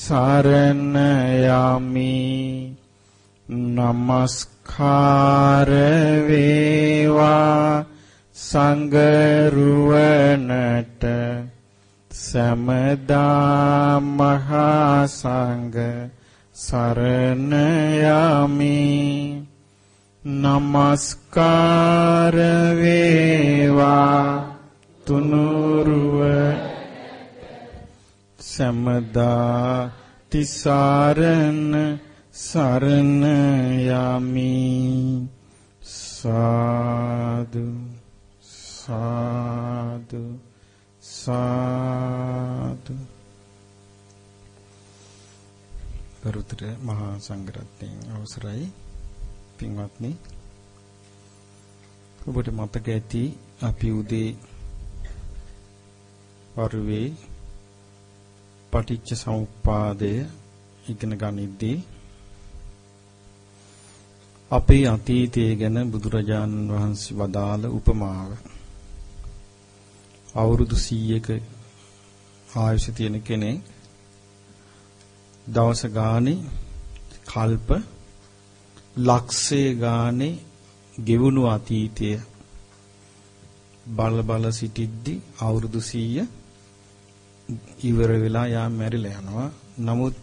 සරණ යමි নমස්කාර වේවා සංඝ රුවනට සමදා මහා සංඝ සරණ යමි নমස්කාර වේවා තුනුරුවන් සමදා තිසරණ සරණ යමි සාදු සාදු සාදු ගරුතර මහා සංඝරත්නයන් අවසරයි. පින්වත්නි ඔබට මතක ඇති අපි උදේ වරුවේ පටිච්ච සමුප්පාදය ඉගෙන ගනිද්දී අපේ අතීතය ගැන බුදුරජාණන් වහන්සේ වදාළ උපමාව අවුරුදු 100ක ආයුෂ තියෙන කෙනෙක් දවස ගානේ කල්ප ලක්ෂයේ ගානේ ගෙවුණු අතීතය බල බල සිටිද්දි අවුරුදු 100 ඉවර වෙලා යා මැරිලා යනවා. නමුත්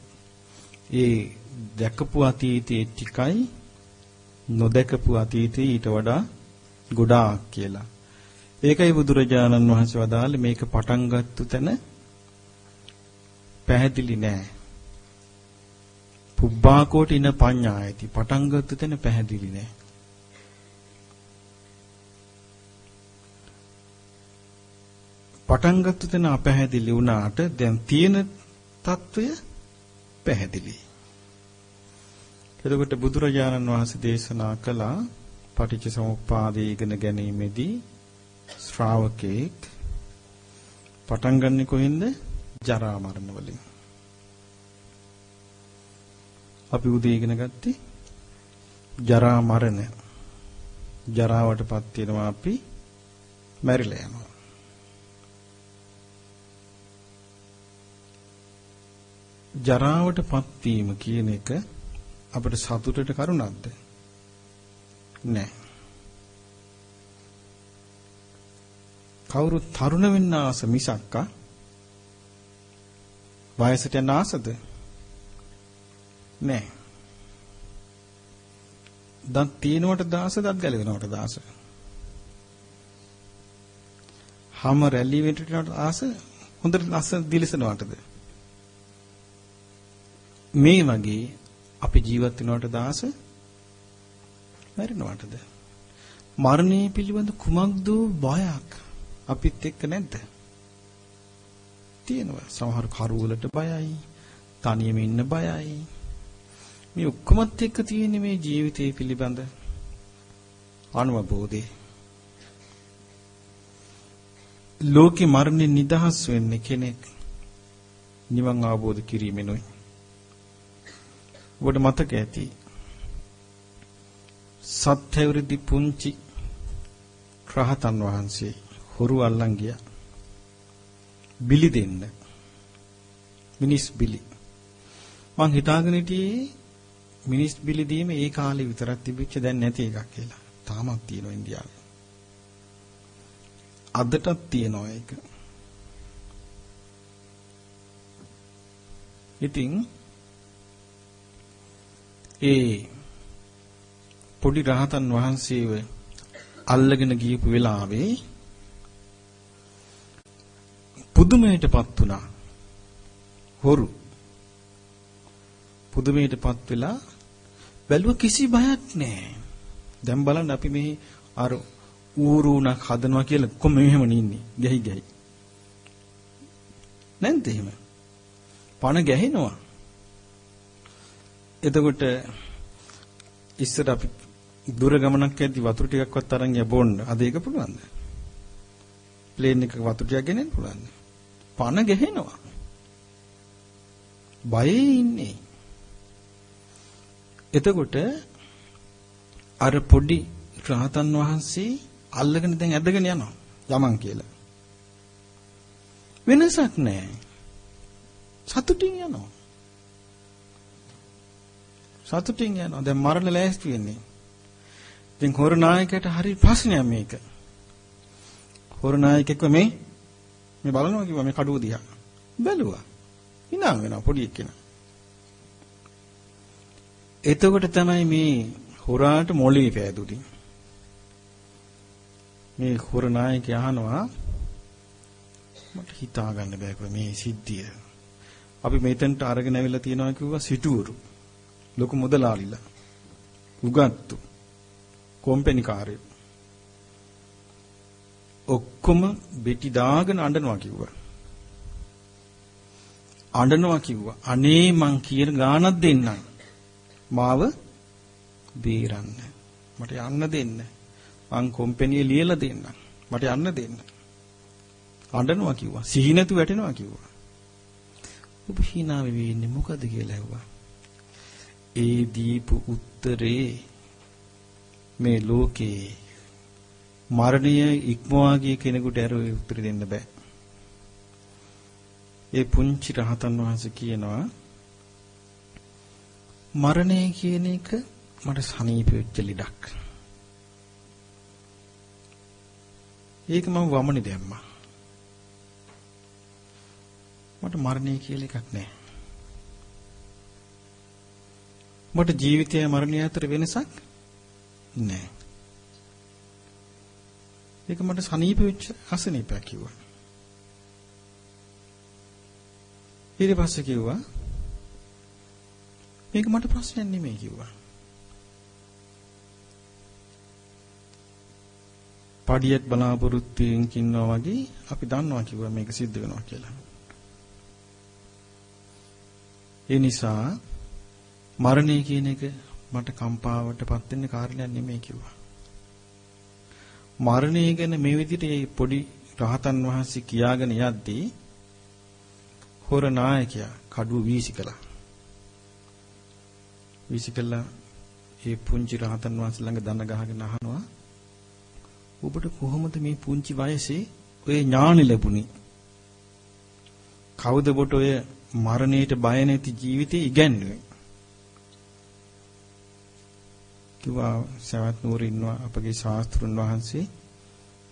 ඒ දැකපු අතීතයේ ටිකයි නොදැකපු අතීතයේ ඊට වඩා ගොඩාක් කියලා. ඒකයි බුදුරජාණන් වහන්සේ වදාළේ මේක පටන් ගත්ත තැන පැහැදිලි නෑ. පුබ්බාකෝට ඉන පඤ්ඤායති පටන් ගත්ත තැන පැහැදිලි නෑ. පටන් ගත්ත තැන අපැහැදිලි වුණාට දැන් තියෙන తত্ত্বය පැහැදිලියි. එතකොට බුදුරජාණන් වහන්සේ දේශනා කළා පටිච්චසමුප්පාදය ඉගෙන ගැනීමේදී ශ්‍රාවකෙක් පටන් ගන්නෙ කොහෙන්ද? ජරා මරණ වලින්. අපි උදේ ඉගෙන ගත්තේ ජරා මරණ. ජරාවටපත් වෙනවා අපි මැරිලා යනවා. ජරාවටපත් වීම කියන එක අපිට සතුටට කරුණක්ද? නෑ. කවුරු තරුණ වෙන්න ආස මිසක්කා වයසට යන ආසද? නෑ. දත් තියෙනවට දාස දත් ගැලවෙනවට දාස. හැම රැලි වෙටට ආස හොඳට ලස්සන දිලිසනවටද? මේ වගේ අපි ජීවත් වෙනවට දාස මැරෙනවටද? මරණය පිළිබඳ කුමක්ද බයක් අපිත් එක්ක නැද්ද? තියෙනවා. සමහර කරුවලට බයයි, තනියම ඉන්න බයයි. මේ ඔක්කොමත් එක්ක තියෙන මේ ජීවිතය පිළිබඳ අනුවබෝධය. ලෝකේ මරණය නිදහස් වෙන්නේ කෙනෙක් නිවන් අවබෝධ කිරීමෙනුයි. ඔබට මතක ඇති. සත්‍යවෘද්ධි පුංචි රහතන් වහන්සේ හොරු අල්ලන් ගියා. බිලි දෙන්න. මිනිස් බිලි. මං හිතාගෙන හිටියේ මිනිස් බිලි දීම ඒ කාලේ විතරක් තිබිච්ච දැන් නැති එකක් කියලා. තාමත් තියෙනවා ඉන්දියාවේ. අදටත් තියෙනවා ඒක. ඉතින් ඒ පොඩි රහතන් වහන්සේව අල්ලගෙන ගියපු වෙලාවේ පුදුමයටපත් වුණා. හොරු පුදුමයටපත් වෙලා බැලුව කිසි බයක් නැහැ. දැන් බලන්න අපි මේ අර ඌරුණක් හදනවා කියලා කොහොම මෙහෙම නින්නේ. ගැහි ගැහි. නැන්ද එහෙම? පණ ගැහෙනවා. එතකොට ඉස්සර අපි දුර ගමනක් යද්දි වතුර ටිකක්වත් අරන් ය බොන්න. අද ඒක පුළුවන්ද? ප්ලේන් එකක වතුර ටිකක් ගෙනෙන්න පුළුවන්ද? පණ ගහනවා. බයේ ඉන්නේ. එතකොට අර පොඩි රහතන් වහන්සේ අල්ලගෙන දැන් ඇදගෙන යනවා යමන් කියලා. වෙනසක් නැහැ. සතුටින් යනවා. සතුටින් යනවා. දැන් මරණ ලෑස්ති වෙන්නේ. ඉතින් හොර නායකයට හරි ප්‍රශ්නයක් මේක. හොර නායකෙක්ව මේ මේ බලනවා කිව්වා මේ කඩුව දිහා. බැලුවා. hina වෙනවා පොඩි එක්කෙනා. එතකොට තමයි මේ හොරාට මොළේ පෑදුනේ. මේ හොර නායකයා අහනවා මට හිතා ගන්න බෑ මේ සිද්ධිය. අපි මෙතෙන්ට අරගෙන ඇවිල්ලා තියනවා කිව්වා සිටුවරු. ලොකු මුදලාලිලා. උගත්තු. කොම්පැනි කාර්යය. ඔක්කොම බෙටි දාගෙන අඬනවා කිව්වා. අඬනවා කිව්වා. අනේ මං කියන ගානක් දෙන්නම්. මාව බේරන්න. මට යන්න දෙන්න. මං කොම්පැනිය ලියලා දෙන්නම්. මට යන්න දෙන්න. අඬනවා කිව්වා. සිහි නැතු වැටෙනවා කිව්වා. ඔබ hina වෙවි ඉන්නේ මොකද කියලා ඇහුවා. ඒ දීපු උත්තරේ මේ ලෝකේ මරණය ඉක්මවා ගිය කෙනෙකුට අර උත්තර දෙන්න බෑ. ඒ පුංචි රහතන් වහන්සේ කියනවා මරණය කියන එක මට සනීප වෙච්ච ලෙඩක්. ඒක මම වමනේ දැම්මා. මට මරණය කියලා එකක් නැහැ. මට ජීවිතය මරණය අතර වෙනසක් නැහැ. ඒක මට සනීප වෙච්ච අසනීපයක් කිව්වා. ඊට පස්සේ කිව්වා මේක මට ප්‍රශ්නයක් නෙමෙයි කිව්වා. පඩියක් බලාපොරොත්තුෙන් ඉන්නවා වගේ අපි දන්නවා කිව්වා මේක සිද්ධ වෙනවා කියලා. ඒ නිසා මරණය කියන එක මට කම්පාවටපත් වෙන්න කාරණයක් නෙමෙයි කිව්වා. මරණය ගැන මේ විදිහට මේ පොඩි රහතන් වහන්සේ කියාගෙන යද්දී හොර නායකයා කඩුව වීසි කළා. වීසි කළා ඒ පුංචි රහතන් වහන්සේ ළඟ දන ගහගෙන අහනවා ඔබට කොහොමද මේ පුංචි වයසේ ඔය ඥානෙ ලැබුණේ? කවුද ඔබට ඔය මරණයට බය නැති ජීවිතේ ඉගැන්වුවේ? කිව්වා සවැත් නුවර ඉන්නවා අපගේ ශාස්ත්‍රුන් වහන්සේ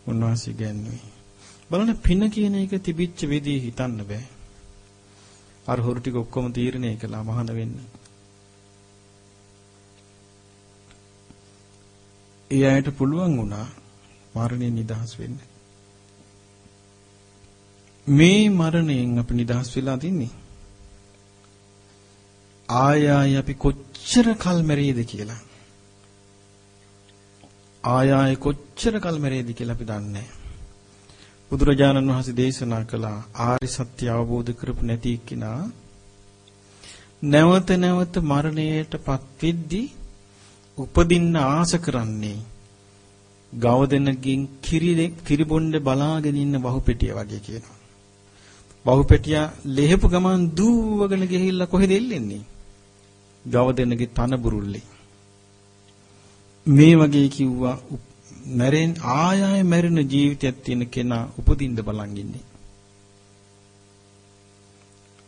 උන්වහන්සේ ඉගැන්වුවේ. බලන්න පින කියන එක තිබිච්ච විදිහ හිතන්න බෑ. අර හොරු ටික ඔක්කොම තීරණය කළා මහාන වෙන්න. ඒ අයට පුළුවන් වුණා මරණය නිදහස් වෙන්න. මේ මරණයෙන් අපි නිදහස් වෙලා තින්නේ. ආය ආය අපි කොච්චර කල් මැරෙයිද කියලා. ආය ආය කොච්චර කල් මැරෙයිද කියලා අපි දන්නේ නැහැ. බුදුරජාණන් වහන්සේ දේශනා කළ ආරි සත්‍ය අවබෝධ කරපු නැති කෙනා නැවත නැවත මරණයටපත් වෙද්දී උපදින්න ආස කරන්නේ ගව දෙනකින් කිරි කිරි බොණ්ඩ බලාගෙන ඉන්න බහුපෙටිය වගේ කියනවා. බහුපෙටියා ලෙහෙපු ගමන් දූවගෙන ගිහිල්ලා කොහෙද එල්ලෙන්නේ? ගව දෙනගේ තන බුරුල්ලේ. මේ වගේ කිව්වා මැරෙන් ආය ආය මැරෙන ජීවිතයක් තියෙන කෙනා උපදින්න බලන් ඉන්නේ.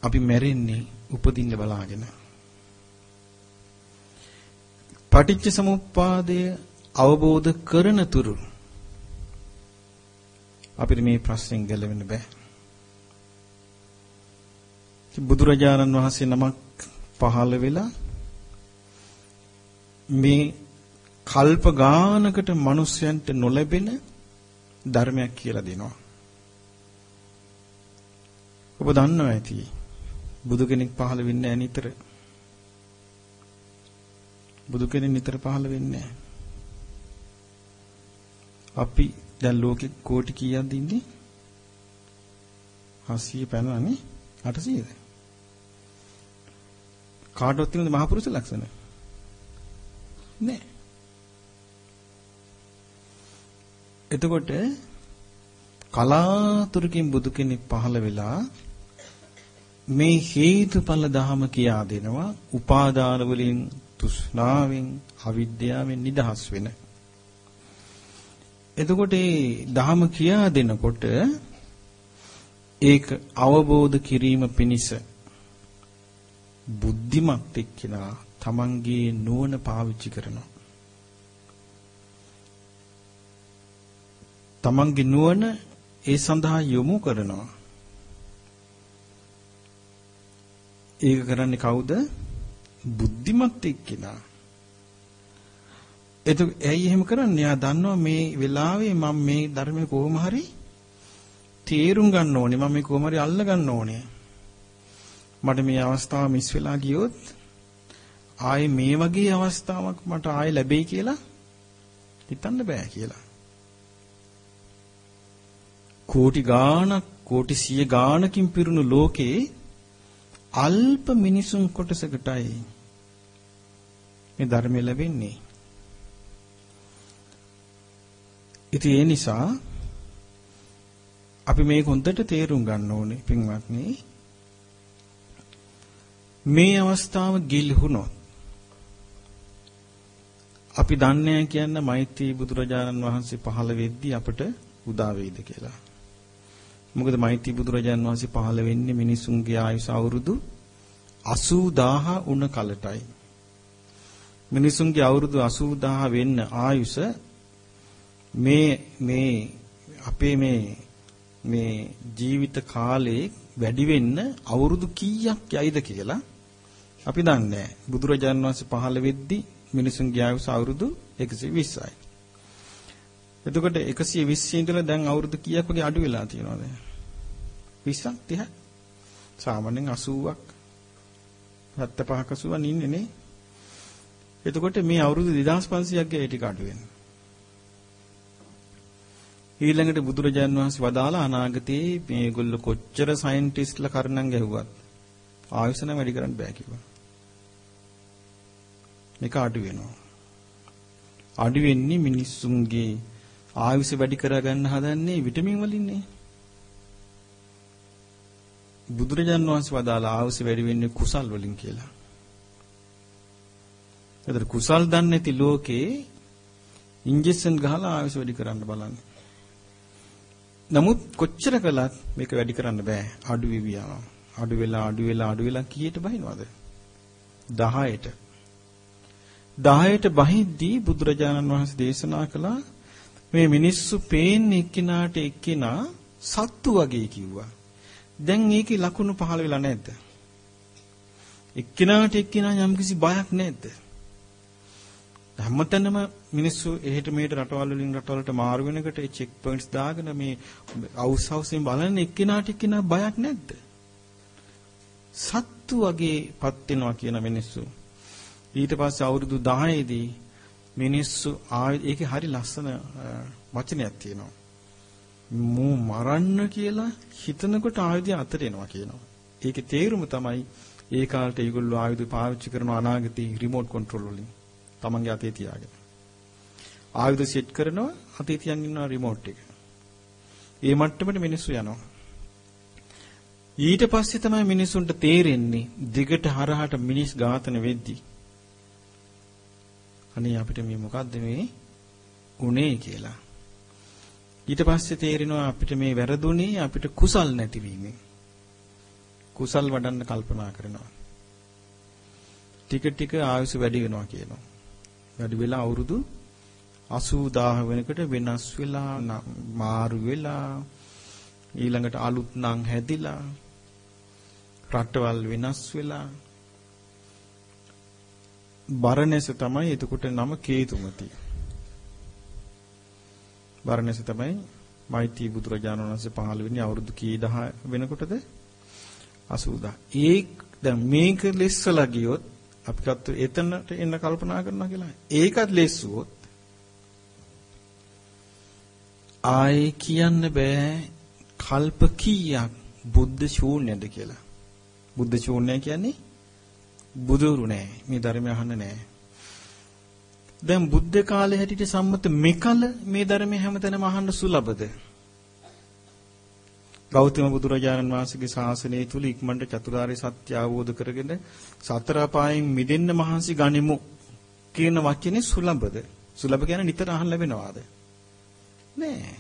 අපි මැරෙන්නේ උපදින්න බලාගෙන. පටිච්ච සමුප්පාදය අවබෝධ කරන තුරු අපිට මේ ප්‍රශ්නෙන් ගැලවෙන්න බෑ. බුදුරජාණන් වහන්සේ නමක් පහළ වෙලා මේ කල්ප ගානකට මිනිස්යන්ට නොලැබෙන ධර්මයක් කියලා දෙනවා. ඔබ දන්නවා ඇති. බුදු කෙනෙක් පහළ වෙන්නේ නැහැ නිතර. බුදු කෙනෙක් නිතර පහළ වෙන්නේ නැහැ. අපි දැන් ලෝකෙ කෝටි කීයක්ද ඉන්නේ? 700 පැනලානේ 800ද? කාටවත් තියෙනද මහා පුරුෂ ලක්ෂණ? නෑ. එතකොට කලාතුරකින් බුදු කෙනෙක් පහළ වෙලා මේ හේතුඵල ධහම කියා දෙනවා උපාදාන වලින් තෘෂ්ණාවෙන් අවිද්‍යාවෙන් නිදහස් වෙන. එතකොට මේ ධහම කියා දෙනකොට ඒක අවබෝධ කිරීම පිණිස බුද්ධිමත් එක්කෙනා තමන්ගේ නුවණ පාවිච්චි කරනවා. තමන්ගේ නුවණ ඒ සඳහා යොමු කරනවා. ඒක කරන්නේ කවුද? බුද්ධිමත් එක්කෙනා. එතකොට ඇයි එහෙම කරන්නේ? එයා දන්නවා මේ වෙලාවේ මම මේ ධර්මයේ කොහොම හරි තේරුම් ගන්න ඕනේ. මම මේ කොහොම හරි අල්ල ගන්න ඕනේ. මට මේ අවස්ථාව මිස් වෙලා ගියොත් ආයේ මේ වගේ අවස්ථාවක් මට ආයේ ලැබෙයි කියලා හිතන්න බෑ කියලා. කෝටි ගාණක් කෝටි සිය ගාණකින් පිරුණු ලෝකේ අල්ප මිනිසුන් කොටසකටයි මේ ධර්මය ලැබෙන්නේ. ඉතින් ඒ නිසා අපි මේක හොඳට තේරුම් ගන්න ඕනේ පින්වත්නි. මේ අවස්ථාව ගිල්හුණොත් අපි දන්නේ කියන්න මෛත්‍රී බුදුරජාණන් වහන්සේ පහළ වෙද්දී අපට උදා වෙයිද කියලා. මොකද මෛත්‍රී බුදුරජාණන් වහන්සේ පහළ වෙන්නේ මිනිසුන්ගේ ආයුෂ අවුරුදු 80000 උණ කලටයි. මිනිසුන්ගේ අවුරුදු 80000 වෙන්න ආයුෂ මේ මේ අපේ මේ මේ ජීවිත කාලේ වැඩි වෙන්න අවුරුදු කීයක් යයිද කියලා අපි දන්නේ නැහැ. බුදුරජාණන් වහන්සේ පහළ වෙද්දී මිනිසුන්ගේ ආයුෂ අවුරුදු 120යි. එතකොට 120 ඉඳලා දැන් අවුරුදු කීයක් වගේ අඩු වෙලා තියෙනවද? 20ක් 30ක්. සාමාන්‍යයෙන් 80ක් 75ක 80ක් ඉන්නේ නේ. එතකොට මේ අවුරුදු 2500ක් ගේ ටික අඩු වෙනවා. ඊළඟට බුදුරජාන් වහන්සේ වදාලා අනාගතයේ මේගොල්ලෝ කොච්චර සයන්ටිස්ට්ලා කරණම් ගැහුවත් ආයුෂ නම් වැඩි කරන්න බෑ කිව්වා. මේක අඩු වෙනවා. අඩු වෙන්නේ මිනිස්සුන්ගේ ආයුෂ වැඩි කරගන්න හදන්නේ විටමින් වලින්නේ. බුදුරජාන් වහන්සේ වදාලා ආයුෂ වැඩි වෙන්නේ කුසල් වලින් කියලා. ඒතර කුසල් දන්නේ නැති ලෝකේ ඉන්ජෙක්ෂන් ගහලා ආයුෂ වැඩි කරන්න බලන්නේ. නමුත් කොච්චර කළත් මේක වැඩි කරන්න බෑ. අඩු වෙවි යනවා. අඩු වෙලා අඩු වෙලා අඩු වෙලා කීයට බහිනවද? 10ට. 10ට බහිද්දී බුදුරජාණන් වහන්සේ දේශනා කළා මේ මිනිස්සු පේන්නේ එක්කිනාට එක්කිනා සත්තු වගේ කිව්වා. දැන් ඒකේ ලකුණු පහළ වෙලා නැද්ද? එක්කිනාට එක්කිනා යම්කිසි බයක් නැද්ද? හැමතැනම මිනිස්සු එහෙට මෙහෙට රටවල් වලින් රටවලට මාරු වෙනකොට ඒ චෙක් පොයින්ට්ස් දාගෙන මේ අවුස් හවුස්ෙන් බලන එක්කිනාට එක්කිනා බයක් නැද්ද? සත්තු වගේපත් වෙනවා කියන මිනිස්සු. ඊට පස්සේ අවුරුදු 10 දී මිනිස්සු ඒකේ හරි ලස්සන වචනයක් තියෙනවා. මූ මරන්න කියලා හිතනකොට ආයුධය අතට එනවා කියනවා. ඒකේ තේරුම තමයි ඒ කාලේ ඒගොල්ලෝ ආයුධ පාවිච්චි කරන අනාගතේ රිමෝට් කන්ට්‍රෝල් වලින් තමන්ගේ අතේ තියාගෙන. ආයුධ සෙට් කරනවා අතේ තියන් ඉන්නවා රිමෝට් එක. ඒ මට්ටමට මිනිස්සු යනවා. ඊට පස්සේ තමයි මිනිසුන්ට තේරෙන්නේ දිගට හරහට මිනිස් ඝාතන වෙද්දී අනේ අපිට මේ මොකද්ද මේ උනේ කියලා. ඊට පස්සේ තේරෙනවා අපිට මේ වැරදුනේ අපිට කුසල් නැතිවීමෙන්. කුසල් වඩන්න කල්පනා කරනවා. ටික ටික ආයුෂ වැඩි වෙනවා කියනවා. වැඩි වෙලා අවුරුදු 80000 වෙනකොට වෙනස් වෙලා මාරු වෙලා ඊළඟට අලුත් නම් හැදිලා රටවල් වෙනස් වෙලා බරණැස තමයි එතකොට නම කේතුමති. බරණැස තමයි මෛත්‍රී බුදුරජාණන් වහන්සේ පහළ වෙන්නේ අවුරුදු කී දහ වෙනකොටද 80000. ඒ දැන් මේක ලෙස්සලා ගියොත් අපිටත් එතනට එන්න කල්පනා කරනවා කියලා. ඒකත් ලෙස්සුවොත් ආයේ කියන්න බෑ කල්ප කීයක් බුද්ධ ශූන්‍යද කියලා. බුද්ධ ශූන්‍ය කියන්නේ බුදුරු නෑ. මේ ධර්මය අහන්න නෑ. දැන් බුද්ධ කාලේ හැටියට සම්මත මෙකල මේ ධර්මය හැමතැනම අහන්න සුලභද? ගෞතම බුදුරජාණන් වහන්සේගේ ශාසනය තුල ඉක්මනට චතුරාර්ය සත්‍ය අවබෝධ කරගෙන සතර අපායෙන් මිදෙන්න මහන්සි ගනිමු කියන වචනේ සුලභද? සුලභ කියන්නේ නිතර අහන්න ලැබෙනවාද? නෑ.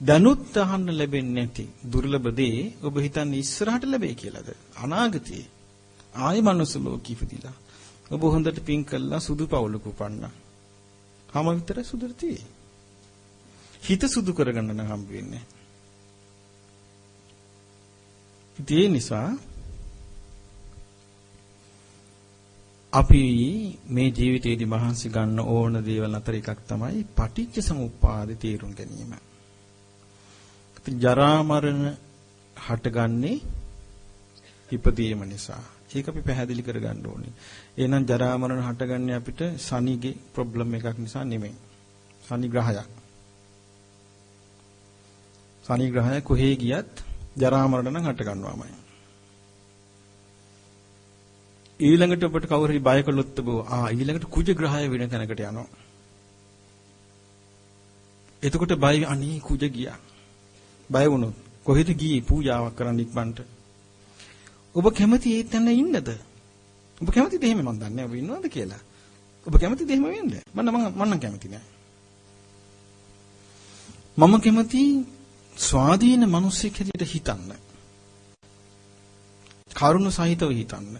දනුත් අහන්න ලැබෙන්නේ නැති දුර්ලභ දේ ඔබ හිතන්නේ ඉස්සරහට ලැබෙයි කියලාද? අනාගතේ ආයෙ මනුස්ස ලෝකෙ ඉපදිලා ඔබ හොඳට පින් කළා සුදු පවුලක උපන්නා. හැම විතර සුදුට තියෙයි. හිත සුදු කරගන්න නම් හම්බ වෙන්නේ. ඒ නිසා අපි මේ ජීවිතේදී මහන්සි ගන්න ඕන දේවල් අතර එකක් තමයි පටිච්ච සමුප්පාදේ තේරුම් ගැනීම. ජරා මරණ හටගන්නේ ඉපදීම නිසා. ඒක අපි පැහැදිලි කරගන්න ඕනේ. එහෙනම් ජරා මරණ හටගන්නේ අපිට සනිගේ ප්‍රොබ්ලම් එකක් නිසා නෙමෙයි. සනි ග්‍රහයක්. සනි ග්‍රහය කොහේ ගියත් ජරා මරණ නම් හට ගන්නවාමයි. ඊළඟට ඔබට කවුරු හරි බය කළොත් ඔබ ආ ඊළඟට කුජ ග්‍රහය වෙන තැනකට යනවා. එතකොට බය අනේ කුජ ගියා. බය වුණොත් කොහෙද ගියේ පූජාවක් කරන්න ඉක්මනට. ඔබ කැමති ඒ තැන ඉන්නද? ඔබ කැමතිද එහෙම මන් දන්නේ ඔබ ඉන්නවද කියලා. ඔබ කැමතිද එහෙම වෙන්න? මම මම නම් කැමති නෑ. මම කැමති ස්වාධීන මිනිස්සෙක් හැටියට හිතන්න. කරුණ සහිතව හිතන්න.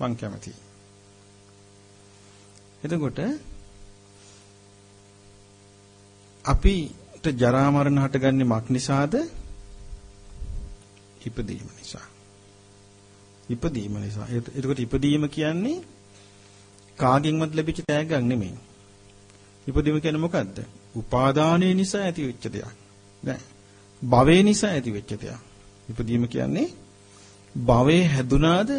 මං කැමතියි. එතකොට අපිට ජරා මරණ හටගන්නේ මක් නිසාද? ඉපදීම නිසා. ඉපදීම නිසා. එතකොට ඉපදීම කියන්නේ කාගෙන්වත් ලැබිච්ච තෑග්ගක් නෙමෙයි. ඉපදීම කියන්නේ මොකද්ද? උපාදානයේ නිසා ඇති වෙච්ච දෙයක්. නෑ. භවය නිසා ඇති වෙච්ච දෙයක්. ඉපදීම කියන්නේ භවයේ හැදුනාද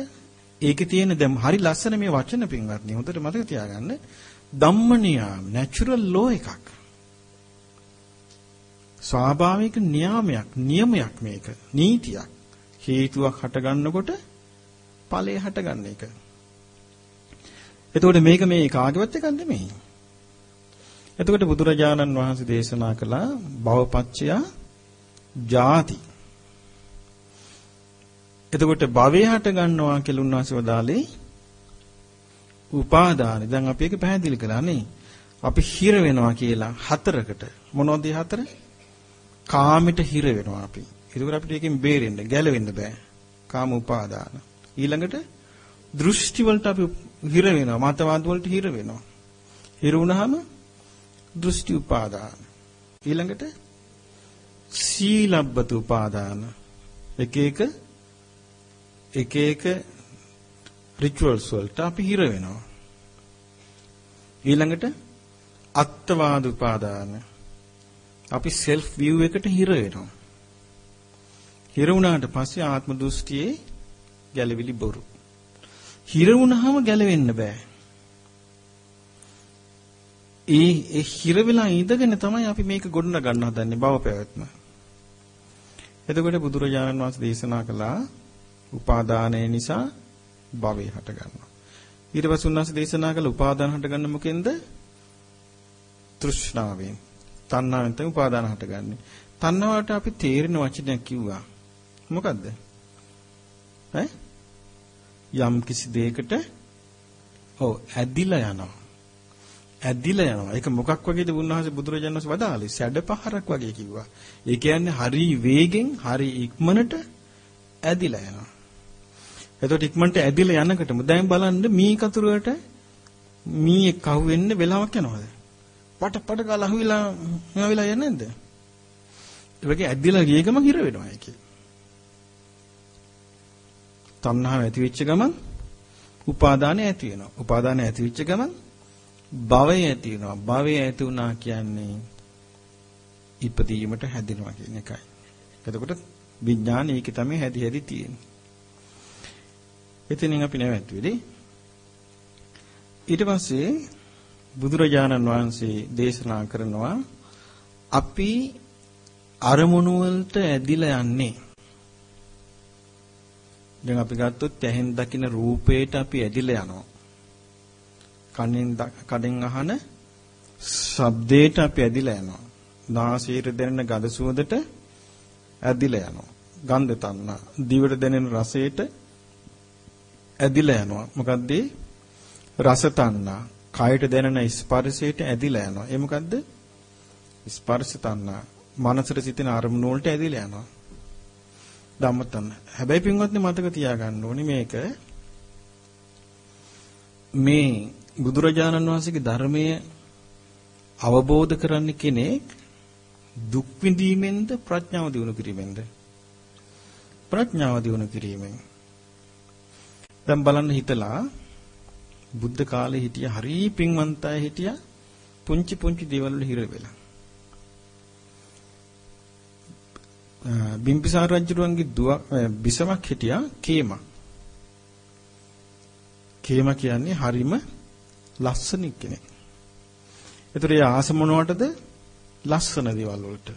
ඒකේ තියෙන දැන් හරි ලස්සන මේ වචන පින්වත්නි හොඳට මතක තියාගන්න ධම්මනියම් නැචරල් ලෝ එකක්. ස්වාභාවික නියාමයක් නියමයක් මේක නීතියක් හේතුවක් හටගන්නකොට ඵලය හටගන්න එක. එතකොට මේක මේ කාගේවත් එකක් නෙමෙයි. එතකොට බුදුරජාණන් වහන්සේ දේශනා කළා භවපච්චයා ಜಾති. එතකොට භවය හට ගන්නවා කියලා උන්වහන්සේ වදාළේ උපාදාන. දැන් අපි ඒක පැහැදිලි කළා නේ. අපි හිර වෙනවා කියලා හතරකට. මොනවද මේ හතර? කාමෙට හිර වෙනවා අපි. ඒකෝර අපිට ඒකෙන් බේරෙන්න, ගැලවෙන්න බෑ. කාම උපාදාන. ඊළඟට දෘෂ්ටි වලට අපි හිර වෙනවා, මතවාද වලට හිර වෙනවා. හිර වුණාම දෘෂ්ටි උපාදාන. ඊළඟට සීලබ්බත උපාදාන එක එක එක එක රිචුවල්ස් වලට අපි හිර වෙනවා ඊළඟට අත්වාද උපාදාන අපි සෙල්ෆ් විව් එකට හිර වෙනවා හිර වුණාට පස්සේ ආත්ම දෘෂ්ටියේ ගැලවිලි බොරු හිර වුණාම ගැලවෙන්න බෑ ඒ ඒ හිර වෙලා ඉඳගෙන තමයි අපි මේක ගොඩනග ගන්න හදන්නේ භව පැවැත්ම. එතකොට බුදුරජාණන් වහන්සේ දේශනා කළා උපාදානය නිසා භවය හට ගන්නවා. ඊට පස්සේ උන්වහන්සේ දේශනා කළ උපාදාන හට ගන්න මොකෙන්ද? තෘෂ්ණාවෙන්. තණ්හාවෙන් තමයි උපාදාන හටගන්නේ. තණ්හාවට අපි තේරෙන වචනයක් කිව්වා. මොකද්ද? ඈ? යම් කිසි දෙයකට ඔව් ඇදිලා යනවා. ඇදිලා යනවා. ඒක මොකක් වගේද උන්වහන්සේ බුදුරජාණන් වහන්සේ වදාළේ? සැඩ පහරක් වගේ කිව්වා. ඒ කියන්නේ හරි වේගෙන් හරි ඉක්මනට ඇදිලා යනවා. එතකොට ඉක්මනට ඇදිලා යනකොටම දැන් බලන්න මී කතුරුවට මීයක් කහුව වෙන්න වෙලාවක් යනවද? පට පට ගාලා අහුවිලා මෙයා වෙලා යන්නේ නැද්ද? ඒ වගේ ඇදිලා ගිය ගමන් හිර වෙනවා ඒකේ. තණ්හාව ඇති වෙච්ච ගමන් උපාදානය ඇති වෙනවා. උපාදානය ඇති වෙච්ච ගමන් භවය ඇති වෙනවා. භවය ඇති වුණා කියන්නේ ඉපදීමට හැදෙනවා කියන එකයි. එතකොට විඥාන ඒකේ තමයි හැදි හැදි තියෙන්නේ. එතනින් අපි නැවතුනේ. ඊට පස්සේ බුදුරජාණන් වහන්සේ දේශනා කරනවා අපි අරමුණු වලට ඇදිලා යන්නේ දැන් අපි ගත්තොත් ඇහෙන් දකින රූපේට අපි ඇදිලා යනවා. කනෙන් කඩෙන් අහන ශබ්දයට අපි ඇදිලා යනවා. නාසයට දැනෙන ගඳ සුවඳට ඇදිලා යනවා. ගන්ධ තණ්හා. දිවට දැනෙන රසයට ඇදිලා යනවා. මොකද්ද? රස තණ්හා. කයට දැනෙන ස්පර්ශයට ඇදිලා යනවා. ඒ මොකද්ද? ස්පර්ශ තණ්හා. මනසට සිටින අරමුණු වලට ඇදිලා යනවා. ධම්මතන. හැබැයි පින්වත්නි මතක තියාගන්න ඕනේ මේක. මේ බුදුරජාණන් වහන්සේගේ ධර්මයේ අවබෝධ කරන්න කෙනෙක් දුක් විඳීමෙන්ද ප්‍රඥාව දිනු කිරීමෙන්ද? ප්‍රඥාව දිනු කිරීමෙන්. දැන් බලන්න හිතලා බුද්ධ කාලේ හිටිය හරි පින්වන්තය හිටිය පුංචි පුංචි දේවල් වල හිර වෙලා. බිම්බිසාර රජුගේ දුව බිසමක් හිටියා කේම. කේම කියන්නේ හරිම ලස්සන කෙනෙක්. ඒතර ඒ ආස මොනවටද? ලස්සන දේවල් වලට.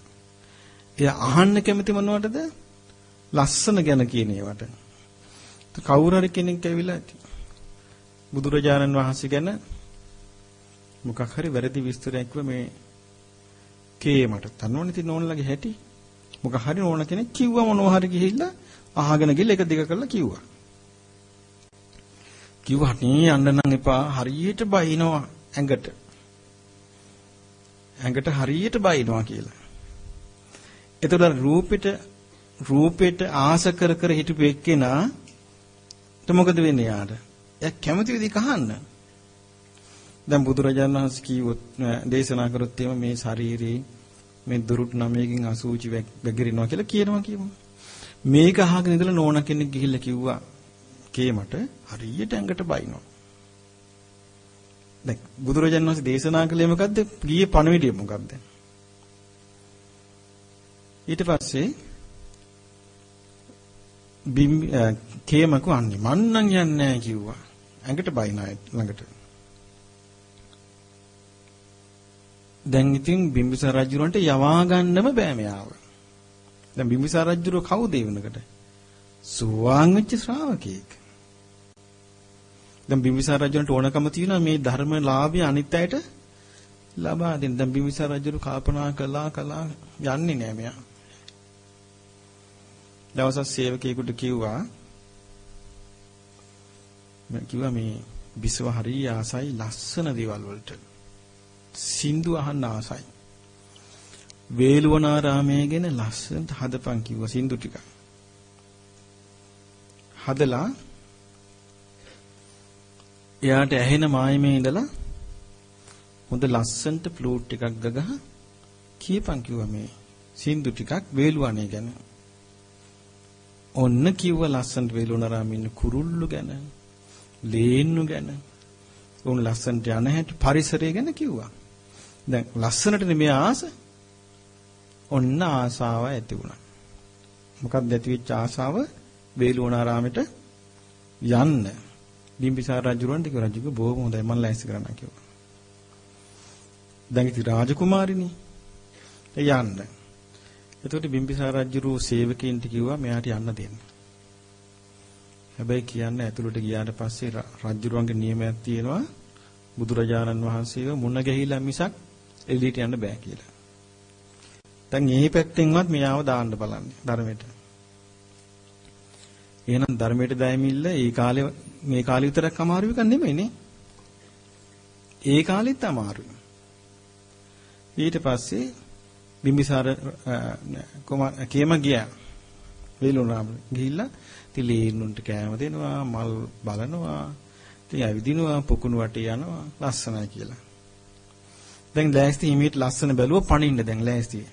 එයා අහන්න කැමති මොනවටද? ලස්සන ගැන කියන ඒවට. කවුරු හරි කෙනෙක් ඇවිල්ලා බුදුරජාණන් වහන්සේ ගැන මොකක් හරි වැරදි විස්තරයක් කිව්ව මේ කේමට. තනෝනේ ඉතින් ඕනලගේ හැටි. මොකක් හරි ඕන කෙනෙක් කිව්ව මොනවා හරි ගිහිල්ලා අහගෙන ගිහලා එක දෙක කරලා කිව්වා. කිව්වා නේ යන්න නම් එපා හරියට බයිනවා ඇඟට. ඇඟට හරියට බයිනවා කියලා. එතකොට රූපෙට රූපෙට ආස කර කර හිටපු එක්කෙනා මොකද වෙන්නේ යාට? එයා කැමති විදිහ කහන්න. දැන් බුදුරජාණන් වහන්සේ කිව්වොත් දේශනා කරොත් එimhe මේ ශාරීරියේ මේ දුරුට නමයකින් අසූචි වැගිරිනවා කියලා කියනවා කියමු. මේක අහගෙන ඉඳලා නෝන කෙනෙක් ගිහිල්ලා කිව්වා කේමට හරියට ඇඟට බයිනවා. දැන් බුදුරජාණන් වහන්සේ දේශනා කළේ මොකද්ද? ගියේ පණවිඩිය මොකද්ද? ඊට පස්සේ බිම් කේමකු අන්නේ මන්නම් යන්නේ නැහැ කිව්වා. ඇඟට බයින ළඟට. දැන් ඉතින් බිම්බිසාර රජුරන්ට යවා ගන්නම බෑ මෙයාව. දැන් බිම්බිසාර රජුර කවුද ඒ වෙනකට? සුවාන් වෙච්ච ශ්‍රාවකෙක්. දැන් බිම්බිසාර රජුන්ට ඕනකම තියෙනවා මේ ධර්මලාභය අනිත් අයට ලබා දෙන්න. දැන් බිම්බිසාර රජු කල්පනා කළා කළා යන්නේ නෑ මෙයා. දවසක් සේවකයෙකුට කිව්වා මම කිව්වා මේ බිසව හරිය ආසයි ලස්සන දේවල් වලට. සින්දු අහන්න ආසයි. වේළුවනාරාමයේ ගැන ලස්සනට හදපන් කිව්වා සින්දු ටික. හදලා එයාට ඇහෙන මායමේ ඉඳලා හොඳ ලස්සනට ෆ්ලූට් ටිකක් ගගහ කියපන් කිව්වා මේ සින්දු ටිකක් වේළුවනේ ගැන. ඔන්න කිව්ව ලස්සනට වේළුවනාරාමේ ඉන්න කුරුල්ලු ගැන, ලේන්නු ගැන, උන් ලස්සනට යන හැටි පරිසරය ගැන කිව්වා. දැන් ලස්සනට නෙමෙයි ආස. ඔන්න ආසාව ඇති වුණා. මොකක්ද ඇති වෙච්ච ආසාව? වේළුවනාරාමෙට යන්න. බිම්බිසාර රජුරන්ට කිව්වා රජුගේ බොහොම හොඳයි මම ලෑස්ති කරන්න කිව්වා. දැන් ඉතින් රාජකුමාරිනේ යන්න. එතකොට බිම්බිසාර රජුරු සේවකයින්ට කිව්වා මෙයාට යන්න දෙන්න. හැබැයි කියන්න ඇතුළට ගියාට පස්සේ රජුරුවන්ගේ නියමයක් තියෙනවා බුදුරජාණන් වහන්සේව මුණ ගැහිලා මිසක් එළියට යන්න බෑ කියලා. දැන් මේ පැත්තෙන්වත් මෙයාව දාන්න බලන්නේ ධර්මයට. එහෙනම් ධර්මයට දැයමිල්ල ඒ කාලේ මේ කාලේ විතරක් අමාරු එකක් නෙමෙයිනේ. ඒ කාලෙත් අමාරුයි. ඊට පස්සේ බිම්බිසාර කේම ගියා. වේලුණාම ගිහිල්ලා තිලීනුන්ට කෑම දෙනවා, මල් බලනවා, ඉතින් ඇවිදිනවා, පොකුණු වටේ යනවා, ලස්සනයි කියලා. දැන් ලෑස්ති හිමීට ලස්සන බැලුව පණින්න දැන් ලෑස්ති.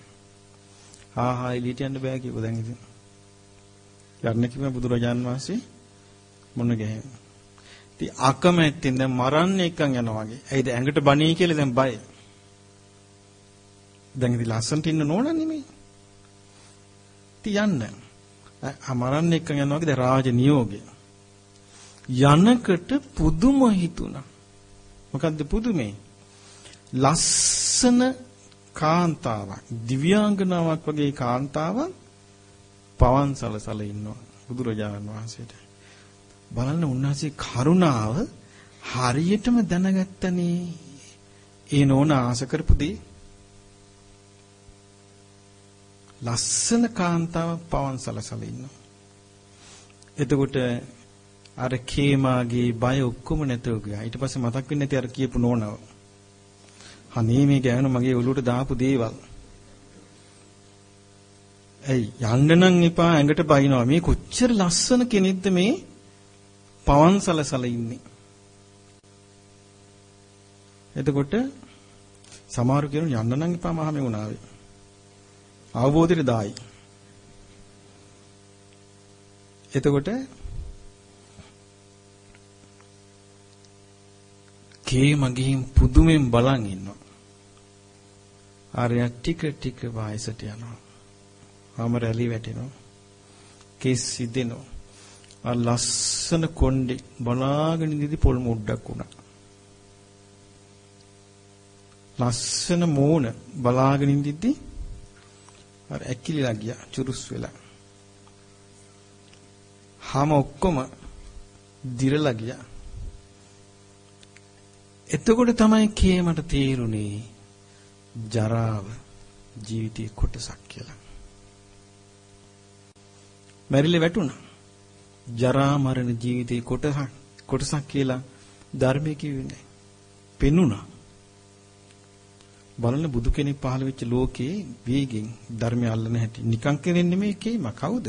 හා හා එළියට යන්න බෑ කිව්වා දැන් ඉතින්. යන්න කිව්ව බුදුරජාන් වහන්සේ මොන ගැහෙම. ඉතින් අකමැත්තෙන් දැන් මරන්න එකන් යනවා වගේ. ඇයිද ඇඟට බණී කියලා දැන් බය. දැන් ඉතින් ලස්සනට ඉන්න නෝන නෙමෙයි. ඉතින් යන්න. අමරන්න එකන් යනවා වගේ දැන් රාජ නියෝගය. යනකට පුදුම හිතුණා. මොකද්ද පුදුමේ? ලස්සන කාන්තාවක් දිව්‍යාංගනාවක් වගේ කාන්තාවක් පවන් සලසල ඉන්නවා බුදුරජාණන් වහන්සේට. බලන්න උන්වහන්සේ කරුණාව හරියටම දැනගත්තනේ. ඒ නෝන ආස කරපු දේ. ලස්සන කාන්තාව පවන් සලසල ඉන්නවා. එතකොට අර කේමාගේ බය ඔක්කොම නැතුව ගියා. ඊට පස්සේ මතක් වෙන්නේ නැති අර කියපු නෝනව. අනේ මේ ගෑනු මගේ ඔළුවට දාපු දේවල්. ඇයි යන්න නම් එපා ඇඟට බයිනවා. මේ කොච්චර ලස්සන කෙනෙක්ද මේ පවන් සලසල ඉන්නේ. එතකොට සමහරු කියනවා යන්න නම් එපා මහා මෙුණාවේ. අවබෝධයට දායි. එතකොට කේ මගින් පුදුමෙන් බලන් ඉන්නවා. ආරය ටික ටික වයසට යනවා. ආම රැලි වැටෙනවා. කෙස් සිදෙනවා. ආ ලස්සන කොණ්ඩේ බලාගෙන ඉඳි පොල් මුඩක් වුණා. ලස්සන මූණ බලාගෙන ඉඳිද්දි අර ඇකිලිලා ගියා චුරුස් වෙලා. හැම ඔක්කොම දිරලා ගියා. එතකොට තමයි කේමට තේරුනේ ජරාව ජීවිතේ කොටසක් කියලා. මැරිලි වැටුණා. ජරා මරණ ජීවිතේ කොටසක් කොටසක් කියලා ධර්මයේ කිව්වේ නැහැ. පෙන්ුණා. බලන්න බුදු කෙනෙක් පහළ වෙච්ච ලෝකේ වේගෙන් ධර්මය අල්ලන හැටි නිකන් කෙරෙන්නේ නෙමෙයි කේම කවුද?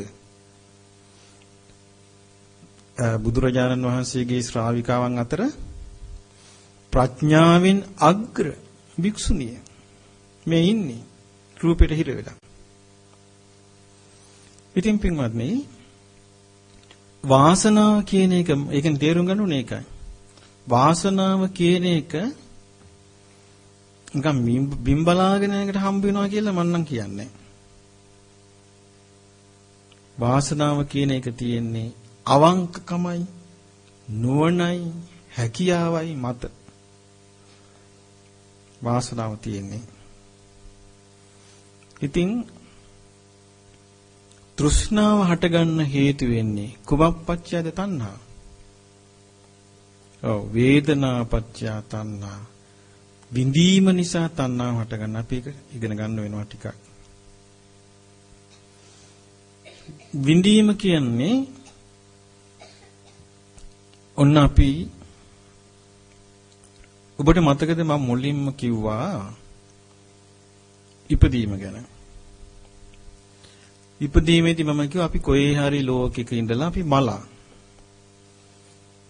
බුදුරජාණන් වහන්සේගේ ශ්‍රාවිකාවන් අතර ප්‍රඥාවෙන් අග්‍ර භික්ෂුණිය මේ ඉන්නේ රූපෙට හිර වෙලා. ඉතින් පින්වත්නි වාසනාව කියන එක ඒකෙන් තේරුම් ගන්න ඕනේ ඒකයි. වාසනාව කියන එක නිකන් බිම්බලාගෙන එකට හම්බ වෙනවා කියලා මම නම් කියන්නේ. වාසනාව කියන එක තියෙන්නේ අවංකකමයි නුවණයි හැකියාවයි මත වාසනාව තියෙන්නේ. ඉතින් තෘෂ්ණාව හටගන්න හේතු වෙන්නේ කුමක්පච්චයද තණ්හා. ඔව් වේදනා පච්චය තණ්හා. විඳීම නිසා තණ්හාව හටගන්න අපි ඒක ඉගෙන ගන්න වෙනවා ටිකක්. විඳීම කියන්නේ ඔන්න අපි ඔබට මතකද මම මුලින්ම කිව්වා ඉපදීම ගැන. ඉපදීමේදී මම කිව්වා අපි කොහේ හරි ලෝකෙක ඉඳලා අපි මලා.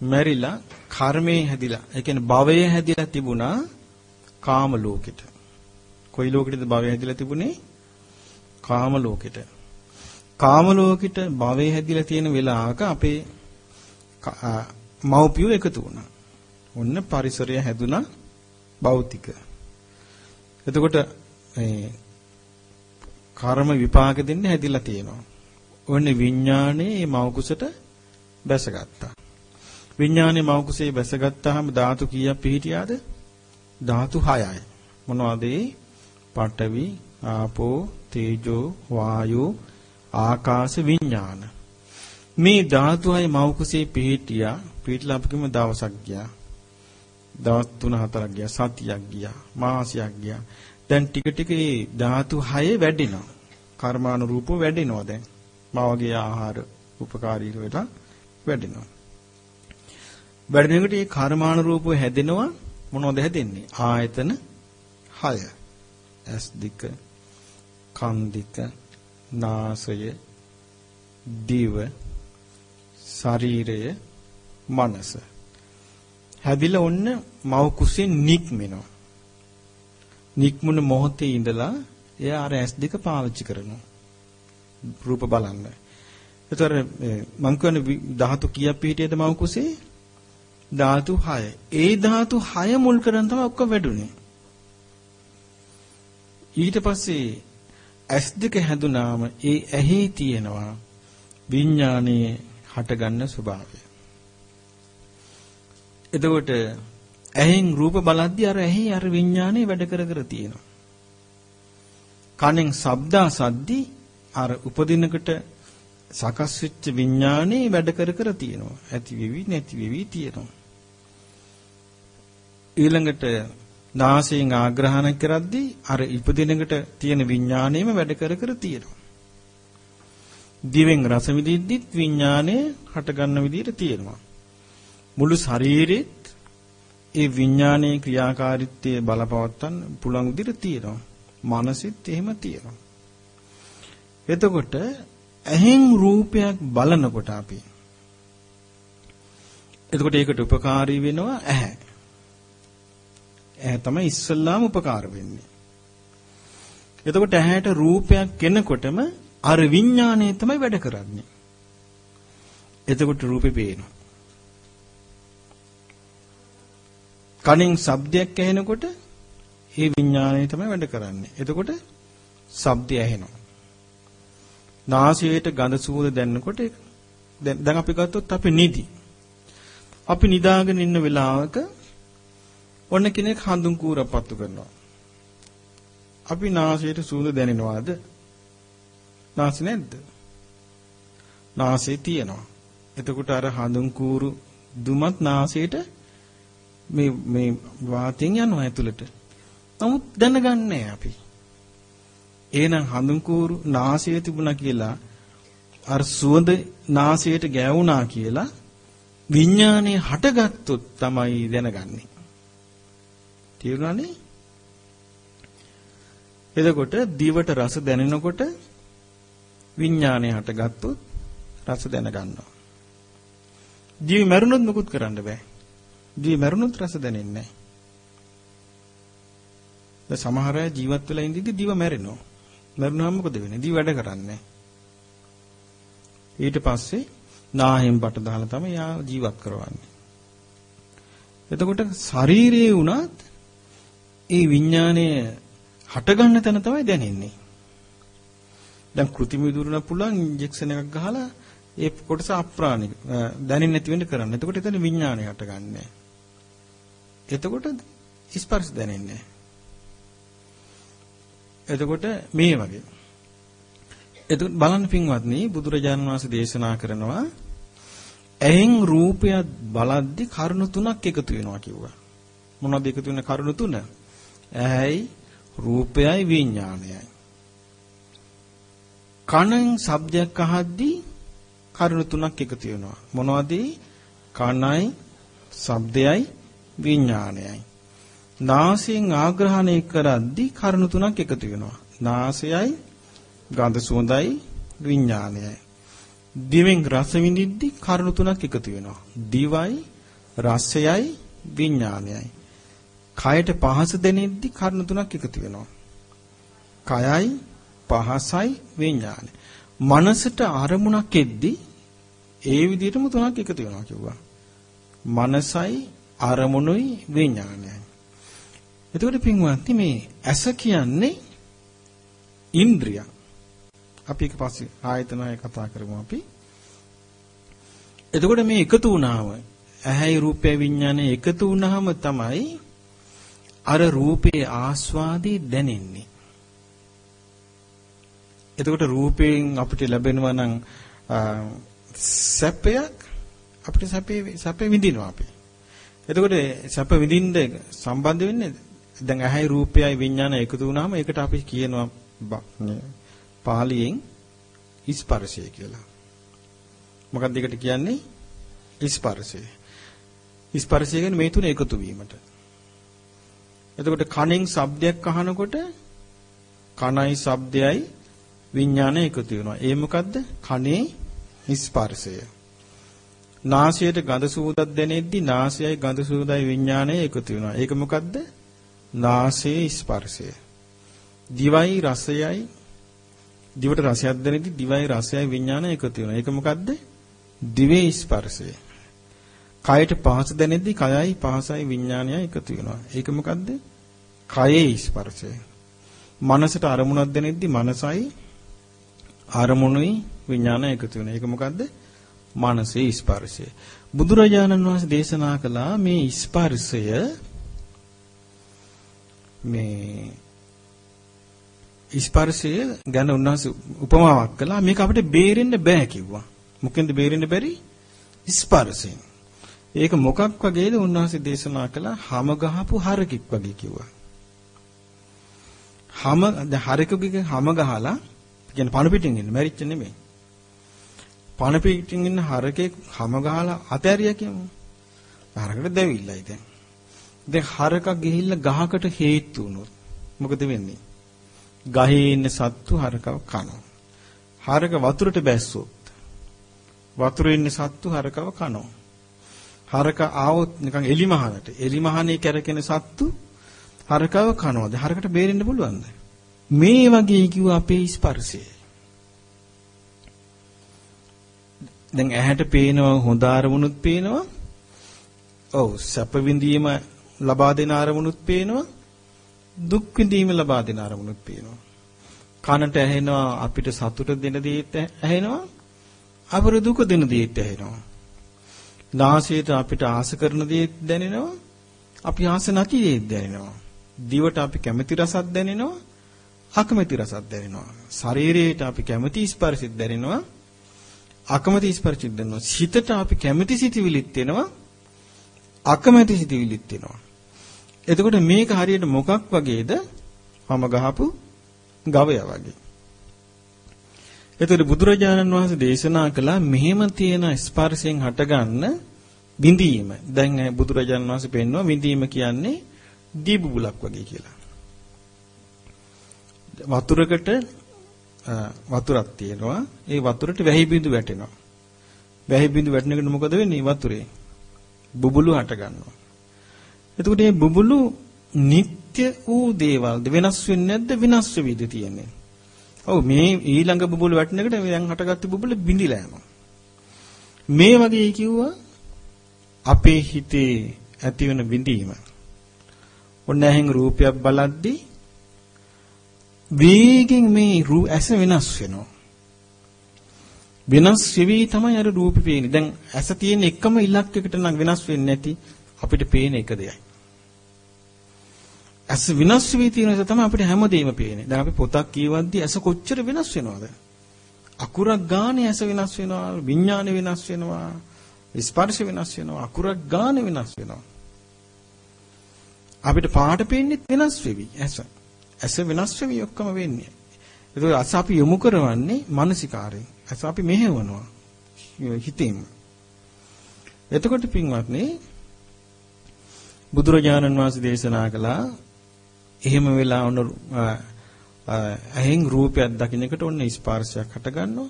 මැරිලා කර්මයේ හැදිලා, ඒ කියන්නේ භවයේ හැදිලා තිබුණා කාම ලෝකෙට. කොයි ලෝකෙටද භවයේ හැදිලා තිබුණේ? කාම ලෝකෙට. කාම ලෝකෙට භවයේ හැදිලා තියෙන වෙලාවක අපේ මව්පියෝ එකතු වුණා. ඔන්න පරිසරය හැදුනා භෞතික. එතකොට මේ කර්ම විපාක දෙන්න හැදිලා තියෙනවා. ඔන්න විඥානේ මව කුසට බැසගත්තා. විඥානේ මව කුසේ බැසගත්තාම ධාතු කීයක් පිහිටියාද? ධාතු 6යි. මොනවද ඒ? පඨවි, ආපෝ, තේජෝ, වායෝ, ආකාශ විඥාන. මේ ධාතු 6 මව කුසේ පිහිටියා. පිහිටලා අපිකම දවසක් ගියා. දවස් 3-4ක් ගියා සතියක් ගියා මාසයක් ගියා දැන් ටික ටික මේ ධාතු 6 වැඩෙනවා. කර්මානුරූපව වැඩෙනවා දැන්. මාවගේ ආහාර උපකාරී වෙලා වැඩෙනවා. වැඩෙනකොට මේ කර්මානුරූපව හැදෙනවා මොනවද හැදෙන්නේ? ආයතන 6 ඇස් දික කන් දික නාසය දිව ශරීරය මනස. හැදිලා ඔන්න මව කුසෙන් නික්මෙනවා. නික්මුණ මොහොතේ ඉඳලා එයා අර S2 පාවිච්චි කරනවා. රූප බලන්න. ඒතර මං කියන්නේ ධාතු කීයක් පිටියද මව කුසේ? ධාතු 6. ඒ ධාතු 6 මුල් කරන් තමයි ඔක්කොම වැඩුණේ. ඊට පස්සේ S2 හැදුනාම ඒ ඇහි තියෙනවා විඥානයේ හටගන්න ස්වභාවය. එතකොට ඇහෙන් රූප බලද්දී අර ඇහි අර විඥානේ වැඩ කර කර තියෙනවා. කනෙන් ශබ්දා සද්දි අර උපදිනකට සකස් වෙච්ච විඥානේ වැඩ කර කර තියෙනවා. ඇති වෙවි නැති වෙවි තියෙනවා. ඊළඟට නාසයෙන් ආග්‍රහණ කරද්දී අර ඉපදිනකට තියෙන විඥාණයම වැඩ කර කර තියෙනවා. දිවෙන් රස විඳිද්දිත් විඥාණය හට ගන්න විදිහට තියෙනවා. මුළු ශරීරෙත් ඒ විඥානයේ ක්‍රියාකාරීත්වය බලපවත්තන්න පුළුවන් විදිහට තියෙනවා. මනසෙත් එහෙම තියෙනවා. එතකොට ඇහෙන් රූපයක් බලනකොට අපි එතකොට ඒකට උපකාරී වෙනවා ඇහැ. ඇහැ තමයි ඉස්සල්ලාම උපකාර වෙන්නේ. එතකොට ඇහැට රූපයක් කෙනකොටම අර විඥාණය තමයි වැඩ කරන්නේ. එතකොට රූපේ පේනවා. කණෙන් ශබ්දයක් ඇහෙනකොට ඒ විඥාණය තමයි වැඩ කරන්නේ. එතකොට ශබ්දය ඇහෙනවා. නාසයට ගඳ සුවඳ දැනෙනකොට දැන් අපි ගත්තොත් අපි නිදි. අපි නිදාගෙන ඉන්න වෙලාවක ඔන්න කෙනෙක් හඳුන් කූරපත්තු කරනවා. අපි නාසයට සුවඳ දැනෙනවාද? නාසෙ නැද්ද? නාසෙ තියෙනවා. එතකොට අර හඳුන් කූරු දුමත් නාසයට මේ මේ වාතයෙන් යනවා ඇතුළට. නමුත් දැනගන්නේ අපි. එහෙනම් හඳුන් කූරු නාසයේ තිබුණා කියලා අර සුවඳ නාසයට ගෑවුනා කියලා විඥානේ හටගත්තොත් තමයි දැනගන්නේ. තේරුණානේ? එතකොට දිවට රස දැනෙනකොට විඥානේ හටගත්තොත් රස දැනගන්නවා. දිව මරුණොත් මුකුත් කරන්න බෑ. දිව මරුණොත් රස දැනෙන්නේ නැහැ. දැන් සමහර අය ජීවත් වෙලා ඉඳිද්දි දිව මැරෙනවා. මරුණාම මොකද වෙන්නේ? දිව වැඩ කරන්නේ ඊට පස්සේ නාහෙන් බට දාලා තමයි යා ජීවත් කරවන්නේ. එතකොට ශරීරයේ වුණත් ඒ විඥානය හටගන්න තැන තමයි දැනෙන්නේ. දැන් કૃතිම විදුරන පුළුවන් ඉන්ජෙක්ෂන් එකක් ගහලා ඒ කොටස අප්‍රාණික දැනෙන්නේ නැති වෙන්න කරන්න. එතකොට එතන විඥානය හටගන්නේ. එතකොට ස්පර්ශ දැනෙන්නේ එතකොට මේ වගේ. එතකොට බලන්න පින්වත්නි බුදුරජාණන් වහන්සේ දේශනා කරනවා ඇහෙන් රූපය බලද්දි කරුණු තුනක් එකතු වෙනවා කිව්වා. මොනවද එකතු වෙන කරුණු තුන? ඇහැයි රූපයයි විඥානයයි. කනෙන් ශබ්දයක් අහද්දී කරුණු තුනක් එකතු වෙනවා. මොනවද? කනයි, ශබ්දයයි, විඥානයයි. නාසයෙන් ආග්‍රහණය කරද්දී කරුණු තුනක් එකතු වෙනවා. නාසයයි, ගඳ සුවඳයි, විඥානයයි. දිවෙන් රස විඳිද්දී කරුණු තුනක් එකතු වෙනවා. දිවයි, රසයයි, විඥානයයි. කයට පහස දැනෙද්දී කරුණු තුනක් එකතු වෙනවා. කයයි, පහසයි, විඥානයි. මනසට අරමුණක් එද්දී ඒ විදිහටම තුනක් එකතු වෙනවා කිව්වා. මනසයි අරමුණුයි විඥානයයි. එතකොට පින්වත්නි මේ ඇස කියන්නේ ඉන්ද්‍රිය. අපි එක පස්සේ ආයතනය කතා කරමු අපි. එතකොට මේ එකතු වුණාම ඇහැයි රූපේ විඥානේ එකතු වුණාම තමයි අර රූපේ ආස්වාදී දැනෙන්නේ. එතකොට රූපයෙන් අපිට ලැබෙනවා නම් සැපයක් අපිට සැපේ සැපේ විඳිනවා අපි. එතකොට සැප විඳින්න සම්බන්ධ වෙන්නේ දැන් ඇහැයි රූපයයි විඥානය එකතු වුණාම ඒකට අපි කියනවා පාලියෙන් ස්පර්ශය කියලා. මොකක්ද ඒකට කියන්නේ? ස්පර්ශය. ස්පර්ශය කියන්නේ මේ තුන එකතු වීමට. එතකොට කණෙන් ශබ්දයක් අහනකොට කණයි ශබ්දයයි විඥානය එකතු වෙනවා. ඒ මොකද්ද? කනේ ස්පර්ශය. නාසයට ගඳ සුවඳක් දැනෙද්දි නාසයයි ගඳ සුවඳයි විඥානය එකතු වෙනවා. ඒක මොකද්ද? නාසයේ ස්පර්ශය. දිවයි රසයයි දිවට රසයක් දැනෙද්දි දිවයි රසයයි විඥානය එකතු වෙනවා. ඒක මොකද්ද? දිවේ ස්පර්ශය. කයට පහස දැනෙද්දි කයයි පහසයි විඥානයයි එකතු වෙනවා. ඒක මොකද්ද? කයේ ස්පර්ශය. මනසට අරමුණක් දැනෙද්දි මනසයි අරමුණුයි විඥානය එකතු වෙනවා. ඒක මොකද්ද? මනසේ ස්පර්ශය. බුදුරජාණන් වහන්සේ දේශනා කළා මේ ස්පර්ශය මේ ස්පර්ශය ගැන උන්වහන්සේ උපමාවක් කළා මේක අපිට බේරෙන්න බෑ කිව්වා. මොකෙන්ද බේරෙන්න බැරි? ස්පර්ශයෙන්. ඒක මොකක් වගේද උන්වහන්සේ දේශනා කළා? හැම ගහපු හරකෙක් වගේ කිව්වා. හැම දැන් හරකෙකුගේ හැම ගහලා කියන්නේ පණ පිටින් ඉන්න මැරිච්ච නෙමෙයි. පණ පිටින් ඉන්න හරකෙක් හැම ගහලා අතෑරියා කියමු. හරකට දැවිල්ලයි දැන්. දැන් හරකක් ගිහිල්ලා ගහකට හේතු වුණොත් මොකද වෙන්නේ? ගහේ ඉන්න සත්තු හරකව කනවා. හරක වතුරට බැස්සොත් වතුරේ ඉන්න සත්තු හරකව කනවා. හරක ආවොත් නිකන් එලිමහනට එලිමහනේ කැරකෙන සත්තු හරකව කනවාද? හරකට බේරෙන්න පුළුවන්ද? මේ වගේ කිව්ව අපේ ස්පර්ශය. දැන් ඇහැට පේනවා හොඳ අරමුණුත් පේනවා. ඔව් සැප විඳීම ලබා දෙන අරමුණුත් පේනවා. දුක් විඳීම ලබා දෙන අරමුණුත් පේනවා. කනට ඇහෙනවා අපිට සතුට දෙන දේත් ඇහෙනවා. අපර දුක දෙන දේත් ඇහෙනවා. නාසයට අපිට ආස කරන දේත් දැනෙනවා. අපි ආස නැති දේත් දැනෙනවා. දිවට අපි කැමති රසක් දැනෙනවා. අකමැති රසක් දැනෙනවා. ශරීරයට අපි කැමති ස්පර්ශෙත් දැනෙනවා. අකමැති ස්පර්ශෙත් දැනෙනවා. සිතට අපි කැමති සිතිවිලිත් එනවා. අකමැති සිතිවිලිත් එනවා. එතකොට මේක හරියට මොකක් වගේද? මම ගහපු ගවයා වගේ. එතකොට බුදුරජාණන් වහන්සේ දේශනා කළා මෙහෙම තියෙන ස්පර්ශයෙන් හටගන්න විඳීම. දැන් බුදුරජාණන් වහන්සේ පෙන්වුවා විඳීම කියන්නේ දීබුබුලක් වගේ කියලා. වතුරකට වතුරක් තියෙනවා. ඒ වතුරට වැහි බිඳු වැටෙනවා. වැහි බිඳු වැටෙනකොට මොකද වෙන්නේ? වතුරේ බුබුලු හට ගන්නවා. එතකොට මේ බුබුලු නিত্য වූ දේවල්ද වෙනස් වෙන්නේ නැද්ද? විනාශ වෙවිද තියෙන්නේ. ඔව් මේ ඊළඟ බුබුලු වැටෙනකොට දැන් හටගත්තු බුබුල බිඳිලා යනවා. මේ වගේ කිව්වා අපේ හිතේ ඇතිවන බිඳීම. ඔන්න ඇහෙන් රූපයක් බලද්දී වේගෙන් මේ රූ ඇස වෙනස් වෙනවා. වෙනස් වෙවි තමයි අර රූපේ පේන්නේ. දැන් ඇස තියෙන එකම ඉලක්කයකට නම් වෙනස් වෙන්නේ නැති අපිට පේන එක දෙයයි. ඇස වෙනස් වෙවි තියෙන නිසා තමයි අපිට හැමදේම පේන්නේ. දැන් අපි පොතක් කියවද්දී ඇස කොච්චර වෙනස් වෙනවද? අකුරක් ගානේ ඇස වෙනස් වෙනවා, විඥාන වෙනස් වෙනවා, ස්පර්ශ වෙනස් වෙනවා, අකුරක් ගානේ වෙනස් වෙනවා. අපිට පාට පේන්නේ වෙනස් වෙවි ඇස. ඇස වෙනස් වෙමි ඔක්කොම වෙන්නේ. ඒක අස අපි යොමු කරවන්නේ මානසිකාරයෙන්. ඇස අපි මෙහෙවනවා හිතින්. එතකොට පින්වත්නි බුදුරජාණන් වහන්සේ දේශනා කළා එහෙම වෙලා ඔන්න ඇහෙන් රූපයක් දකින්නකට ඔන්න ස්පර්ශයක් හට ගන්නවා.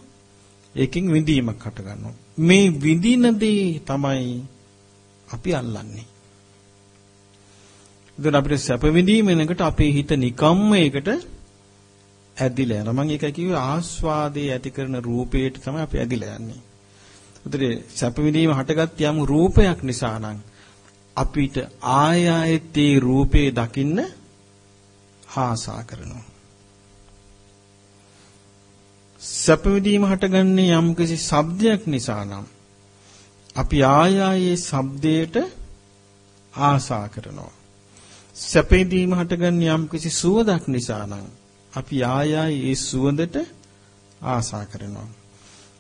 ඒකෙන් විඳීමක් හට ගන්නවා. මේ විඳින දේ තමයි අපි අල්ලන්නේ. එතකොට අපිට සැප විඳීම වෙනකොට අපේ හිත නිකම්ම ඒකට ඇදිලා යනවා. මම ඒකයි කිව්වේ ආස්වාදයේ ඇති කරන රූපයට තමයි අපි ඇදිලා යන්නේ. එතකොට සැප විඳීම හටගත් යම් රූපයක් නිසා නම් අපිට ආය ආයෙත් ඒ රූපේ දකින්න ආසා කරනවා. සැප විඳීම හටගන්නේ යම් කිසි ශබ්දයක් නිසා නම් අපි ආය ආයේ ශබ්දයට ආසා කරනවා. සැපේදීම හටගන්න යම් කිසි සුවඳක් නිසා නම් අපි ආයයි ඒ සුවඳට ආසා කරනවා.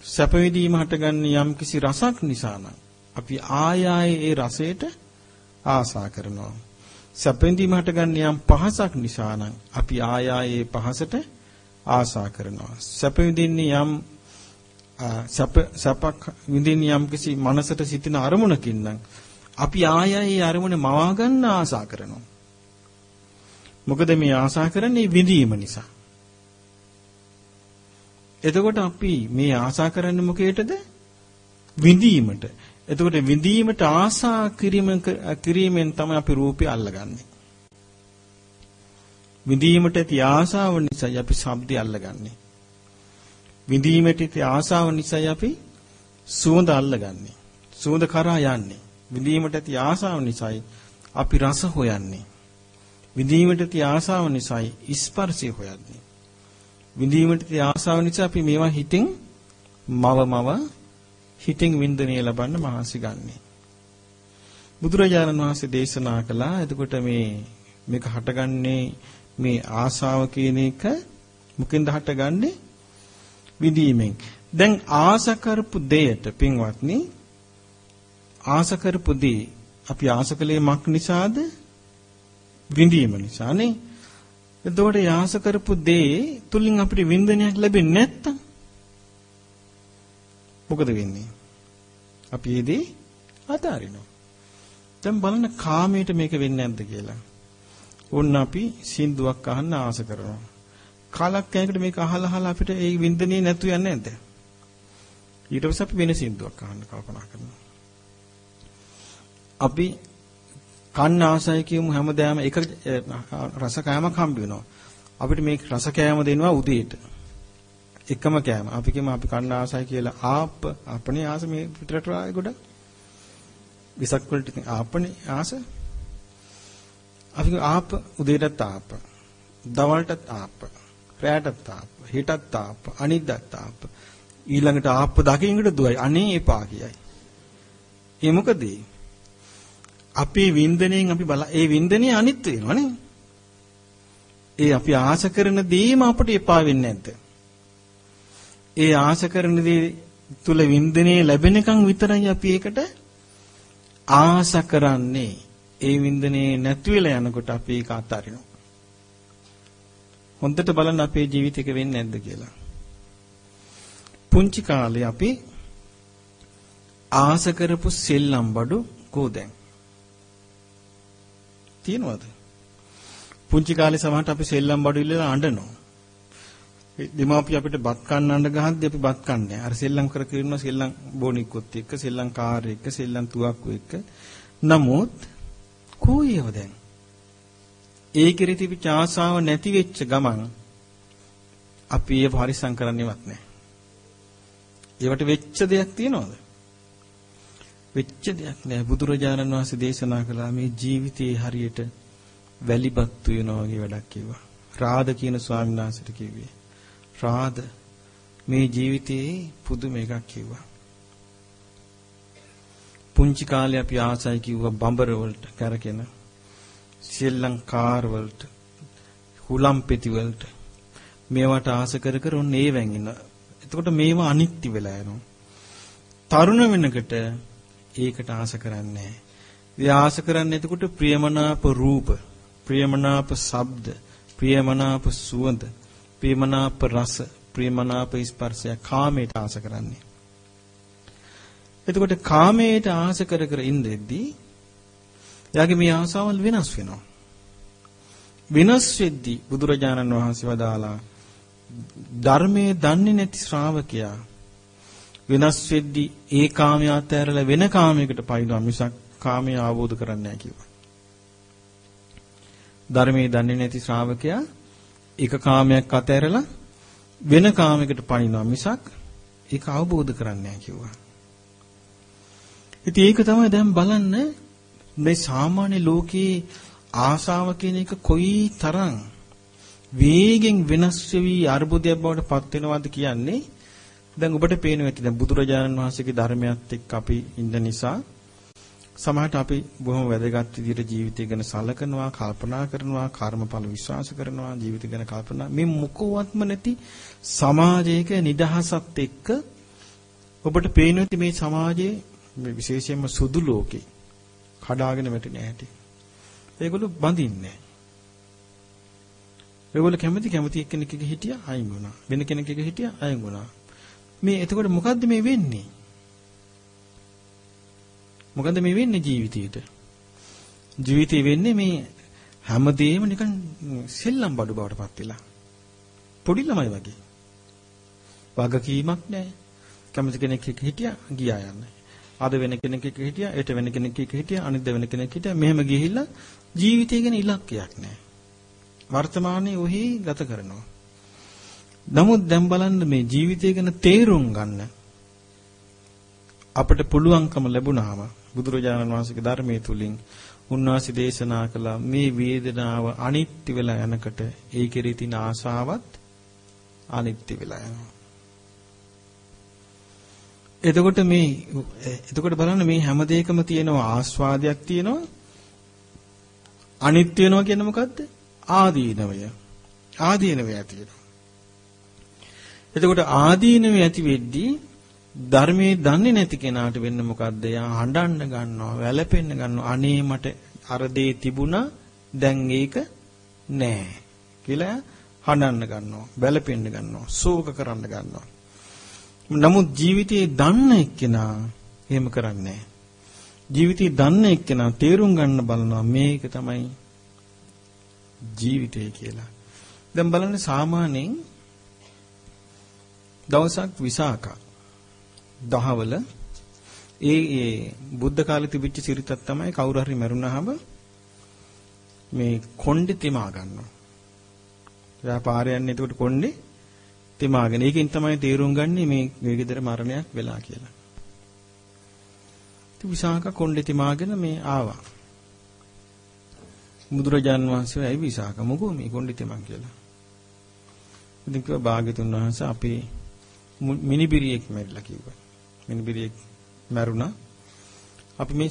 සැපේදීම හටගන්න යම් කිසි රසක් නිසා නම් අපි ආයයි ඒ රසයට ආසා කරනවා. සැපේදීම හටගන්න යම් පහසක් නිසා නම් අපි ආයයි ඒ පහසට ආසා කරනවා. සැප විඳින්නේ යම් සැප සැපක් විඳින්න යම් කිසි මනසට සිටින අරමුණකින් නම් අපි ආයයි ඒ අරමුණ මවා ගන්න ආසා කරනවා. මොකද මේ ආසා කරන්නේ විඳීම නිසා. එතකොට අපි මේ ආසා කරන්නේ මොකේටද? විඳීමට. එතකොට විඳීමට ආසා කිරීම කිරීමෙන් තමයි අපි රූපය අල්ලගන්නේ. විඳීමට ඇති ආසාව නිසායි අපි ශබ්දය අල්ලගන්නේ. විඳීමට ඇති ආසාව නිසායි අපි සුවඳ අල්ලගන්නේ. සුවඳ කරා යන්නේ. විඳීමට ඇති ආසාව නිසායි අපි රස හොයන්නේ. විඳීමට තිය ආසාව නිසායි ස්පර්ශය හොයන්නේ. විඳීමට තිය ආසාව නිසා අපි මේවා හිතින් මව මව හිතින් වින්දනය ලබන්න මහන්සි ගන්නෙ. බුදුරජාණන් වහන්සේ දේශනා කළා එතකොට මේ මේක හටගන්නේ මේ ආසාව කියන එක මුකින්ද හටගන්නේ විඳීමෙන්. දැන් ආස කරපු දෙයට පින්වත්නි ආස කරපු දේ අපි ආස කලේ මක් නිසාද? විඳීම නිසා නේ. එතකොට ආස කරපු දේ තුලින් අපිට වින්දනයක් ලැබෙන්නේ නැත්තම් මොකද වෙන්නේ? අපි ඒ දේ අතාරිනවා. දැන් බලන්න කාමයට මේක වෙන්නේ නැද්ද කියලා. ඕන්න අපි සින්දුවක් අහන්න ආස කරනවා. කාලක් යනකොට මේක අහලා අහලා අපිට ඒ වින්දනේ නැතු යන්නේ නැද්ද? ඊට පස්සේ අපි වෙන සින්දුවක් අහන්න කල්පනා කරනවා. අපි කන්න ආසයි කියමු හැමදාම එක රස කෑමක් හම්බ වෙනවා. අපිට මේ රස කෑම දෙනවා උදේට. එකම කෑම. අපි කියමු අපි කන්න ආසයි කියලා ආප්ප අපනේ ආස මේ පිටරට ආයේ ගොඩක්. විසක් වලට ආපනේ ආස. අපි ආප්ප උදේටත් ආප්ප. දවල්ටත් ආප්ප. රැයටත් ආප්ප. හෙටත් ආප්ප. අනිද්දාත් ආප්ප. ඊළඟට ආප්ප දකින්නට දුවයි. අනේ එපා කියයි. ඒ මොකද? අපේ වින්දනයෙන් අපි බල ඒ වින්දනේ අනිත් වෙනවනේ. ඒ අපි ආස කරන දේම අපට එපා වෙන්නේ නැද්ද? ඒ ආස කරන දේ තුල වින්දනේ ලැබෙනකන් විතරයි අපි ඒකට ආස කරන්නේ. ඒ වින්දනේ නැති වෙලා යනකොට අපි ඒක අතාරිනවා. හොඳට බලන්න අපේ ජීවිතේක වෙන්නේ නැද්ද කියලා. පුංචි කාලේ අපි ආස කරපු සෙල්ලම් බඩු කෝ දැන් තියෙනවද? පුංචි කාලේ සමහරට අපි සෙල්ලම් බඩු ඉල්ලලා අඬනවා. දෙමාපිය අපිට බත් කන්න අඬ ගහද්දී අපි බත් කන්නේ. අර සෙල්ලම් කර කිරින්න සෙල්ලම් බොනික්කොත් එක්ක සෙල්ලම් කාර් එක්ක සෙල්ලම් තුවක්කු එක්ක. නමුත් කෝයේව දැන්? ඒකෙරි තිබිච්ච ආසාව නැති වෙච්ච ගමන් අපි ඒ පරිසම් කරන්නේවත් නැහැ. ඒවට වෙච්ච දෙයක් තියනවද? වෙච්ච දෙයක් නෑ බුදුරජාණන් වහන්සේ දේශනා කළා මේ ජීවිතේ හරියට වැලිපත්තු වෙනවා වගේ වැඩක් කිව්වා. රාද කියන ස්වාමීන් වහන්සේට කිව්වේ. රාද මේ ජීවිතේ පුදුම එකක් කිව්වා. පුංචි කාලේ අපි ආසයි කිව්වා බඹර වලට කරගෙන ශ්‍රී ලංකාර වලට හුලම් පෙති වලට මේවට ආස කර කර ඔන්න ඒ වැංගින. එතකොට මේවා අනිත්‍ය වෙලා යනවා. තරුණ වෙනකොට ඒකට ආස කරන්නේ නැහැ. ආස කරන්නේ එතකොට ප්‍රියමනාප රූප, ප්‍රියමනාප ශබ්ද, ප්‍රියමනාප සුවඳ, ප්‍රියමනාප රස, ප්‍රියමනාප ස්පර්ශය කාමයට ආස කරන්නේ. එතකොට කාමයට ආස කර කර ඉඳෙද්දී එයාගේ මේ ආසාවල් වෙනස් වෙනවා. වෙනස් වෙද්දී බුදුරජාණන් වහන්සේ වදාලා ධර්මයේ දන්නේ නැති ශ්‍රාවකයා වෙනස් වෙද්දී ඒ කාමයේ අතහැරලා වෙන කාමයකට පයින්නවා මිසක් කාමයේ ආවෝද කරන්නේ නැහැ කිව්වා. ධර්මයේ දන්නේ නැති ශ්‍රාවකයා එක කාමයක් අතහැරලා වෙන කාමයකට පනිනවා මිසක් ඒක අවබෝධ කරන්නේ නැහැ කිව්වා. ඉතින් ඒක තමයි දැන් බලන්න මේ සාමාන්‍ය ලෝකයේ ආශාව කියන එක කොයි තරම් වේගෙන් වෙනස් වෙවි අර්බුදයක් බවට පත් වෙනවද කියන්නේ දැන් ඔබට පේනවා ඇති දැන් බුදුරජාණන් වහන්සේගේ ධර්මයත් එක්ක අපි ඉන්න නිසා සමහරට අපි බොහොම වැදගත් විදිහට ජීවිතය ගැන සලකනවා, කල්පනා කරනවා, කර්මඵල විශ්වාස කරනවා, ජීවිතය ගැන කල්පනා මේ මොකවත්ම නැති සමාජයක නිදහසත් එක්ක ඔබට පේනවා මේ සමාජයේ මේ විශේෂයෙන්ම සුදු ලෝකේ කඩාගෙන වැටෙන හැටි. ඒගොල්ලෝ බඳින්නේ ඒගොල්ලෝ කැමති කැමති එක්කෙනෙක් එක හිටියා අයින් වුණා. වෙන කෙනෙක් එක හිටියා අයින් වුණා. මේ එතකොට මොකද්ද මේ වෙන්නේ? මොකද්ද මේ වෙන්නේ ජීවිතේට? ජීවිතේ වෙන්නේ මේ හැමදේම නිකන් සෙල්ලම් බඩු බවට පත් වෙලා. පොඩි ළමයි වගේ. වගකීමක් නැහැ. කැමති කෙනෙක් එක්ක හිටියා ගියා යන්නේ. අද වෙන කෙනෙක් එක්ක හිටියා, ඊට වෙන කෙනෙක් එක්ක හිටියා, අනිත් වෙන කෙනෙක් හිටියා. මෙහෙම ගිහිල්ලා ජීවිතය ගැන ඉලක්කයක් නැහැ. වර්තමානයේ ඔහි ගත කරනවා. නමුත් දැන් බලන්න මේ ජීවිතය ගැන තේරුම් ගන්න අපිට පුළුවන්කම ලැබුණාම බුදුරජාණන් වහන්සේගේ ධර්මයේ තුලින් උන්වහන්සේ දේශනා කළ මේ වේදනාව අනිත්‍ය වෙලා යනකොට ඒ කෙරෙහි තියෙන ආශාවත් අනිත්‍ය වෙලා යනවා. එතකොට මේ එතකොට බලන්න මේ හැම දෙයකම තියෙනවා ආස්වාදයක් තියෙනවා අනිත්‍ය වෙනවා කියන්නේ මොකද්ද? ආදීනවය. ආදීනවය තියෙනවා. එතකොට ආදීනවේ ඇති වෙද්දී ධර්මයේ දන්නේ නැති කෙනාට වෙන්නේ මොකද්ද? යා හඬන්න ගන්නවා, වැළපෙන්න ගන්නවා. අනේ මට අර දේ තිබුණා දැන් ඒක නෑ කියලා හඬන්න ගන්නවා, වැළපෙන්න ගන්නවා, ශෝක කරන්න ගන්නවා. නමුත් ජීවිතයේ දන්න එක්කෙනා එහෙම කරන්නේ ජීවිතේ දන්න එක්කෙනා තේරුම් ගන්න බලනවා මේක තමයි ජීවිතය කියලා. දැන් බලන්න සාමාන්‍යයෙන් දවසක් විසාකා දහවල ඒ ඒ බුද්ධ කාලේ තිබිච්ච සිරිතක් තමයි කවුරු හරි මරුණාම මේ කොණ්ඩේ තෙමා ගන්නවා. එයා පාරේ යන්නේ එතකොට කොණ්ඩේ තෙමාගෙන. ඒකෙන් තමයි තේරුම් ගන්නේ මේ මේ ගෙදර මරණයක් වෙලා කියලා. ඉතින් විසාක කොණ්ඩේ තෙමාගෙන මේ ආවා. බුදුරජාන් වහන්සේ ඇයි විසාක මොකෝ මේ කොණ්ඩේ තෙමන් කියලා. ඉතින් කිව්වා භාග්‍යතුන් වහන්සේ අපේ මිනිබිරියෙක් මැරිලා කිව්වා. මිනිබිරියෙක් මැරුණා. අපි මේ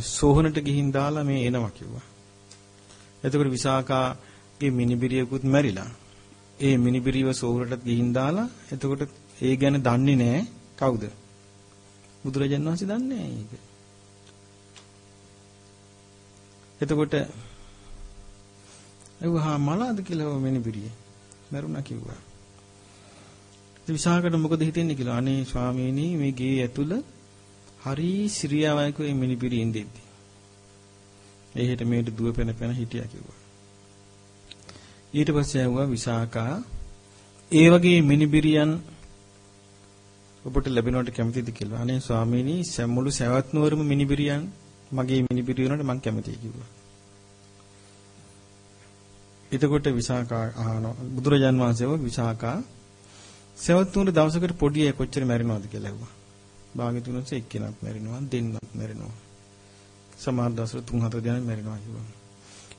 සෝහනට ගිහින් දාලා මේ එනවා කිව්වා. එතකොට විසාකාගේ මිනිබිරියකුත් මැරිලා. ඒ මිනිබිරිව සෝහනටත් ගිහින් දාලා එතකොට ඒ ගැන දන්නේ නැහැ කවුද? බුදුරජාණන් වහන්සේ දන්නේ නැහැ ඒක. එතකොට එවහා මලාද කියලා මිනිබිරිය මරුණා කිව්වා. ඉතින් විසාකට මොකද හිතෙන්නේ කියලා අනේ ස්වාමීනි මේ ගේ ඇතුළ හරි සිරියාවයික මේ මිනිබිරිය ඉඳිද්දි. එහෙට මේට දුව පෙන පෙන හිටියා කිව්වා. ඊට පස්සේ ආවා විසාකා ඒ වගේ මිනිබිරියන් ඔබට ලැබෙනවට කැමතිද කියලා. අනේ ස්වාමීනි මුළු සවැත් නුවරම මිනිබිරියන් මගේ මිනිබිරිය වුණාට මං කැමතියි කිව්වා. එතකොට විසාකා අහනවා බුදුරජාන් වහන්සේව විසාකා සවැත් නුවර දවසකට පොඩි අය කොච්චර මැරෙනවද කියලා ඇහුවා. භාග්‍යතුන්සේ එක්කෙනෙක් මැරෙනවා දෙන්නක් මැරෙනවා. සමහර දවසට 3-4 දෙනෙක් මැරෙනවා කිව්වා.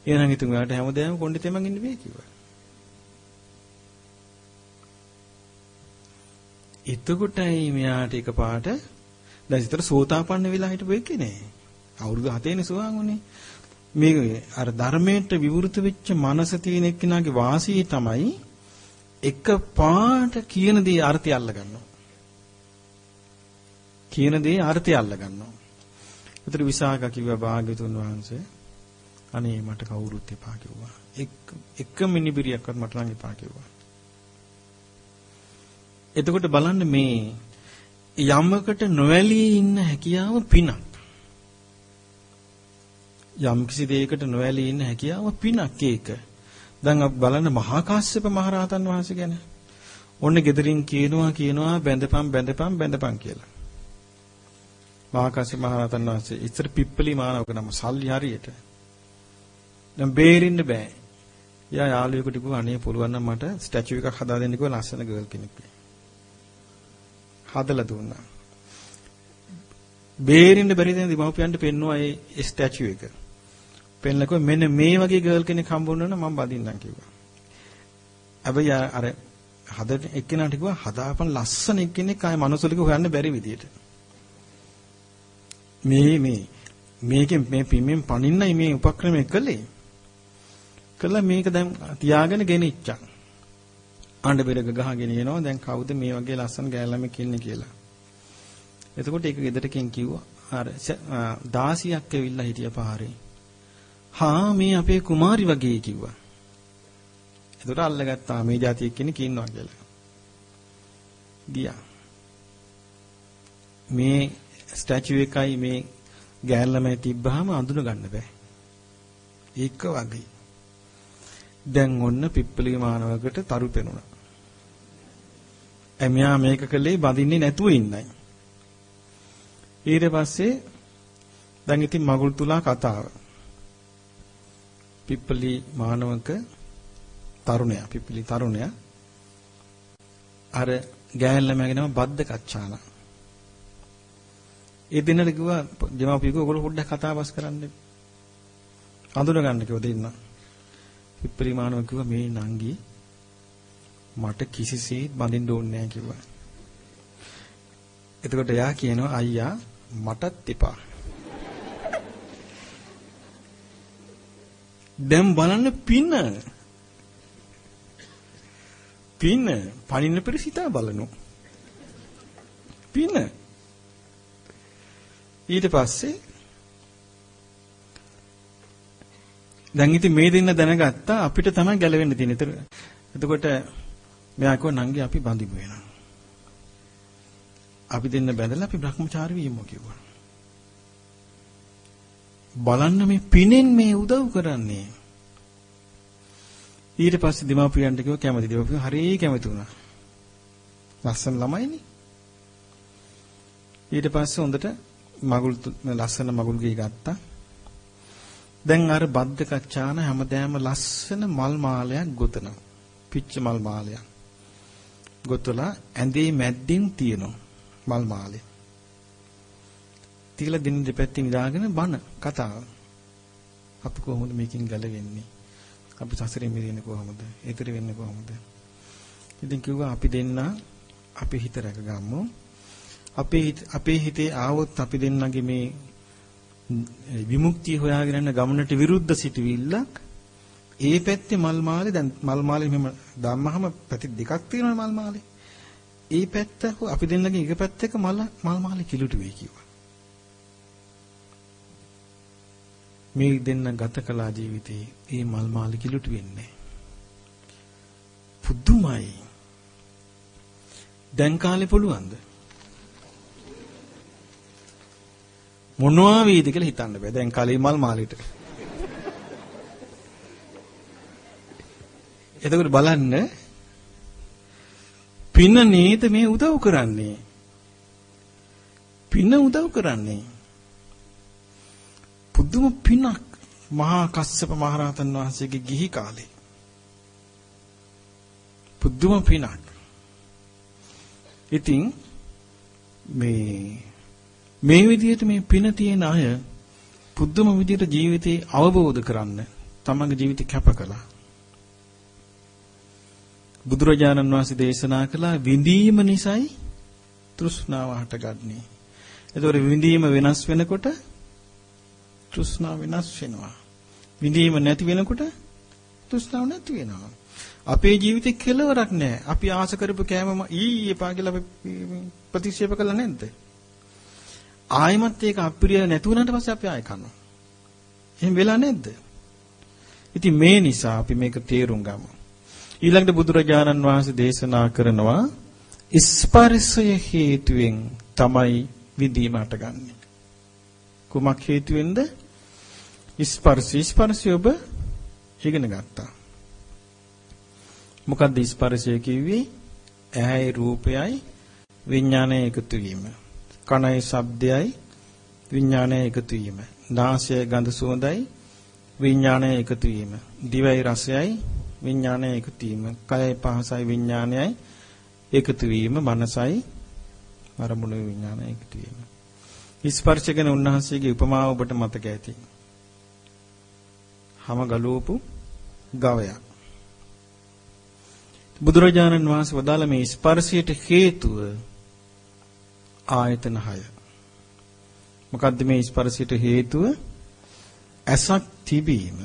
එහෙනම් ඉතින් ඔයාලට හැමදාම කොණ්ඩේ තෙමන් ඉන්න බෑ කිව්වා. එතකොටයි මෙයාට එකපාරට දැන් විතර සෝතාපන්න වෙලා හිටපු එකේ නෑ. අවුරුදු 7ේනේ සෝවාන් උනේ. මේ අර ධර්මයට විවෘත වෙච්ච මනස තියෙන එක්කෙනාගේ වාසිය තමයි එක පාට කියන දේ අර්ථය අල්ල ගන්නවා. කියන දේ අර්ථය අල්ල ගන්නවා. උතර විසාක කිව්වා භාග්‍යතුන් වහන්සේ අනේ මට කවුරුත් එපා කිව්වා. එක් එක මිනිබිරියක්වත් මට නම් එපා කිව්වා. එතකොට බලන්න මේ යමකට නොඇලී ඉන්න හැකියාව පිනක්. යම් කිසි දෙයකට නොඇලී ඉන්න හැකියාව පිනක් ඒක. දැන් අපි බලන්න මහා කාශ්‍යප මහරහතන් වහන්සේ ගැන. ඔන්න gederin කියනවා කියනවා බැඳපම් බැඳපම් බැඳපම් කියලා. මහා කාශ්‍යප මහරහතන් වහන්සේ ඉතර පිප්පලි මානවක නම සල්ලි හරියට. දැන් බේරෙන්න බෑ. යා යාළුවෙකුට කිව්වා අනේ පුළුවන් නම් මට ස්ටැචු එකක් හදා දෙන්න කිව්වා ලස්සන ගර්ල් කෙනෙක්. හදලා දුන්නා. බේරෙන්න බැරි දෙන දෙමව්පියන්ට පෙන්නුවා ඒ ස්ටැචු එක. පෙන්නකෝ මෙන්න මේ වගේ ගර්ල් කෙනෙක් හම්බුනා නම් මම බඳින්නම් කිව්වා. හැබැයි අර හද එක්කෙනාට කිව්වා හදාපන් ලස්සන එක්කෙනෙක් ආයේ මනුස්සලික හොයන්න බැරි විදියට. මේ මේ මේකෙන් මේ පිම්මෙන් පනින්නයි මේ උපක්‍රමය කළේ. කළා මේක දැන් තියාගෙන ගෙනිච්චා. අඬ බෙරක ගහගෙන එනවා දැන් කවුද මේ වගේ ලස්සන ගෑල්ලමක් ඉන්නේ කියලා. එතකොට ඒක ගෙදරකින් කිව්වා අර 16ක් ඇවිල්ලා හිටිය පාරේ. හා මේ අපේ කුමාරි වගේ කිව්වා. එතකොට අල්ලගත්තා මේ જાතිය කෙනෙක් ඉන්නවා කියලා. ගියා. මේ ස්ටැචු එකයි මේ ගෑල්ලමයි තිබ්බහම අඳුන ගන්න බෑ. ඒක වගේ. දැන් ඔන්න පිප්පලි මානවකට තරු පෙනුණා. එමියා මේක කළේ බඳින්නේ නැතුව ඉන්නයි. ඊට පස්සේ දැන් ඉතින් මගුල් තුලා කතාව. පිප්පලි මානවක තරුණයා පිප්පලි තරුණයා අර ගෑල්ලමගෙනම බද්ද කච්චාන. ඒ දිනට කිව්වා දෙමාපියෝ ඔයගොල්ලෝ පොඩ්ඩක් කතා බස් කරන්න. අඳුන ගන්න කිව්වා දෙන්න. විපරිමාණව කිව්වා මේ නංගි මට කිසිසේත් බඳින්න ඕනේ නැහැ කිව්වා. එතකොට එයා කියනවා අයියා මටත් එපා. දැන් බලන්න පින. පින පණින්න පෙර සිතා බලනු. පින ඊට පස්සේ දැන් ඉතින් මේ දෙන්න දැනගත්තා අපිට තමයි ගැලවෙන්න තියෙන්නේ. එතකොට මෙයා කිව්වා නංගි අපි බඳිමු වෙනවා. අපි දෙන්න බැඳලා අපි Brahmachari වීමු කිව්වා. බලන්න මේ පිනෙන් මේ උදව් කරන්නේ. ඊට පස්සේ දෙමාපියන්ට කිව්වා කැමති දෙමාපියන් හරිය කැමති වුණා. ලස්සන ළමයිනේ. ඊට පස්සේ හොඳට මගුල් ලස්සන මගුල් ගේ ගත්තා. දැන් අර බද්ද කච්චාන හැමදාම ලස්සන මල් මාලයක් ගොතනවා. පිච්ච මල් මාලයක්. ගොතලා ඇඳේ මැද්දෙන් තියෙනවා මල් මාලේ. තියලා දින දෙපැත්තේ නිදාගෙන බන කතාව. අපි කොහොමද මේකෙන් ගැලවෙන්නේ? අපි සසරෙන් මිදෙන්නේ කොහොමද? ඊතර වෙන්නේ කොහොමද? ඉතින් කිව්වා අපි දෙන්න අපේ හිත රැකගමු. අපේ අපේ හිතේ ආවොත් අපි දෙන්නගේ මේ විමුක්තිය හොයාගෙන යන ගමනට විරුද්ධ සිටවිල්ලක් ඒ පැත්තේ මල් මාලේ දැන් මල් මාලේ මෙහෙම දැම්මහම පැති දෙකක් තියෙනවා මල් මාලේ. ඒ පැත්ත අපි දෙන්නගේ එක පැත්තක මල් මල් මාලේ කිලුට වෙයි කිව්වා. මේ දෙන්න ගත කළා ජීවිතේ ඒ මල් මාලේ කිලුට වෙන්නේ. පුදුමයි. දැන් කාලේ පුළුවන්ද? මොනවා වේද කියලා හිතන්න බෑ. දැන් කලී මල් මාලිට. එතකොට බලන්න පින නේද මේ උදව් කරන්නේ. පින උදව් කරන්නේ. පුදුම පිනක් මහා කස්සප මහරහතන් වහන්සේගේ ගිහි කාලේ. පුදුම පිනක්. ඉතින් මේ මේ විදිහට මේ පින තියෙන අය පුදුම විදිහට ජීවිතේ අවබෝධ කරන්න තමන්ගේ ජීවිතය කැප කළා. බුදුරජාණන් වහන්සේ දේශනා කළා විඳීම නිසායි තෘෂ්ණාව හටගන්නේ. ඒතකොට විඳීම වෙනස් වෙනකොට තෘෂ්ණාව වෙනස් වෙනවා. විඳීම නැති වෙනකොට තෘෂ්ණාව නැති වෙනවා. අපේ ජීවිතේ කෙලවරක් නැහැ. අපි ආස කරපු කෑමම ඊ එපා කියලා අපි ප්‍රතික්ෂේප කළා නැද්ද? ආයෙමත් ඒක අප්‍රිය නැති වුණාට පස්සේ අපි ආයෙ කනවා. එහෙම වෙලා නැද්ද? ඉතින් මේ නිසා අපි මේක තේරුම් ගමු. ඊළඟට බුදුරජාණන් වහන්සේ දේශනා කරනවා ස්පර්ශය හේතුවෙන් තමයි විදීම අටගන්නේ. කුමක් හේතුවෙන්ද? ස්පර්ශ ස්පර්ශය ඔබ ඉගෙන ගත්තා. මොකද්ද ස්පර්ශය කිව්වේ? ඇහැයි රූපයයි විඥානය එකතු වීම. කනයි ශබ්දයයි විඥානය එකතු වීම. නාසය ගඳ සුවඳයි විඥානය එකතු වීම. දිවයි රසයයි විඥානය එකතු වීම. කයයි පහසයි විඥානයයි එකතු වීම. මනසයි අරමුණු විඥානය එකතු වීම. ස්පර්ශ ගැන උන්වහන්සේගේ උපමාව ඔබට මතක ඇති. හැම ගලවපු ගවයා. බුදුරජාණන් වහන්සේ වදාළ මේ ස්පර්ශයට හේතුව ආයතන 6. මොකද්ද මේ ස්පර්ශයට හේතුව? ඇසක් තිබීම,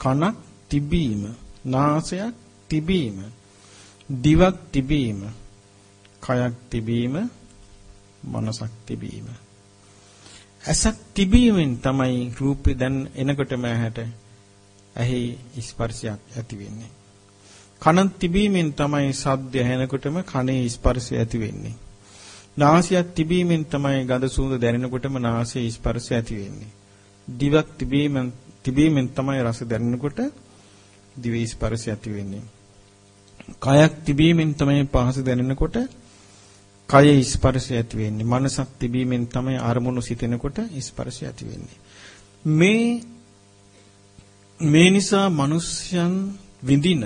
කනක් තිබීම, නාසයක් තිබීම, දිවක් තිබීම, කයක් තිබීම, මනසක් තිබීම. ඇසක් තිබීමෙන් තමයි රූපේ දැන් එනකොටම ඇහැට ඇහි ස්පර්ශයක් ඇති වෙන්නේ. කන තිබීමෙන් තමයි ශබ්දය ඇහෙනකොටම කනේ ස්පර්ශය ඇති වෙන්නේ. නාසයක් තිබීමෙන් තමයි ගඳ සුවඳ දැනෙනකොටම නාසයේ ස්පර්ශය ඇති වෙන්නේ. දිවක් තිබීමෙන් තිබීමෙන් තමයි රස දැනෙනකොට දිවේ ස්පර්ශය ඇති වෙන්නේ. කයක් තිබීමෙන් තමයි පහස දැනෙනකොට කයේ ස්පර්ශය ඇති වෙන්නේ. මනසක් තිබීමෙන් තමයි අරමුණු සිතෙනකොට ස්පර්ශය ඇති වෙන්නේ. මේ මේ නිසා මිනිස්යන් විඳින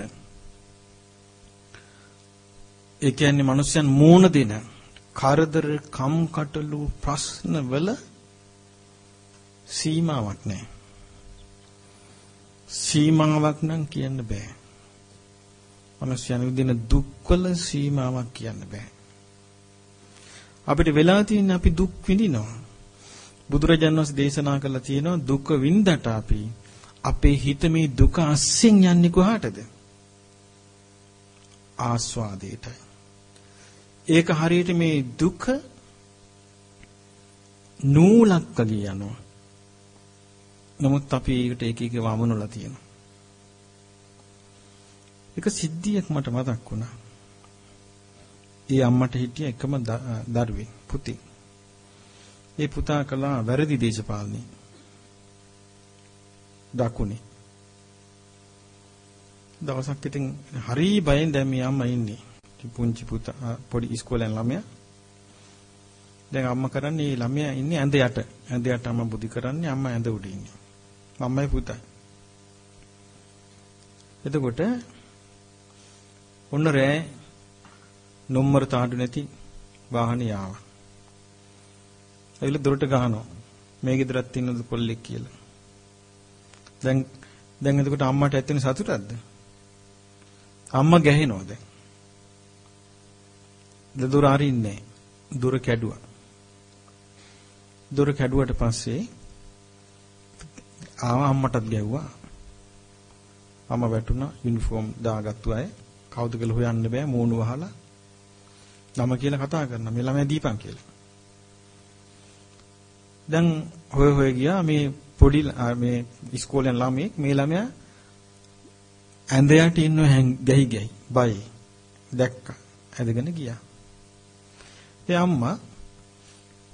ඒ කියන්නේ මිනිස්යන් මූණ දෙන කරදර කම්කටොළු ප්‍රශ්න වල සීමාවක් නැහැ. සීමාවක් නම් කියන්න බෑ. මනුෂ්‍යයන් විඳින දුක්වල සීමාවක් කියන්න බෑ. අපිට වෙලා තියෙන අපි දුක් විඳිනවා. බුදුරජාණන් වහන්සේ දේශනා කළා තියෙනවා දුක විඳට අපි අපේ හිත මේ දුක අස්සෙන් යන්නේ කොහාටද? ආස්වාදයටයි. ඒක හරියට මේ දුක නූලක් වගේ යනවා. නමුත් අපි ඒකට එක එක වමනලා තියෙනවා. එක සිද්ධියක් මට මතක් වුණා. ඒ අම්මට හිටිය එකම දරුවෙක් පුතේ. ඒ පුතා කළා වැරදි දේශපාලනය. දකුණේ. දවසක් ඉතින් හරි බයෙන් දැන් මේ අම්මා ඉන්නේ. පුංචි පුතා පොඩි ඉස්කෝලෙන් ළමයා. දැන් අම්මා කරන්නේ ළමයා ඉන්නේ ඇඳ යට. ඇඳ යට අම්මා බුදි කරන්නේ අම්මා ඇඳ උඩ ඉන්නේ. මම්මයි පුතයි. එතකොට ඔන්න රෑ නොම්මර තාඩු නැති වාහනේ ආවා. ඇවිල්ලා දොරට ගහනවා. මේ ගෙදරත් ඉන්නද කොල්ලෙක් කියලා. දැන් දැන් එතකොට අම්මට ඇත්තෙන සතුටක්ද? අම්මා ගැහෙනවා දැන්. දොර අරින්නේ දොර කැඩුවා. දොර කැඩුවට පස්සේ ආව අම්මටත් ගැව්වා. අම්මා වැටුණා යුනිෆෝම් දාගත්තු අය කවුද කියලා හොයන්න බෑ මූණු වහලා. නම කියලා කතා කරනවා මේ ළමයා දීපන් කියලා. දැන් හොය හොය ගියා මේ පොඩි මේ ඉස්කෝලෙන් ළමයෙක් මේ ළමයා ඇඳ යට ඉන්නව ගැහි ගැහි බයි. දැක්කා. ඇදගෙන ගියා. ඒ අම්මා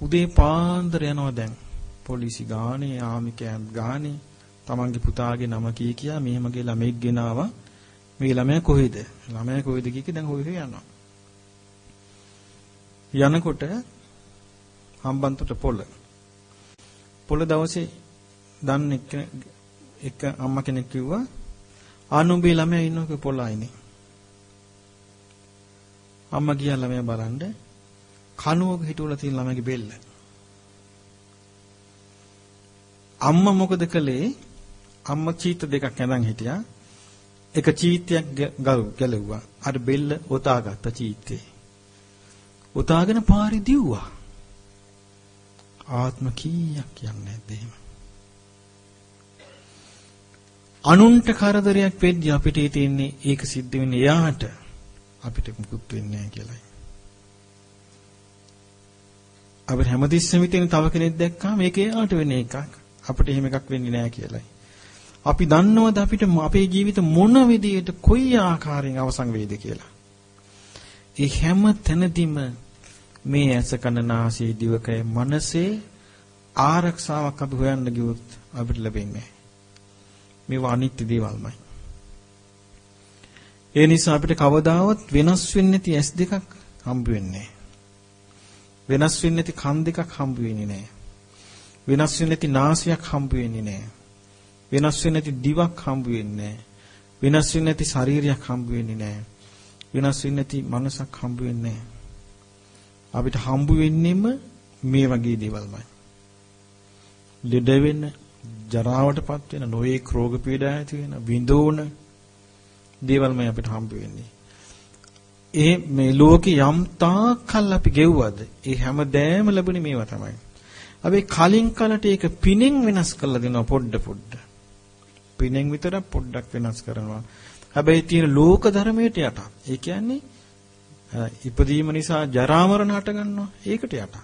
උදේ පාන්දර යනවා දැන්. පොලිසි ගානේ ආමි කැම්ප් ගානේ. තමන්ගේ පුතාගේ නම කී කියා මේ මගේ ළමෙක් ගෙනාවා. මේ ළමයා කොහෙද? ළමයා කොහෙද කිය දැන් හොය හොය යනවා. යනකොට හම්බන්තොට පොළ පොළ දවසේ දන්න එක එක අම්මා කෙනෙක් කිව්වා ආනුඹේ ළමයා ඉන්නක පොළයිනේ අම්මා ගියා ළමයා බලන්න කනුවක හිටවලා තියෙන ළමයාගේ බෙල්ල. අම්මා මොකද කළේ? අම්මා චීත දෙකක් ඇඳන් හිටියා. එක චීතයක් ගැලෙව්වා. අර බෙල්ල ඔතාගත්ත චීතේ. ඔතාගෙන පාරේ දිව්වා. ආත්ම කීයක් කියන්නේ නැද්ද එහෙම? අනුන්ට කරදරයක් වෙද්දී අපිට තියෙන්නේ ඒක සිද්ධ වෙන්නේ එයාට අපිට මුකුත් වෙන්නේ නැහැ කියලායි අපිට හැමතිස්සෙම තියෙන තව කෙනෙක් දැක්කම ඒක එයාට වෙන එකක් අපිට එහෙම එකක් වෙන්නේ නැහැ කියලායි. අපි දන්නවද අපිට අපේ ජීවිත මොන විදියට කොයි ආකාරයෙන් අවසන් වෙයිද කියලා. ඒ හැම තැනදීම මේ ඇස කන නාසය දිවකය මනසේ ආරක්ෂාවක් අපි හොයන්න ගියොත් අපිට ලැබෙන්නේ මේවා අනිත්‍ය දේවල්මයි. ඒ නිසා අපිට කවදාවත් වෙනස් වෙන්නේ නැති ඇස් දෙකක් හම්බ වෙන්නේ වෙනස් වෙන්නේ නැති කන් දෙකක් හම්බ වෙන්නේ නැහැ. වෙනස් වෙන්නේ නැති නාසයක් හම්බ වෙන්නේ නැහැ. වෙනස් වෙන්නේ නැති දිවක් හම්බ වෙන්නේ නැහැ. වෙනස් වෙන්නේ නැති ශරීරයක් හම්බ වෙන්නේ නැහැ. වෙනස් වෙන්නේ නැති මනසක් හම්බ වෙන්නේ නැහැ. අපිට හම්බ වෙන්නෙම මේ වගේ දේවල්මයි. ලෙඩ වෙන, ජරාවටපත් වෙන, නොයේ රෝග පීඩා ඇති වෙන, විඳෝන දේවල්මයි අපිට හම්බ වෙන්නේ. ඒ මේ ලෝකේ යම් තාක්කල් අපි ගෙව්වද ඒ හැම දෑම ලැබුණේ මේවා තමයි. අපි කලින් කලට ඒක පිනෙන් වෙනස් කරලා දෙනවා පොඩ පොඩ. පිනෙන් විතර පොඩ්ඩක් වෙනස් කරනවා. හැබැයි තියෙන ලෝක ධර්මයට යට. ඒ කියන්නේ ඉපදීම නිසා ජරා මරණ හට ගන්නවා. ඒකට යට.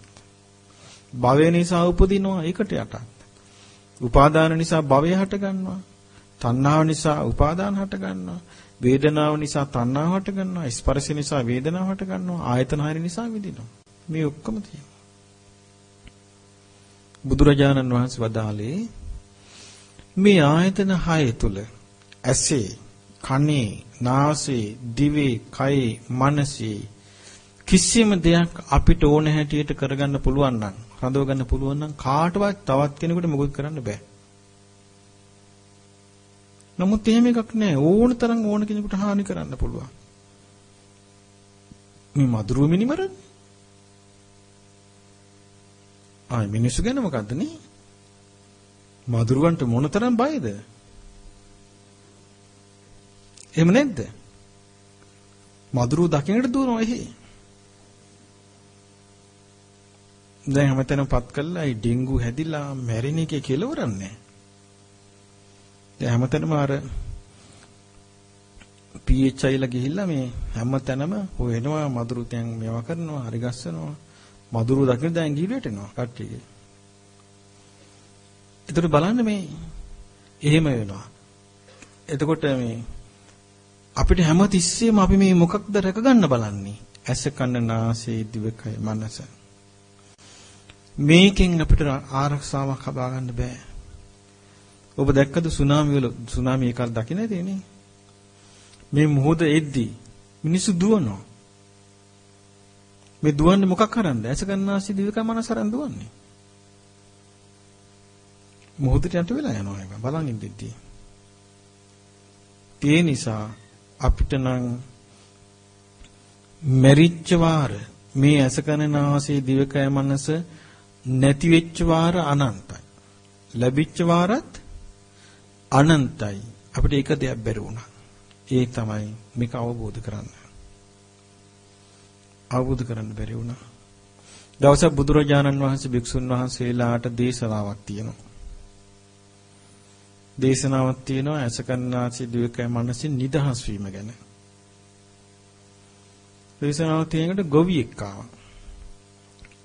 භවය නිසා උපදිනවා. ඒකට යට. උපාදාන නිසා භවය හට ගන්නවා. තණ්හාව නිසා උපාදාන හට ගන්නවා. වේදනාව නිසා තණ්හාව හට ගන්නවා. ස්පර්ශ නිසා වේදනාව හට ගන්නවා. ආයතන හය නිසා විඳිනවා. මේ ඔක්කොම තියෙනවා. බුදුරජාණන් වහන්සේ වදාළේ මේ ආයතන 6 තුල ඇසේ කනේ නාසයේ දිවේ කයේ මනසේ කිසිම දෙයක් අපිට ඕන හැටියට කරගන්න පුළුවන් නම් රඳව ගන්න පුළුවන් නම් කාටවත් තවත් කෙනෙකුට මොකුත් කරන්න බෑ. නමුත් එහෙම එකක් නෑ ඕන තරම් ඕන කෙනෙකුට හානි කරන්න පුළුවන්. මේ මధుරුව මිනිමරන්නේ. ආයි මිනිස්සු ගැන මොකද්ද නේ? මధుරවන්ට මොන තරම් බයද? එහෙම නැද්ද? මధుරුව දකින්නට දුවනවා එහේ. දැන් හැමතැනම පත් කළා ඒ ඩෙන්ගු හැදිලා මැරෙන එකේ කෙලවරක් නැහැ. දැන් හැමතැනම අර PHIලා ගිහිල්ලා මේ හැම තැනම හොයනවා මදුරු තැන් මේවා කරනවා හරි ගස්සනවා මදුරු දකින්න දැන් ගිහිල්ලට එනවා කට්ටියගේ. ඒතර බලන්න මේ එහෙම වෙනවා. එතකොට මේ අපිට හැම තිස්සෙම අපි මේ මොකක්ද රැකගන්න බලන්නේ? ඇස කන නාසය දිවකය මනස. මේකෙන් අපිට ආරක්ෂාවක් හදා ගන්න බෑ. ඔබ දැක්කද සුනාමි වල සුනාමි එකක් දකින්න තියෙන්නේ? මේ මොහොත එද්දි මිනිස්සු දුවනවා. මේ දුවන්නේ මොකක් කරන්ද? ඇස කන්නාසි දිවක මනස අරන් දුවන්නේ. මොහොතට යට වෙලා යනවා ඒක බලන් ඉඳිද්දී. ඒ නිසා අපිට නම් මෙරිච්ච වාර මේ ඇස කනනාසී දිවකය මනස නැති වෙච්ච වාර අනන්තයි. ලැබිච්ච වාරත් අනන්තයි. අපිට ඒක දෙයක් බැරි වුණා. ඒ තමයි මේක අවබෝධ කරන්න. අවබෝධ කරන්න බැරි වුණා. දවසක් බුදුරජාණන් වහන්සේ භික්ෂුන් වහන්සේලාට දේශනාවක් තියෙනවා. දේශනාවක් තියෙනවා ඇස කන්නාසි දිවකය මනසින් නිදහස් වීම ගැන. දේශනාවක් තියෙනකොට ගොවියෙක් ආවා.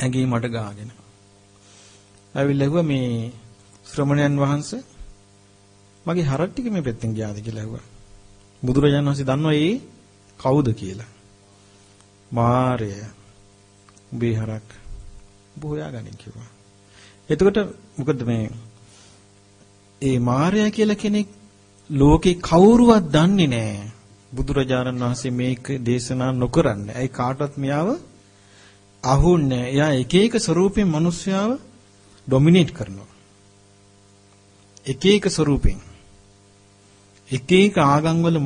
ඇඟේ මඩ ගාගෙන. ඇවිල්ලා ඇහුවා මේ ශ්‍රමණයන් වහන්සේ මගේ හරක් ටික මේ පැත්තෙන් ගියාද කියලා ඇහුවා. බුදුරජාණන් වහන්සේ දන්නවා ඒ කවුද කියලා. මාරය. උඹේ හරක් උඹ හොයාගනින් කිව්වා. එතකොට මොකද මේ ඒ මාර්යා කියලා කෙනෙක් ලෝකේ කවුරුවත් දන්නේ නැහැ. බුදුරජාණන් වහන්සේ මේක දේශනා නොකරන්නේ. ඒ කාටවත් මෙයාව අහුන්නේ එයා එක එක ස්වරූපෙන් මිනිස්යාව ඩොමිනේට් කරනවා. එක එක ස්වරූපෙන් එක එක ආගම් වල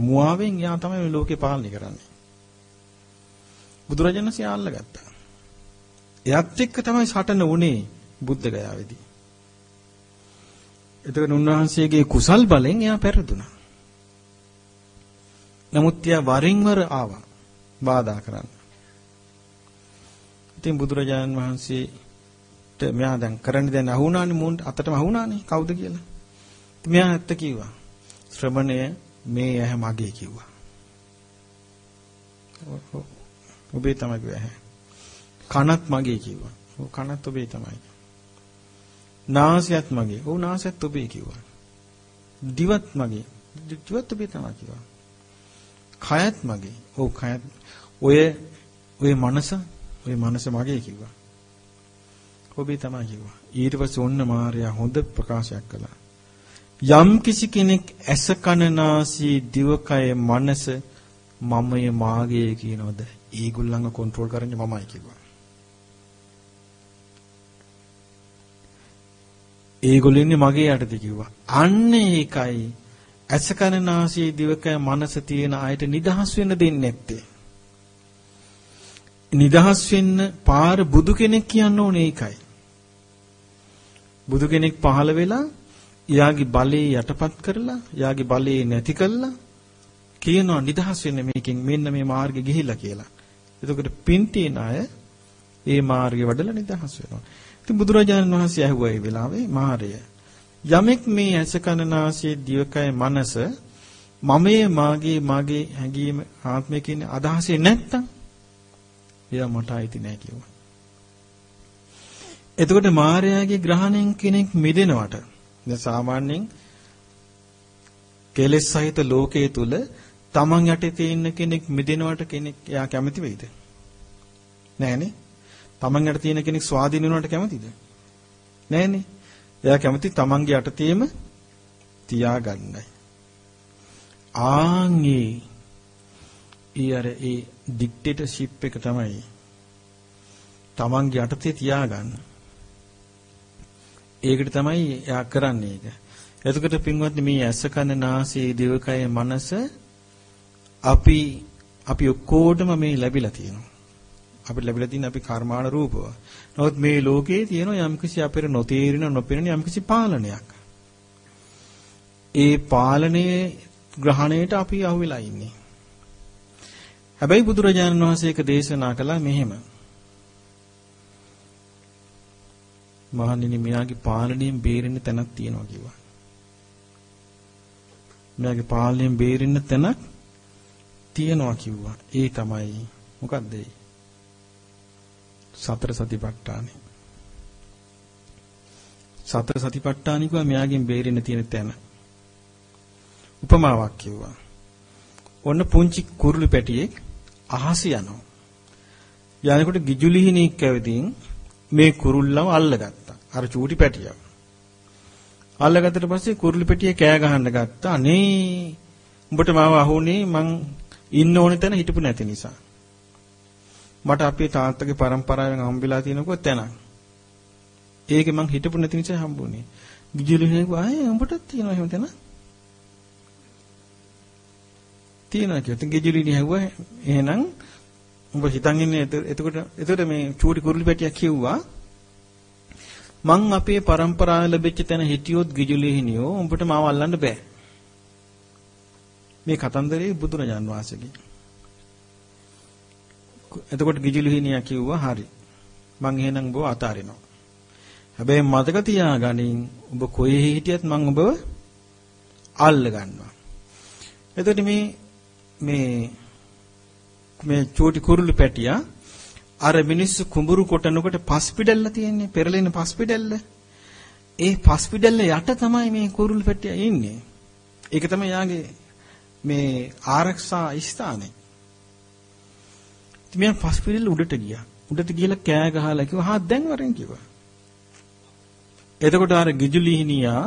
මුවාවෙන් එයා තමයි මේ ලෝකේ පාලනය කරන්නේ. බුදුරජාණන් වහන්සේ අල්ලගත්තා. එයත් එක්ක තමයි සටන උනේ බුද්ධ ගයාවේදී. එතකොට උන්වහන්සේගේ කුසල් බලෙන් එයා පෙරදුනා. නමුත් එයා වරින් වර ආවා බාධා කරන්න. ඉතින් බුදුරජාණන් වහන්සේට මෙයා දැන් කරන්න දැන් අහුණානේ මුන්ට අතටම අහුණානේ කවුද කියලා. ඉතින් මෙයා ඇත්ත කිව්වා. ශ්‍රමණය මේ ඇහැ මගේ කිව්වා. ඔබේ තමයි කිව්වා. කනත් මගේ කිව්වා. ඔව් කනත් ඔබේ තමයි. නාසයත් මගේ. ඔව් නාසයත් ඔබේ කිව්වා. දිවත් මගේ. දිවත් ඔබේ තමයි කිව්වා. කයත් මගේ. ඔව් කයත් ඔය ඔය මනස ඔය මනස මගේ කිව්වා. ඔබේ තමයි කිව්වා. ඊට පස්සේ ඔන්න මාර්යා හොඳ ප්‍රකාශයක් කළා. යම් කිසි කෙනෙක් ඇස කන නාසී දිවකය මනස මමය මාගේ කියනවද? ඒගොල්ලන්ව කන්ට්‍රෝල් කරන්නේ මමයි කිව්වා. ඒගොල්ලෝ ඉන්නේ මගේ යටතේ කිව්වා. අන්න ඒකයි ඇස කන නාසය දිවකය මනස තියෙන අයට නිදහස් වෙන්න දෙන්නේ නැත්තේ. නිදහස් වෙන්න පාර බුදු කෙනෙක් කියන්න ඕනේ ඒකයි. බුදු කෙනෙක් පහළ වෙලා එයාගේ බලේ යටපත් කරලා එයාගේ බලේ නැති කළා කියනවා නිදහස් වෙන්න මේකෙන් මෙන්න මේ මාර්ගෙ ගිහිල්ලා කියලා. එතකොට පින් තියන අය ඒ මාර්ගෙ වඩලා නිදහස් වෙනවා. ඉතින් බුදුරජාණන් වහන්සේ ඇහුවා ඒ වෙලාවේ මාරය යමෙක් මේ ඇස කන නාසය දිවකය මනස මමයේ මාගේ මාගේ හැඟීම ආත්මය කියන අදහසේ නැත්තම් එයා මට අයිති නෑ කිව්වා. එතකොට මායාවේ ග්‍රහණයෙන් කෙනෙක් මිදෙනවට දැන් සාමාන්‍යයෙන් කෙලෙස් සහිත ලෝකයේ තුල තමන් යටේ තියෙන කෙනෙක් මිදෙනවට කෙනෙක් එයා කැමති වෙයිද? නෑනේ. තමන් යට තියෙන කෙනෙක් ස්වාධීන වෙනවට කැමතිද? නෑනේ. එයා කැමති තමන්ගේ යටතේම තියාගන්නයි. ආන්ගේ ඊයර ඒ ඩික්ටේටර්ෂිප් එක තමයි තමන්ගේ යටතේ තියාගන්න. ඒකට තමයි එයා කරන්නේ ඒක. එතකොට පින්වත්නි මේ ඇස කන නාසය දිවකය මනස අපි අපි ඔක්කොටම මේ ලැබිලා තියෙනවා. අපිට ලැබිලා තියෙන අපි කර්මාන රූපව. නමුත් මේ ලෝකයේ තියෙන යම්කිසි අපිට නොතේරෙන නොපෙනෙන යම්කිසි පාලනයක්. ඒ පාලනයේ ග්‍රහණයට අපි අහුවෙලා ඉන්නේ. හැබැයි බුදුරජාණන් වහන්සේ එක දේශනා කළා මෙහෙම. මහණෙනි මෙයාගේ පාලනයෙන් බේරෙන්න තැනක් තියෙනවා කිව්වා. මෙයාගේ පාලනයෙන් බේරෙන්න තැනක් තියනවා කිව්වා. ඒ තමයි මොකද්ද ඒ? සතර සතිපට්ඨානෙ. සතර සතිපට්ඨානිකව මෙයාගෙන් බේරෙන්න තියෙන තැන. උපමාවක් කිව්වා. ඔන්න පුංචි කුරුළු පැටියෙක් අහස යනවා. යනකොට ගිජුලිහිණික් ඇවිදින් මේ කුරුල්ලව අල්ලගත්තා. අර චූටි පැටියා. අල්ලගත්තට පස්සේ කුරුළු පැටිය කෑ ගහන්න ගත්තා. අනේ උඹට මාව අහුනේ මං ඉන්න ඕනේ තැන හිටපු නැති නිසා. මට අපේ තාත්තගේ પરම්පරාවෙන් හම්බෙලා තියෙනකො තැන. ඒකේ මං හිටපු නැති නිසා හම්බුනේ. ගිජුලිහිණික් ආයේ උඹටත් තියෙනවා එහෙම තැන. තියෙනවා කියලා. ඉතින් ගෙජුලිනි හැවුවා එහෙනම් උඹ හිතන් ඉන්නේ එතකොට එතකොට මේ චූටි කුරුළු පැටියක් කිව්වා මං අපේ પરම්පරාව ලැබෙච්ච තැන හිටියොත් ගිජුලිහිනියෝ උඹට මාව අල්ලන්න බෑ. මේ කතන්දරේ බුදුරජාන් වහන්සේගේ. එතකොට ගිජුලිහිනියා කිව්වා හරි. මං එහෙනම් ඔබව අතාරිනවා. හැබැයි මතක තියාගනින් ඔබ කොහේ හිටියත් මං ඔබව අල්ල ගන්නවා. එතකොට මේ මේ මේ චූටි කුරුළු පැටියා අර මිනිස්සු කුඹුරු කොටනකොට පස් පිටල්ල තියෙන්නේ පෙරලෙන පස් පිටල්ල. ඒ පස් පිටල්ල යට තමයි මේ කුරුළු පැටියා ඉන්නේ. ඒක තමයි යාගේ මේ ආරක්ෂා ස්ථානේ. ඉතින් මෙයා පස් පිටල්ල උඩට ගියා. උඩට ගිහලා කෑ ගහලා කිව්වා හා දැන් වරෙන් කිව්වා. එතකොට අර ගිජුලිහිනියා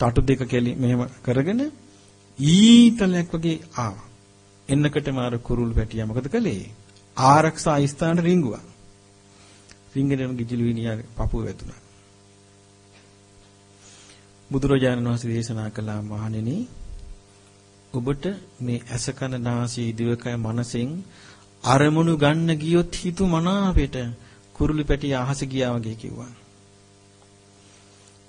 තටු දෙක කෙලි මෙහෙම කරගෙන ඊතලයක් වගේ ආවා. එන්නකටම අර කුරුළු පැටියා මොකද කළේ? ආරක්ෂා ස්ථානට රිංගුවා. රිංගගෙන ගිජිලු විනියා පපුව වැදුනා. බුදුරජාණන් වහන්සේ දේශනා කළා මහණෙනි ඔබට මේ ඇස කන නාසය දිවකය මනසෙන් අරමුණු ගන්න ගියොත් හිතු මනාපෙට කුරුළු පැටිය අහස ගියා වගේ කිව්වා.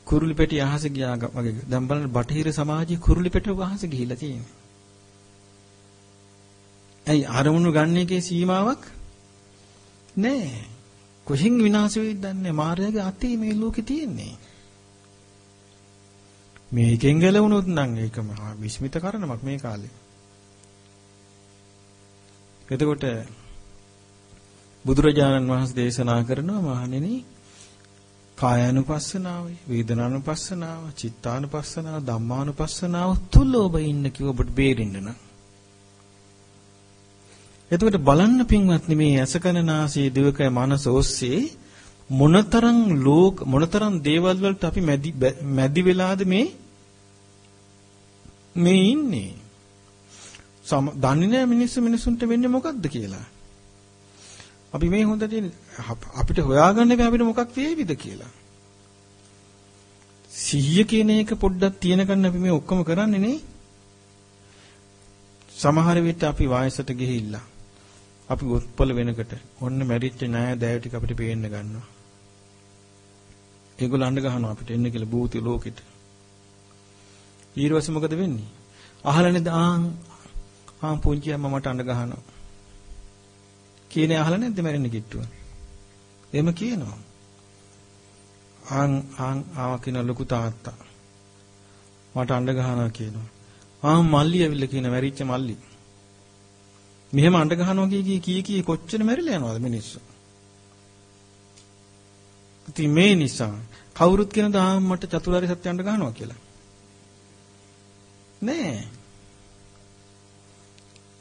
කුරුළු පැටිය අහස ගියා වගේ. දැන් බලන්න බටහිර සමාජයේ කුරුළු පැටිය අහස ගිහිල්ලා තියෙනවා. ඇයි අරමුණු ගන්න එකේ සීමාවක් නැහැ. කොහෙන් විනාශ වෙයිද දන්නේ මායාවේ අතේ මේ ලෝකේ තියෙන්නේ. මේකෙන් ගැලවුණොත් නම් ඒක මහා විස්මිත කරනමක් මේ කාලේ. එතකොට බුදුරජාණන් වහන්සේ දේශනා කරනවා මහණෙනි කායानुපස්සනාව, වේදනානුපස්සනාව, චිත්තානුපස්සනාව, ධම්මානුපස්සනාව තුල ඔබ ඉන්න කිව්ව ඔබට බේරෙන්න නම් එතකොට බලන්න පින්වත්නි මේ අසකනාසී දිවකය මනස ඔස්සේ මොනතරම් ලෝක මොනතරම් දේවල් වලට අපි මැදි මැදි වෙලාද මේ මේ ඉන්නේ? සම දන්නේ නැහැ මිනිස්සු මිනිසුන්ට වෙන්නේ මොකද්ද කියලා. අපි මේ හොඳට අපිට හොයාගන්න බෑ අපිට මොකක් වේවිද කියලා. සිහිය කියන එක පොඩ්ඩක් තියෙනකන් අපි මේ ඔක්කොම කරන්නේ නේ. සමහර විට අපි වයසට ගිහිල්ලා. අපි ගොත්පල වෙනකොට ඔන්න මැරිච්ච ණය දෑව ටික අපිට පේන්න ගන්නවා. ඒගොල්ලෝ අඬ ගහනවා අපිට එන්න කියලා භූති ලෝකෙට. ඊර්වස මොකද වෙන්නේ? අහලනේ ආන් ආන් පුංචි අම්මා මට අඬ ගහනවා. කියන්නේ අහලා නැද්ද මැරෙන්න කිට්ටුව? එහෙම කියනවා. ආන් ආන් ආවා කියන ලොකු තාත්තා. මට අඬ ගහනවා කියනවා. ආන් මල්ලි ඇවිල්ලා කියන මැරිච්ච මල්ලි. මෙහෙම අඬ ගහනවා කී කී කී කොච්චර මැරිලා යනවද මිනිස්සු. ඉතින් මේ නිසා කවුරුත් කියන දාම් මට චතුරාර්ය සත්‍ය අඬ ගහනවා කියලා. නෑ.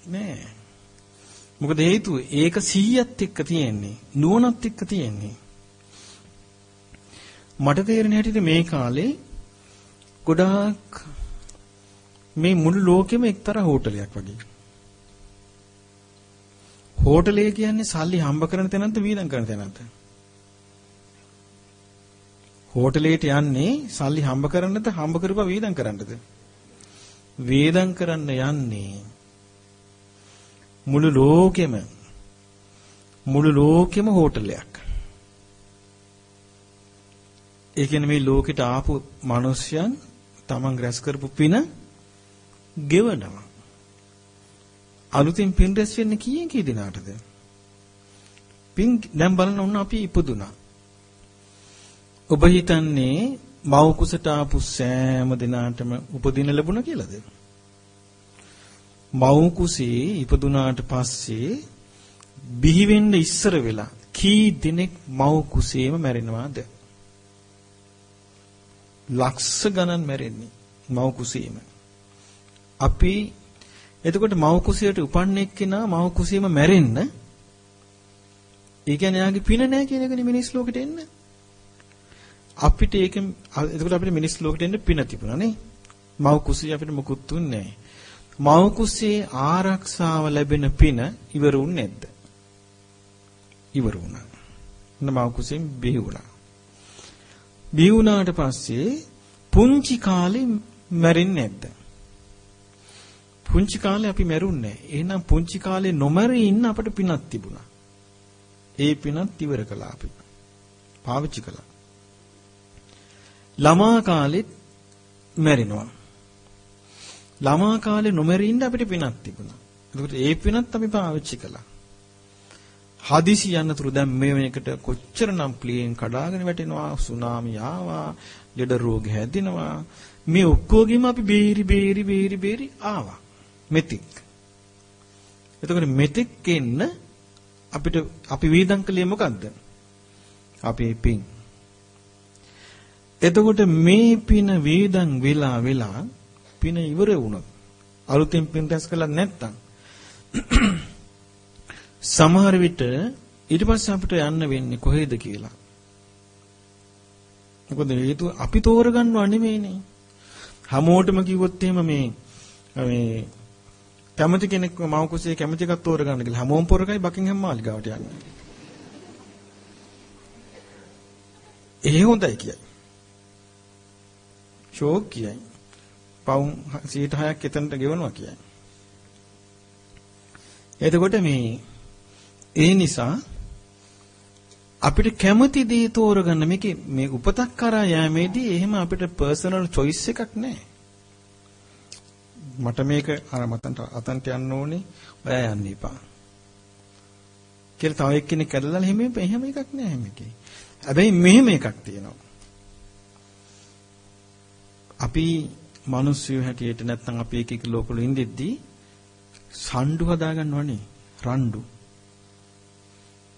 නෑ. මොකද හේතුව ඒක 100ත් එක්ක තියෙන්නේ නුවණත් එක්ක තියෙන්නේ. මට තේරෙන හැටියට මේ කාලේ ගොඩාක් මේ මුළු ලෝකෙම එක්තරා හෝටලයක් වගේ. හෝටලේ කියන්නේ සල්ලි හම්බ කරන තැනක්ද වීදම් කරන තැනක්ද? හෝටලේට යන්නේ සල්ලි හම්බ කරන්නද හම්බ කරපුවා වීදම් කරන්නද? වේදම් කරන්න යන්නේ මුළු ලෝකෙම මුළු ලෝකෙම හෝටලයක්. ඒ කියන්නේ මේ ලෝකෙට ආපු මිනිස්යන් තමන් රැස් කරපු පින ගෙවනවා. අලුතින් පින් රැස් වෙන්නේ කීයෙන් කී දිනාටද? පින් දැන් බලන්න ඔන්න අපි ඉපදුනා. ඔබ හිතන්නේ මව් කුසට ආපු සෑම දිනාටම උපදින ලැබුණා කියලාද? මව් කුසේ ඉපදුනාට පස්සේ බිහි වෙන්න ඉස්සර වෙලා කී දිනෙක මව් කුසේම මැරෙනවාද? ලක්ෂ ගණන් මැරෙන්නේ මව් කුසේම. අපි එතකොට මව් කුසියට උපන්න එක්කෙනා මව් කුසියම මැරෙන්න ඒ කියන්නේ යාගේ පින නැහැ කියන එකනේ මිනිස් ලෝකෙට එන්න. අපිට ඒක එතකොට අපිට මිනිස් ලෝකෙට එන්න පින තිබුණා නේ. මව් කුසිය අපිට මුකුත් දුන්නේ නැහැ. මව් කුසියේ ආරක්ෂාව ලැබෙන පින ඉවර වුනේ නැද්ද? ඉවර වුණා. මව් කුසියෙන් බිහි වුණා. බිහි වුණාට පස්සේ පුංචි කාලේ මැරෙන්නේ නැද්ද? පුංචි කාලේ අපි මැරුන්නේ එහෙනම් පුංචි කාලේ නොමරී ඉන්න අපිට පිනක් තිබුණා. ඒ පිනත් ඉවර කළා අපි. පාවිච්චි කළා. ළමා කාලෙත් මැරෙනවා. ළමා කාලේ නොමරී ඉන්න අපිට පිනක් තිබුණා. ඒකට ඒ පිනත් අපි පාවිච්චි කළා. හදිසි යන්නතුරු දැන් මේ වෙනකට කොච්චරනම් ප්ලේන් කඩාගෙන වැටෙනවා සුනාමි ආවා ලෙඩ රෝග හැදෙනවා මේ ඔක්කොගෙම අපි බේරි බේරි බේරි බේරි ආවා මෙතික්. එතකොට මෙතික් එන්න අපිට අපි වේදම් කළේ මොකද්ද? අපේ පින්. එතකොට මේ පින වේදම් වෙලා වෙලා පින ඉවර වුණොත් අලුතෙන් පින් රැස් කළා නැත්තම් සමහර විට ඊට පස්සේ අපිට යන්න වෙන්නේ කොහෙද කියලා. මොකද හේතුව අපි තෝරගන්නව නෙමෙයිනේ. හැමෝටම කිව්වොත් එහෙම මේ මේ කැමති කෙනෙක් මව කුසේ කැමති එකක් තෝරගන්න කියලා හැමෝම පොරකයි බකින්හම් මාලිගාවට යන්නේ. ඒ හොඳයි කියයි. ෂෝක් කියයි. පවුම් 106ක් එතනට ගෙවනවා කියයි. එතකොට මේ ඒ නිසා අපිට කැමති දේ තෝරගන්න මේක මේ උපතක් කරා යෑමේදී එහෙම අපිට පර්සනල් choice එකක් නැහැ. මට මේක අර මතන්ට අතන්ට යන්න ඕනේ ඔයා යන්න එපා. කියලා තව එක්කෙනෙක් ඇදලා එහෙම එහෙම එකක් නෑ මේකේ. හැබැයි මෙහෙම එකක් තියෙනවා. අපි මිනිස්සු හැටියට නැත්නම් අපි එක එක ලෝකවල ඉඳිද්දී සම්ඩු හදාගන්නවනේ රණ්ඩු.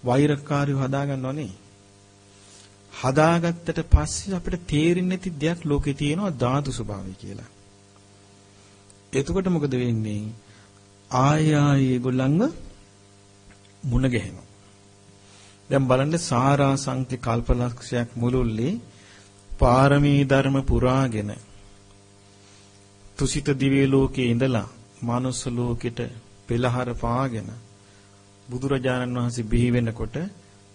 වෛරකාරයෝ හදාගන්නවනේ. හදාගත්තට පස්සේ අපිට තේරෙන්නේ නැති දෙයක් ලෝකේ තියෙනවා ධාතු ස්වභාවය කියලා. එතකොට මොකද වෙන්නේ? ආය ආය ඒගොල්ලන්ව මුණ ගැහෙනවා. දැන් බලන්න සාරා සංඛ්‍ය කල්පලක්ෂයක් මුළුල්ලේ පාරමී ධර්ම පුරාගෙන තුසිත දිව්‍ය ලෝකයේ ඉඳලා මානුෂ ලෝකෙට පෙළහර පාගෙන බුදුරජාණන් වහන්සේ බිහි වෙනකොට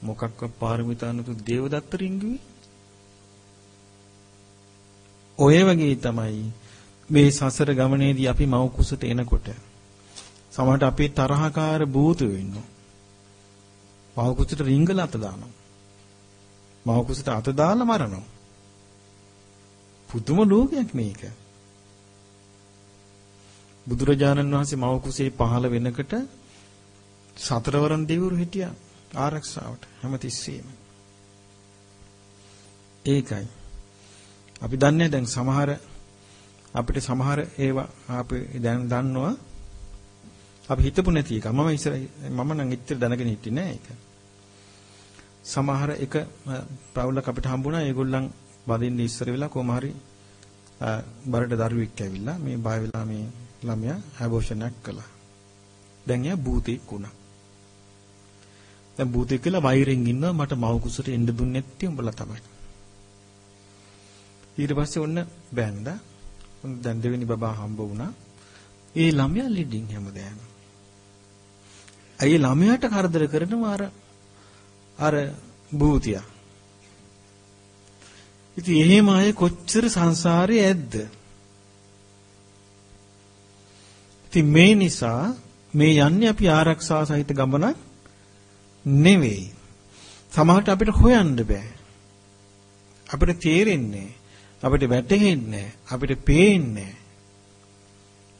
මොකක්වත් පාරමිතානුතු දේවදත්ත රිංගුවේ ඔය වගේ තමයි මේ සසර ගමනේදී අපි මව කුසට එනකොට සමහරට අපේ තරහකාර භූතයෝ ඉන්නවා. මව කුසට රිංගලා අත දානවා. මව කුසට අත දාලා මරනවා. පුදුම ලෝකයක් මේක. බුදුරජාණන් වහන්සේ මව කුසේ පහළ වෙනකොට සතරවරන් දෙවිවරු හිටියා ආරක්ෂාවට හැමතිස්සෙම. ඒකයි. අපි දන්නේ දැන් සමහර අපිට සමහර ඒවා අපි දැන් දන්නවා අපි හිතපු නැති එක. මම ඉස්සර මම නම් ඉච්චර දැනගෙන හිටියේ නෑ ඒක. සමහර එක ප්‍රවුලක් අපිට හම්බුණා ඒගොල්ලන් වදින්න ඉස්සර වෙලා කොහම හරි බරට දරුවෙක් ඇවිල්ලා මේ බය වෙලා මේ ළමයා ඇබෝෂනයක් කළා. දැන් එයා භූතෙක් වුණා. දැන් භූතෙක් කියලා වෛරෙන් ඉන්නවා මට මව කුසට එන්න දුන්නේ නැති උඹලා තමයි. ඊට පස්සේ ඔන්න බෑන්දා දැන් දෙවෙනි බබා හම්බ වුණා. ඒ ළමයා ලෙඩින් හැමදාම. අය ළමයාට කරදර කරනවා අර අර භූතියා. ඉතින් එහෙම අය කොච්චර සංසාරේ ඇද්ද? ඉතින් මේ නිසා මේ යන්නේ අපි ආරක්ෂා සහිත ගමනක් නෙවෙයි. සමහරට අපිට හොයන්න බෑ. අපිට තේරෙන්නේ අපිට වැටහෙන්නේ අපිට පේන්නේ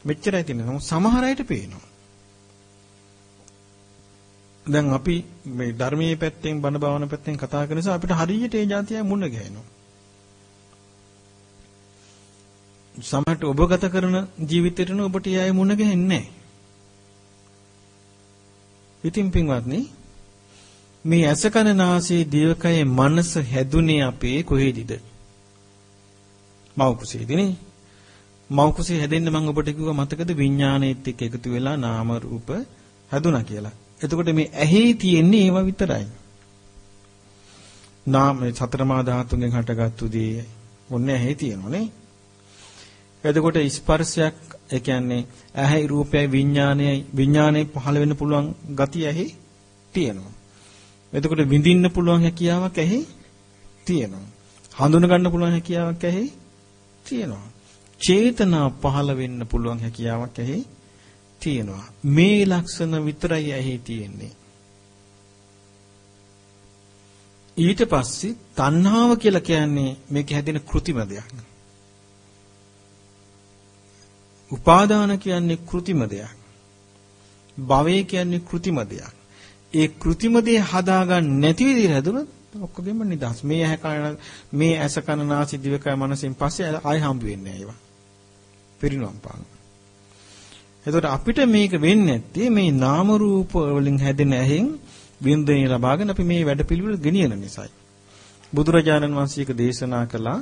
මෙච්චරයි තියෙන්නේ. නමුත් සමහර අයට පේනවා. දැන් අපි මේ ධර්මයේ පැත්තෙන් බණ භාවන පැත්තෙන් කතා කරන නිසා අපිට හරියට ඒ જાතිය මුණ ගැහෙනවා. සමහරට ඔබ ගත කරන ජීවිතේට ඔබට ඒ අය මුණ ගැහෙන්නේ නැහැ. ඉතින් පින්වත්නි මේ ඇස කන නාසය දිවකය මනස හැදුනේ අපේ කොහෙදද? මව් කුසේදීනේ. මව් කුසේ හැදෙන්න මම ඔබට කිව්වා මතකද විඥාණයත් එක්ක එකතු වෙලා නාම රූප හැදුනා කියලා. එතකොට මේ ඇහි තියෙන්නේ ඒවා විතරයි. නාම සතර මා ධාතුන්ගෙන් හටගත්තු දේ ඔන්න ඇහි තියෙනවනේ. එතකොට ස්පර්ශයක් ඒ කියන්නේ ඇහි රූපයයි විඥානයයි විඥානයේ පහළ වෙන්න පුළුවන් ගතිය ඇහි තියෙනවා. එතකොට විඳින්න පුළුවන් හැකියාවක් ඇහි තියෙනවා. හඳුන ගන්න පුළුවන් හැකියාවක් ඇහි තියෙනවා. චේතනා පහළ වෙන්න පුළුවන් හැකියාවක් ඇහි තියෙනවා. මේ ලක්ෂණ විතරයි ඇහි තියෙන්නේ. ඊට පස්සේ තණ්හාව කියලා කියන්නේ මේක හැදෙන કૃතිම දෙයක්. උපාදාන කියන්නේ કૃතිම දෙයක්. භවය කියන්නේ કૃතිම දෙයක්. ඒ કૃතිම දේ හදාගන්න නැති විදිහට හැදුනොත් ඔක්කොගෙම නිදහස්. මේ ඇහැ කන මේ ඇස කන නාසය දිවකය මනසෙන් පස්සේ ආය හම්බ වෙන්නේ ඒවා. පිරිනුවම් පාන. එතකොට අපිට මේක වෙන්නේ නැත්තේ මේ නාම රූප වලින් හැදෙන ඇහෙන් වින්දනය ලබාගෙන අපි මේ වැඩපිළිවෙල ගෙනියන නිසායි. බුදුරජාණන් වහන්සේක දේශනා කළා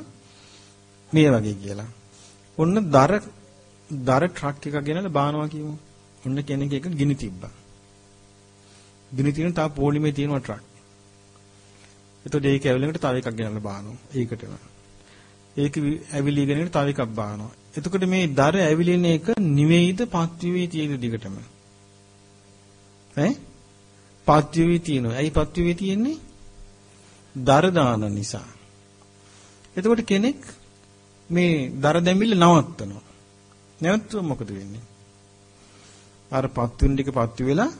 මේ වගේ කියලා. ඔන්න දර දර ට්‍රක් එකක් ගෙනලා බානවා කියමු. ඔන්න කෙනෙක් එක ගිනි තිබ්බා. ගිනි තියෙන තව පොලිමේ තියෙන ට්‍රක්. එතකොට ඒක ඇවිලෙනකොට තව එකක් ගෙනල්ලා බානවා. ඒකටම. ඒක ඇවිලීගෙන තව එකක් බානවා. එතකොට මේ දර ඇවිලින එක නිවේද පත්විවේ තියෙන දිගටම. ඈ? පත්විවේ තියෙනවා. ඇයි පත්විවේ තියෙන්නේ? දර දාන නිසා. එතකොට කෙනෙක් මේ දර දැමිල්ල නවත්තනවා. නැවතුනොත් මොකද වෙන්නේ? අර පත්තුන් ටික පත්තු වෙලා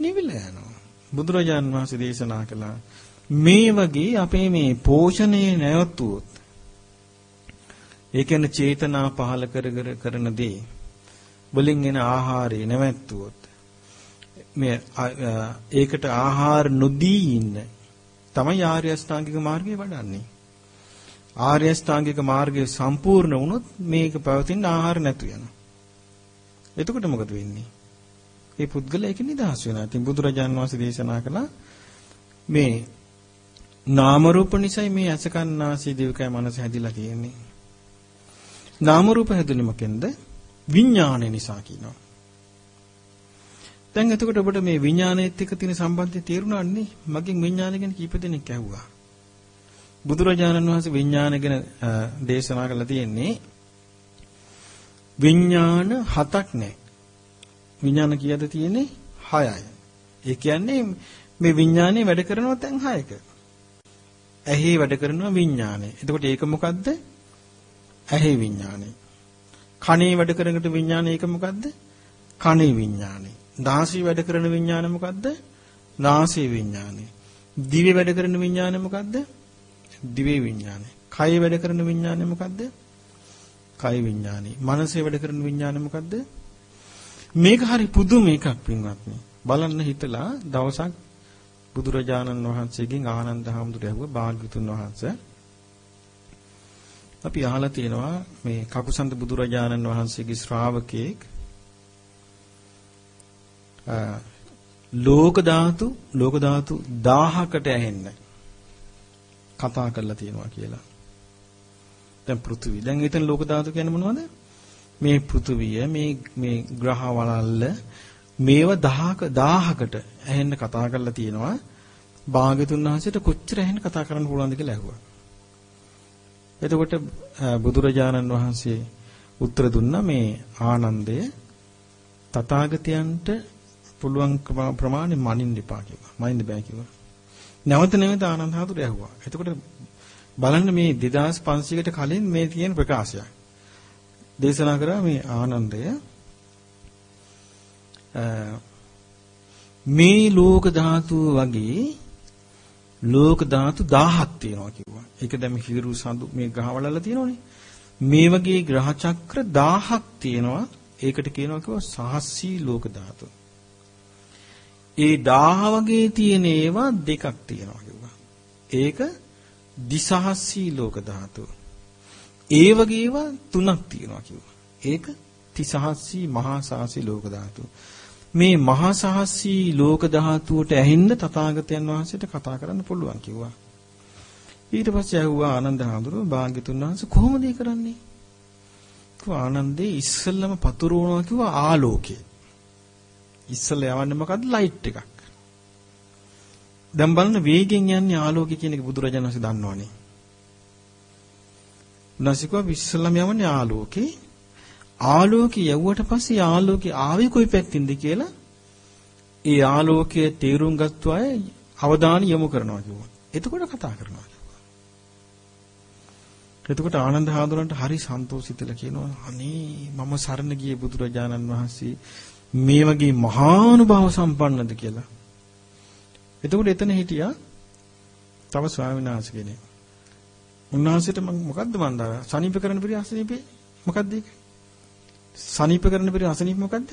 නිවිලා යනවා. බුදුරජාන් වහන්සේ දේශනා කළා මේ වගේ අපේ මේ පෝෂණය නැවතුවොත් ඒ කියන්නේ චේතනා පහල කර කර කරන දේ වලින් එන ආහාරය නැවැත්තුවොත් මේ ඒකට ආහාර නොදී ඉන්න තමයි ආර්ය අෂ්ටාංගික මාර්ගය වඩන්නේ. ආර්ය අෂ්ටාංගික මාර්ගය සම්පූර්ණ වුණොත් මේක පවතින ආහාර නැතු වෙනවා. එතකොට මොකද වෙන්නේ? ඒ පුද්ගලයා ඒක නිදහස් වෙනවා. ඉතින් බුදුරජාන් වහන්සේ දේශනා කළා මේ නාම රූප නිසයි මේ අසකන්නාසී දිවකය මනස හැදිලා තියෙන්නේ. නාම රූප හැදුනේ මොකෙන්ද? විඥානය නිසා කියනවා. දැන් එතකොට ඔබට මේ විඥානයේත් එක්ක තියෙන සම්බන්ධය තේරුණාන්නේ? මගෙන් විඥානය ගැන කීප දෙනෙක් ඇහුවා. බුදුරජාණන් වහන්සේ විඥාන ගැන දේශනා කළා තියෙන්නේ විඥාන හතක් නැහැ. විඥාන කීයද තියෙන්නේ? 6යි. ඒ කියන්නේ මේ විඥානේ වැඩ කරනවා තැන් 6ක. ඇහි වැඩ කරනවා විඥානේ. එතකොට ඒක මොකද්ද? ඇහි විඥානේ. කනේ වැඩ කරනකොට විඥානේ ඒක මොකද්ද? කනේ විඥානේ. නාසී වැඩ කරන විඥාන මොකද්ද? නාසී විඥානේ. දිවේ වැඩ කරන විඥාන මොකද්ද? දිවේ විඥානේ. කය වැඩ කරන විඥානේ මොකද්ද? කය විඥානේ. මනසේ වැඩ කරන විඥානේ මොකද්ද? මේක හරි පුදුම එකක් පින්වත්නි. බලන්න හිතලා දවසක් බුදුරජාණන් වහන්සේගෙන් ආනන්ද හාමුදුරුවෝ ඇහුවා භාග්‍යතුන් වහන්සේ අපි අහලා තියෙනවා මේ කකුසන්ත බුදුරජාණන් වහන්සේගේ ශ්‍රාවකෙක් ලෝක ධාතු ලෝක ධාතු 1000කට ඇහෙන්න කතා කරලා තියෙනවා කියලා. දැන් පෘථිවි. දැන් එතන ලෝක ධාතු කියන්නේ මොනවද? මේ පෘථිවිය මේ මේ ග්‍රහ වලල්ල මේව 1000ක 1000කට ඇහෙන්න කතා කරලා තියෙනවා. භාග්‍යතුන් වහන්සේට කොච්චර ඇහෙන්න කතා කරන්න පුළුවන්ද කියලා ඇහුවා. එතකොට බුදුරජාණන් වහන්සේ උත්තර දුන්නා මේ ආනන්දය තථාගතයන්ට පුළුවන් ප්‍රමාණය මනින්න එපා කිව්වා. මනින්න බෑ කිව්වා. නැවත නැවත ආනන්ද හතුරු ඇහුවා. එතකොට බලන්න මේ 2500කට කලින් මේ තියෙන ප්‍රකාශයක්. දේශනා කරා මේ ආනන්දය මේ ලෝක ධාතුව වගේ ලෝක ධාතු 1000ක් තියෙනවා කිව්වා. ඒක දැන් හිරු සඳු මේ ගහවලල තියෙනවනේ. මේ වගේ ග්‍රහ චක්‍ර 1000ක් තියෙනවා. ඒකට කියනවා කිව්වා සහස්සී ලෝක ධාතු. ඒ 1000 වගේ තියෙන ඒවා දෙකක් තියෙනවා කිව්වා. ඒක දිසහස්සී ලෝක ධාතු. ඒ වගේ ඒවා තුනක් තියෙනවා කිව්වා. ඒක තිසහස්සී මහා සාසී ලෝක ධාතු. මේ මහා සහස්සී ලෝක ධාතුවට ඇහින්න තථාගතයන් වහන්සේට කතා කරන්න පුළුවන් කිව්වා. ඊට පස්සේ ඇහුවා ආනන්ද හාමුදුරුවෝ භාග්‍යතුන් වහන්සේ කොහොමද ඒ කරන්නේ? කිව්වා ආනන්දේ ඉස්සෙල්ලම පතුරවනවා කිව්වා ආලෝකය. ඉස්සෙල්ල යවන්නේ මොකද්ද? ලයිට් එකක්. දැන් බලන්න වේගෙන් යන්නේ ආලෝකය කියන එක බුදුරජාණන් වහන්සේ දන්නවනේ. උන්වහන්සේ ඉස්සෙල්ලම යවන්නේ ආලෝකේ. ආලෝකය යවුවට පස්සේ ආලෝකය ආවේ කොයි පැත්තින්ද කියලා ඒ ආලෝකයේ තේරුම් ගත්ත අය අවධානය යොමු කරනවා කිව්වා. එතකොට කතා කරනවා කිව්වා. එතකොට ආනන්ද හාමුදුරන්ට හරි සන්තෝෂිතලා කියනවා අනේ මම සරණ ගියේ බුදුරජාණන් වහන්සේ මේ වගේ මහානුභාව සම්පන්නද කියලා. එතකොට එතන හිටියා තව ස්වාමීන් වහන්සේ කෙනෙක්. උන්වහන්සේට මම මොකද්ද මන්දා සනීප කරන්න පිළි අසනීපේ මොකද්ද ඒක? සනීප කරන්න පිළි අසනීප මොකද්ද?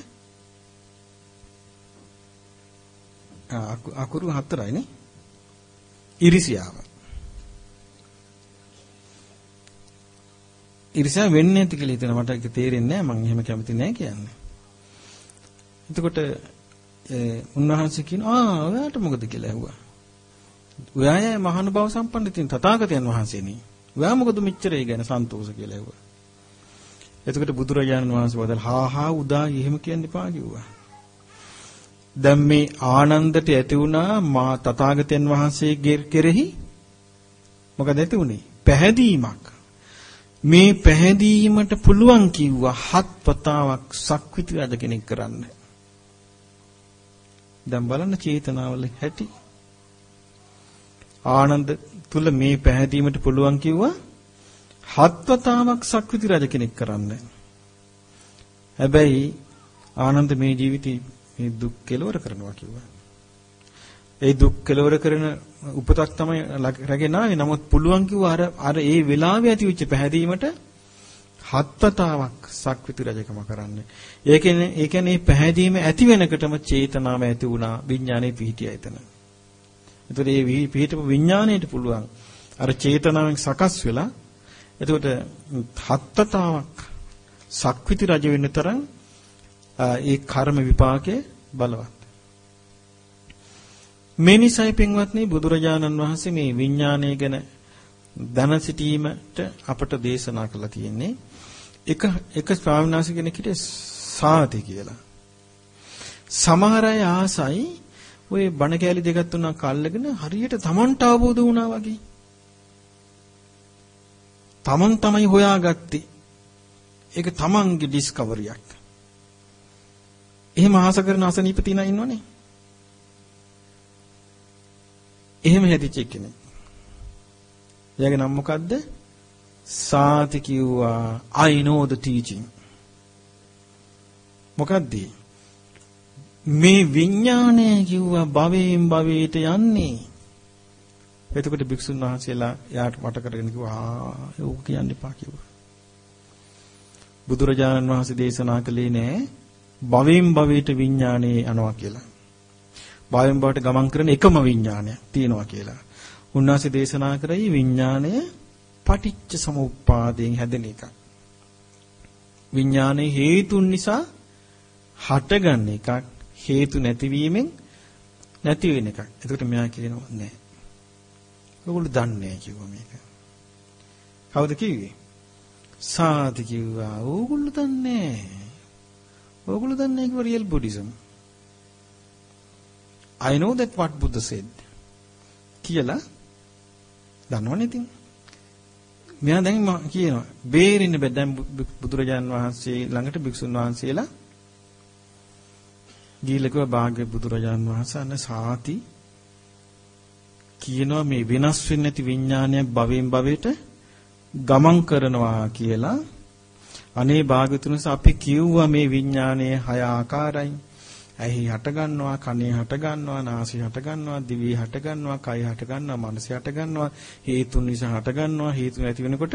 අකුරු හතරයි නේ. ඉරිසියාව. ඉරිසියාව වෙන්නේ නැති කියලා හිතන මට ඒක තේරෙන්නේ නැහැ මම එහෙම කැමති නැහැ කියන්නේ. එතකොට උන්වහන්සේ කියනවා ආ ඔයාට මොකද කියලා ඇහුවා. ඔයාය මහානුභාව සම්පන්න තින් තථාගතයන් වහන්සේනේ. ඔයා මොකද මෙච්චර ඒ ගැන සන්තෝෂ කියලා ඇහුවා. එතකොට බුදුරජාණන් වහන්සේ වදාළ හා හා උදා එහෙම කියන්න එපා කිව්වා. දැන් මේ ආනන්දට ඇති වුණා මා තථාගතයන් වහන්සේ කෙරෙහි මොකද ඇති උනේ? පැහැදීමක්. මේ පැහැදීමට පුළුවන් කිව්වා හත් වතාවක් සක්විති රජ කෙනෙක් කරන්න. දැන් බලන්න චේතනාවල හැටි. ආනන්ද තුල මේ පැහැදීමට පුළුවන් කිව්වා හත්වතාවක් සක්විති රජ කෙනෙක් කරන්න. හැබැයි ආනන්ද මේ ජීවිතේ මේ දුක් කෙලවර කරනවා කිව්වා. ඒ දුක් කෙලවර කරන උපතක් තමයි රැගෙන ආවේ. නමුත් පුළුවන් කිව්වා අර අර ඒ වෙලාවේ ඇති වෙච්ච පැහැදීමට හත්වතාවක් සක්විති රජකම කරන්න. ඒ කියන්නේ ඒ කියන්නේ පැහැදීම ඇති වෙනකටම චේතනාව ඇති වුණා විඥානේ පිහිටියා එතන. එතකොට මේ පිහිටපු විඥාණයට පුළුවන් අර චේතනාවෙන් සකස් වෙලා එතකොට හත්තාවක් සක්විති රජ වෙන්න තරම් ඒ කර්ම විපාකයේ බලවත්. මේ නිසයි පින්වත්නි බුදුරජාණන් වහන්සේ මේ විඥානය ගැන දැන සිටීමට අපට දේශනා කළා තියෙන්නේ එක එක ස්වාමීන් වහන්සේ කෙනෙක් හිටියේ සාති කියලා. සමහර අය ආසයි ওই බණ කෑලි දෙකක් තුනක් අල්ලගෙන හරියට Tamanට අවබෝධ වුණා වගේ. Taman තමයි හොයාගත්තේ. ඒක Tamanගේ ඩිස්කවරියක්. එහෙම ආස කරන අසනීප තිනා ඉන්නවනේ. එහෙම හැදිච්ච කෙනෙක්. එයාගේ නම මොකද්ද? සාති කිව්වා I know the teaching. මොකද්ද? මේ විඥාණය කිව්වා භවයෙන් භවයට යන්නේ. එතකොට භික්ෂුන් වහන්සේලා යාට වට කරගෙන කිව්වා ආ ඒක කියන්න එපා කිව්වා. බුදුරජාණන් වහන්සේ දේශනා කළේ නෑ භවයෙන් භවයට විඥානේ යනවා කියලා. භවයෙන් භවයට ගමන් කරන එකම විඥානය තියෙනවා කියලා. උන්වහන්සේ දේශනා කරයි විඥාණය පටිච්ච සමුප්පාදයෙන් හැදෙන එකක්. විඥානයේ හේතුන් නිසා හටගන්න එකක් හේතු නැතිවීමෙන් නැති වෙන එකක්. එතකොට මෙයා කියනවා නෑ. ඔයගොල්ලෝ දන්නේ නෑ කිව්වා මේක. කවුද කිව්වේ? සාති කිව්වා. ඕගොල්ලෝ දන්නේ නෑ. ඕගොල්ලෝ දන්නේ කිව්වා real buddhism. I know that what Buddha said. කියලා දන්නවනේ ඉතින්. මෙයා දැන් කියනවා බේරෙන්න බෑ දැන් බුදුරජාන් වහන්සේ ළඟට භික්ෂුන් වහන්සේලා ගිහිල්ලා කිව්වා භාග්‍ය බුදුරජාන් වහන්සේ අන්න සාති කියනවා මේ වෙනස් වෙන්නේ නැති විඥානයක් භවෙන් භවයට ගමන් කරනවා කියලා අනේ භාග්‍යතුන්ස අපි කිව්වා මේ විඥානයේ හය ආකාරයි ඇහි හට ගන්නවා කනේ හට ගන්නවා නාසය හට ගන්නවා දිවි හට ගන්නවා කය හට ගන්නවා මනස හට ගන්නවා හේතුන් නිසා හට ගන්නවා හේතු නැති වෙනකොට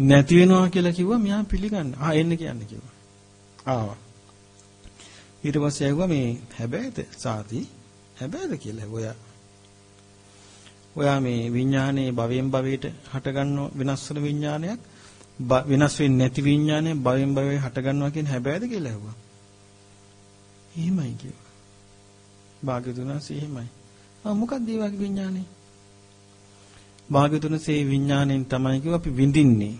නැති වෙනවා කියලා කිව්වා මෙයා පිළිගන්න. ආ එන්න කියන්න කිව්වා. ආවා. ඊට පස්සේ ඇහුවා මේ හැබෑද සාති හැබෑද කියලා ඔයා ඔයා මේ විඥානයේ භවයෙන් භවයට හටගන්න වෙනස් වෙන විඥානයක් වෙනස් වෙන්නේ නැති විඥානය භවයෙන් භවයට හටගන්නවා කියන හැබෑද කියලා ඇහුවා එහෙමයි කිව්වා. භාග්‍යතුන්සේ එහෙමයි. ආ මොකක්ද ඒ වගේ විඥානේ? භාග්‍යතුන්සේ විඥාණයෙන් තමයි කිව්ව අපි විඳින්නේ.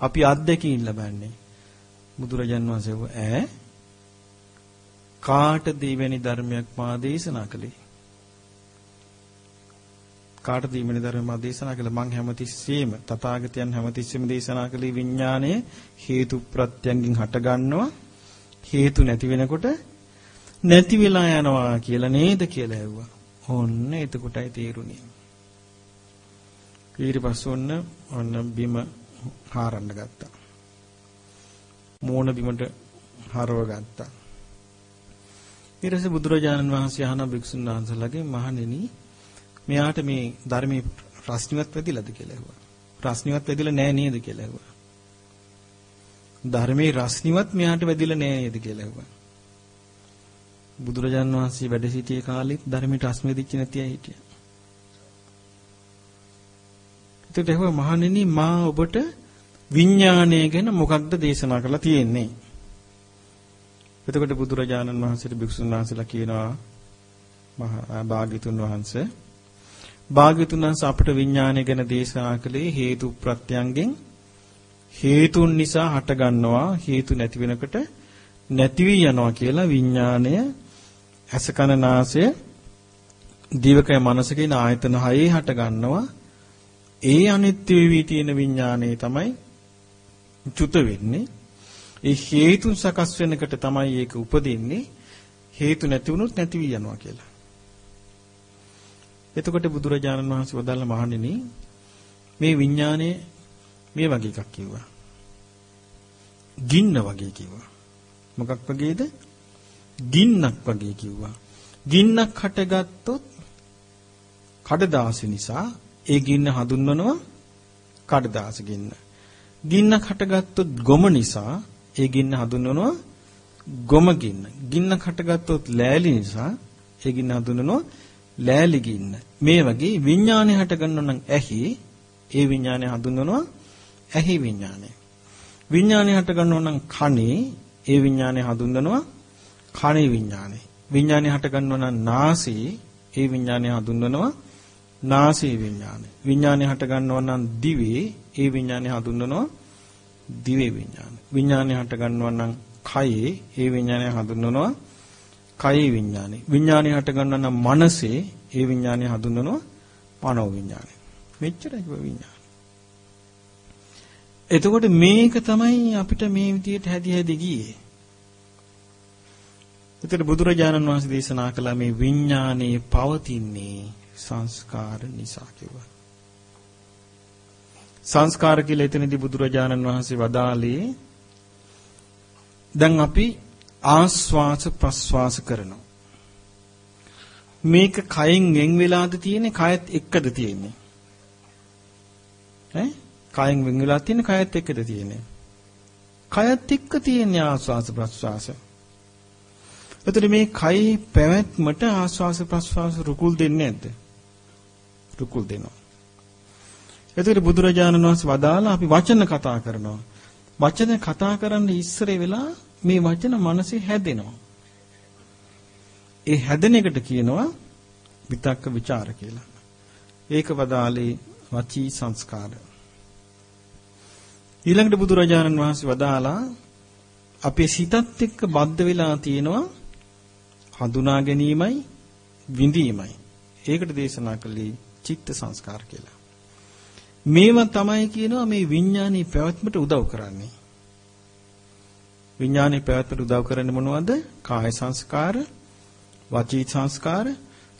අපි අත්දැකීම් ලබන්නේ. බුදුරජාන් වහන්සේ ඈ කාටද එවැනි ධර්මයක් මා දේශනා කළේ? කාටද එවැනි ධර්ම මා දේශනා කළේ? මං හැමතිස්සෙම තථාගතයන් හැමතිස්සෙම දේශනා කළේ විඥාණය හේතු ප්‍රත්‍යයෙන් හට ගන්නවා. හේතු නැති වෙනකොට නැති වෙලා යනවා කියලා නේද කියලා ඇහුවා. ඔන්න එතකොටයි තේරුණේ. ඊට පස්සේ ඔන්න ඔන්න බිම හාරන්න ගත්තා. මෝණ බිමට හරව ගත්තා. ඊට පස්සේ බුදුරජාණන් වහන්සේ අහන භික්ෂුන් වහන්සේලාගෙන් මහණෙනි මෙයාට මේ ධර්මයේ ප්‍රශ්නවත් වෙදිලාද කියලා ඇහුවා. ප්‍රශ්නවත් වෙදිලා නෑ නේද කියලා ඇහුවා. ධර්මයේ රස්නිවත් මෙයාට වැදිලා නෑ නේද කියලා ඇහුවා. බුදුරජාන් වහන්සේ වැඩ සිටියේ කාලෙත් ධර්මයට රස්න වෙදිච්ච නැති අය හිටියා. එතකොට ඇහුවා මහණෙනි මා ඔබට විඥාණය ගැන මොකක්ද දේශනා කරලා තියෙන්නේ? එතකොට බුදුරජාණන් වහන්සේට භික්ෂුන් වහන්සේලා කියනවා මහා භාග්‍යතුන් වහන්සේ භාග්‍යතුන් වහන්සේ අපට විඥාණය ගැන දේශනා කළේ හේතු ප්‍රත්‍යයෙන් හේතුන් නිසා හට ගන්නවා හේතු නැති වෙනකොට නැති වී යනවා කියලා විඥාණය ඇස කන නාසය දිවකය මනස කියන ආයතන හයේ හට ගන්නවා. ඒ අනිත්‍ය වී තියෙන විඥාණය තමයි චුත වෙන්නේ. ඒ හේතුන් සකස් වෙනකොට තමයි ඒක උපදින්නේ. හේතු නැති වුණොත් නැති වී යනවා කියලා. එතකොට බුදුරජාණන් වහන්සේ වදාළ මහණෙනි මේ විඥානයේ මේ වගේ එකක් කිව්වා. ගින්න වගේ කිව්වා. මොකක් වගේද? ගින්නක් වගේ කිව්වා. ගින්නක් හටගත්තොත් කඩදාසි නිසා ඒ ගින්න හඳුන්වනවා කඩදාසි ගින්න. ගින්නක් හටගත්තොත් ගොම නිසා ඒ ගින්න හඳුන්වනවා ගොම ගින්න. ගින්නක් හටගත්තොත් ලෑලි නිසා ඒ ගින්න හඳුන්වනවා ලෑලි ගින්න. මේ වගේ විඥානය හටගන්නව නම් ඇහි ඒ විඥානය හඳුන්වනවා ඇහි විඥානය. විඥානය හට ගන්නව නම් කනේ ඒ විඥානය හඳුන්වනවා කනේ විඥානය. විඥානය හට ගන්නව නම් නාසයේ ඒ විඥානය හඳුන්වනවා නාසයේ විඥානය. විඥානය හට ගන්නව නම් දිවේ ඒ විඥානය හඳුන්වනවා දිවේ විඥානය. විඥානය හට ගන්නව නම් කයේ ඒ විඥානය හඳුන්වනවා කයේ විඥානය. විඥානය හට ගන්නව නම් මනසේ ඒ විඥානය හඳුන්වනවා මනෝ විඥානය. මෙච්චරයි විඥානය. එතකොට මේක තමයි අපිට මේ විදියට හැදි හැදි ගියේ. එතකොට බුදුරජාණන් වහන්සේ දේශනා කළා මේ විඥානයේ පවතින්නේ සංස්කාර නිසා කිව්වා. සංස්කාර කියලා එතනදී බුදුරජාණන් වහන්සේ වදාළේ දැන් අපි ආස්වාස ප්‍රස්වාස කරනවා. මේක කයෙන් වෙන් වෙලාද තියෙන්නේ කයත් එක්කද තියෙන්නේ? ඈ කයෙන් වෙන් වෙලා තියෙන කයත් එක්කද තියෙන්නේ. කයත් එක්ක තියෙන ආස්වාස ප්‍රස්වාස. එතකොට මේ කයි පැවැත්මට ආස්වාස ප්‍රස්වාස රුකුල් දෙන්නේ නැද්ද? රුකුල් දෙනවා. එතකොට බුදුරජාණන් වහන්සේ වදාලා අපි වචන කතා කරනවා. වචන කතා කරන්න ඉස්සර වෙලා මේ වචන මනසේ හැදෙනවා. ඒ හැදෙන එකට කියනවා විතක්ක ਵਿਚාර කියලා. ඒක වදාලේ වචී සංස්කාර. ඊළඟට බුදුරජාණන් වහන්සේ වදාලා අපේ සිතත් එක්ක බද්ධ වෙලා තියෙනවා හඳුනා ගැනීමයි විඳීමයි. ඒකට දේශනා කළේ චිත්ත සංස්කාර කියලා. මේවා තමයි කියනවා මේ විඥානයේ පැවැත්මට උදව් කරන්නේ. විඥානයේ පැවැත්මට උදව් කරන්නේ මොනවද? කාය සංස්කාර, වචී සංස්කාර,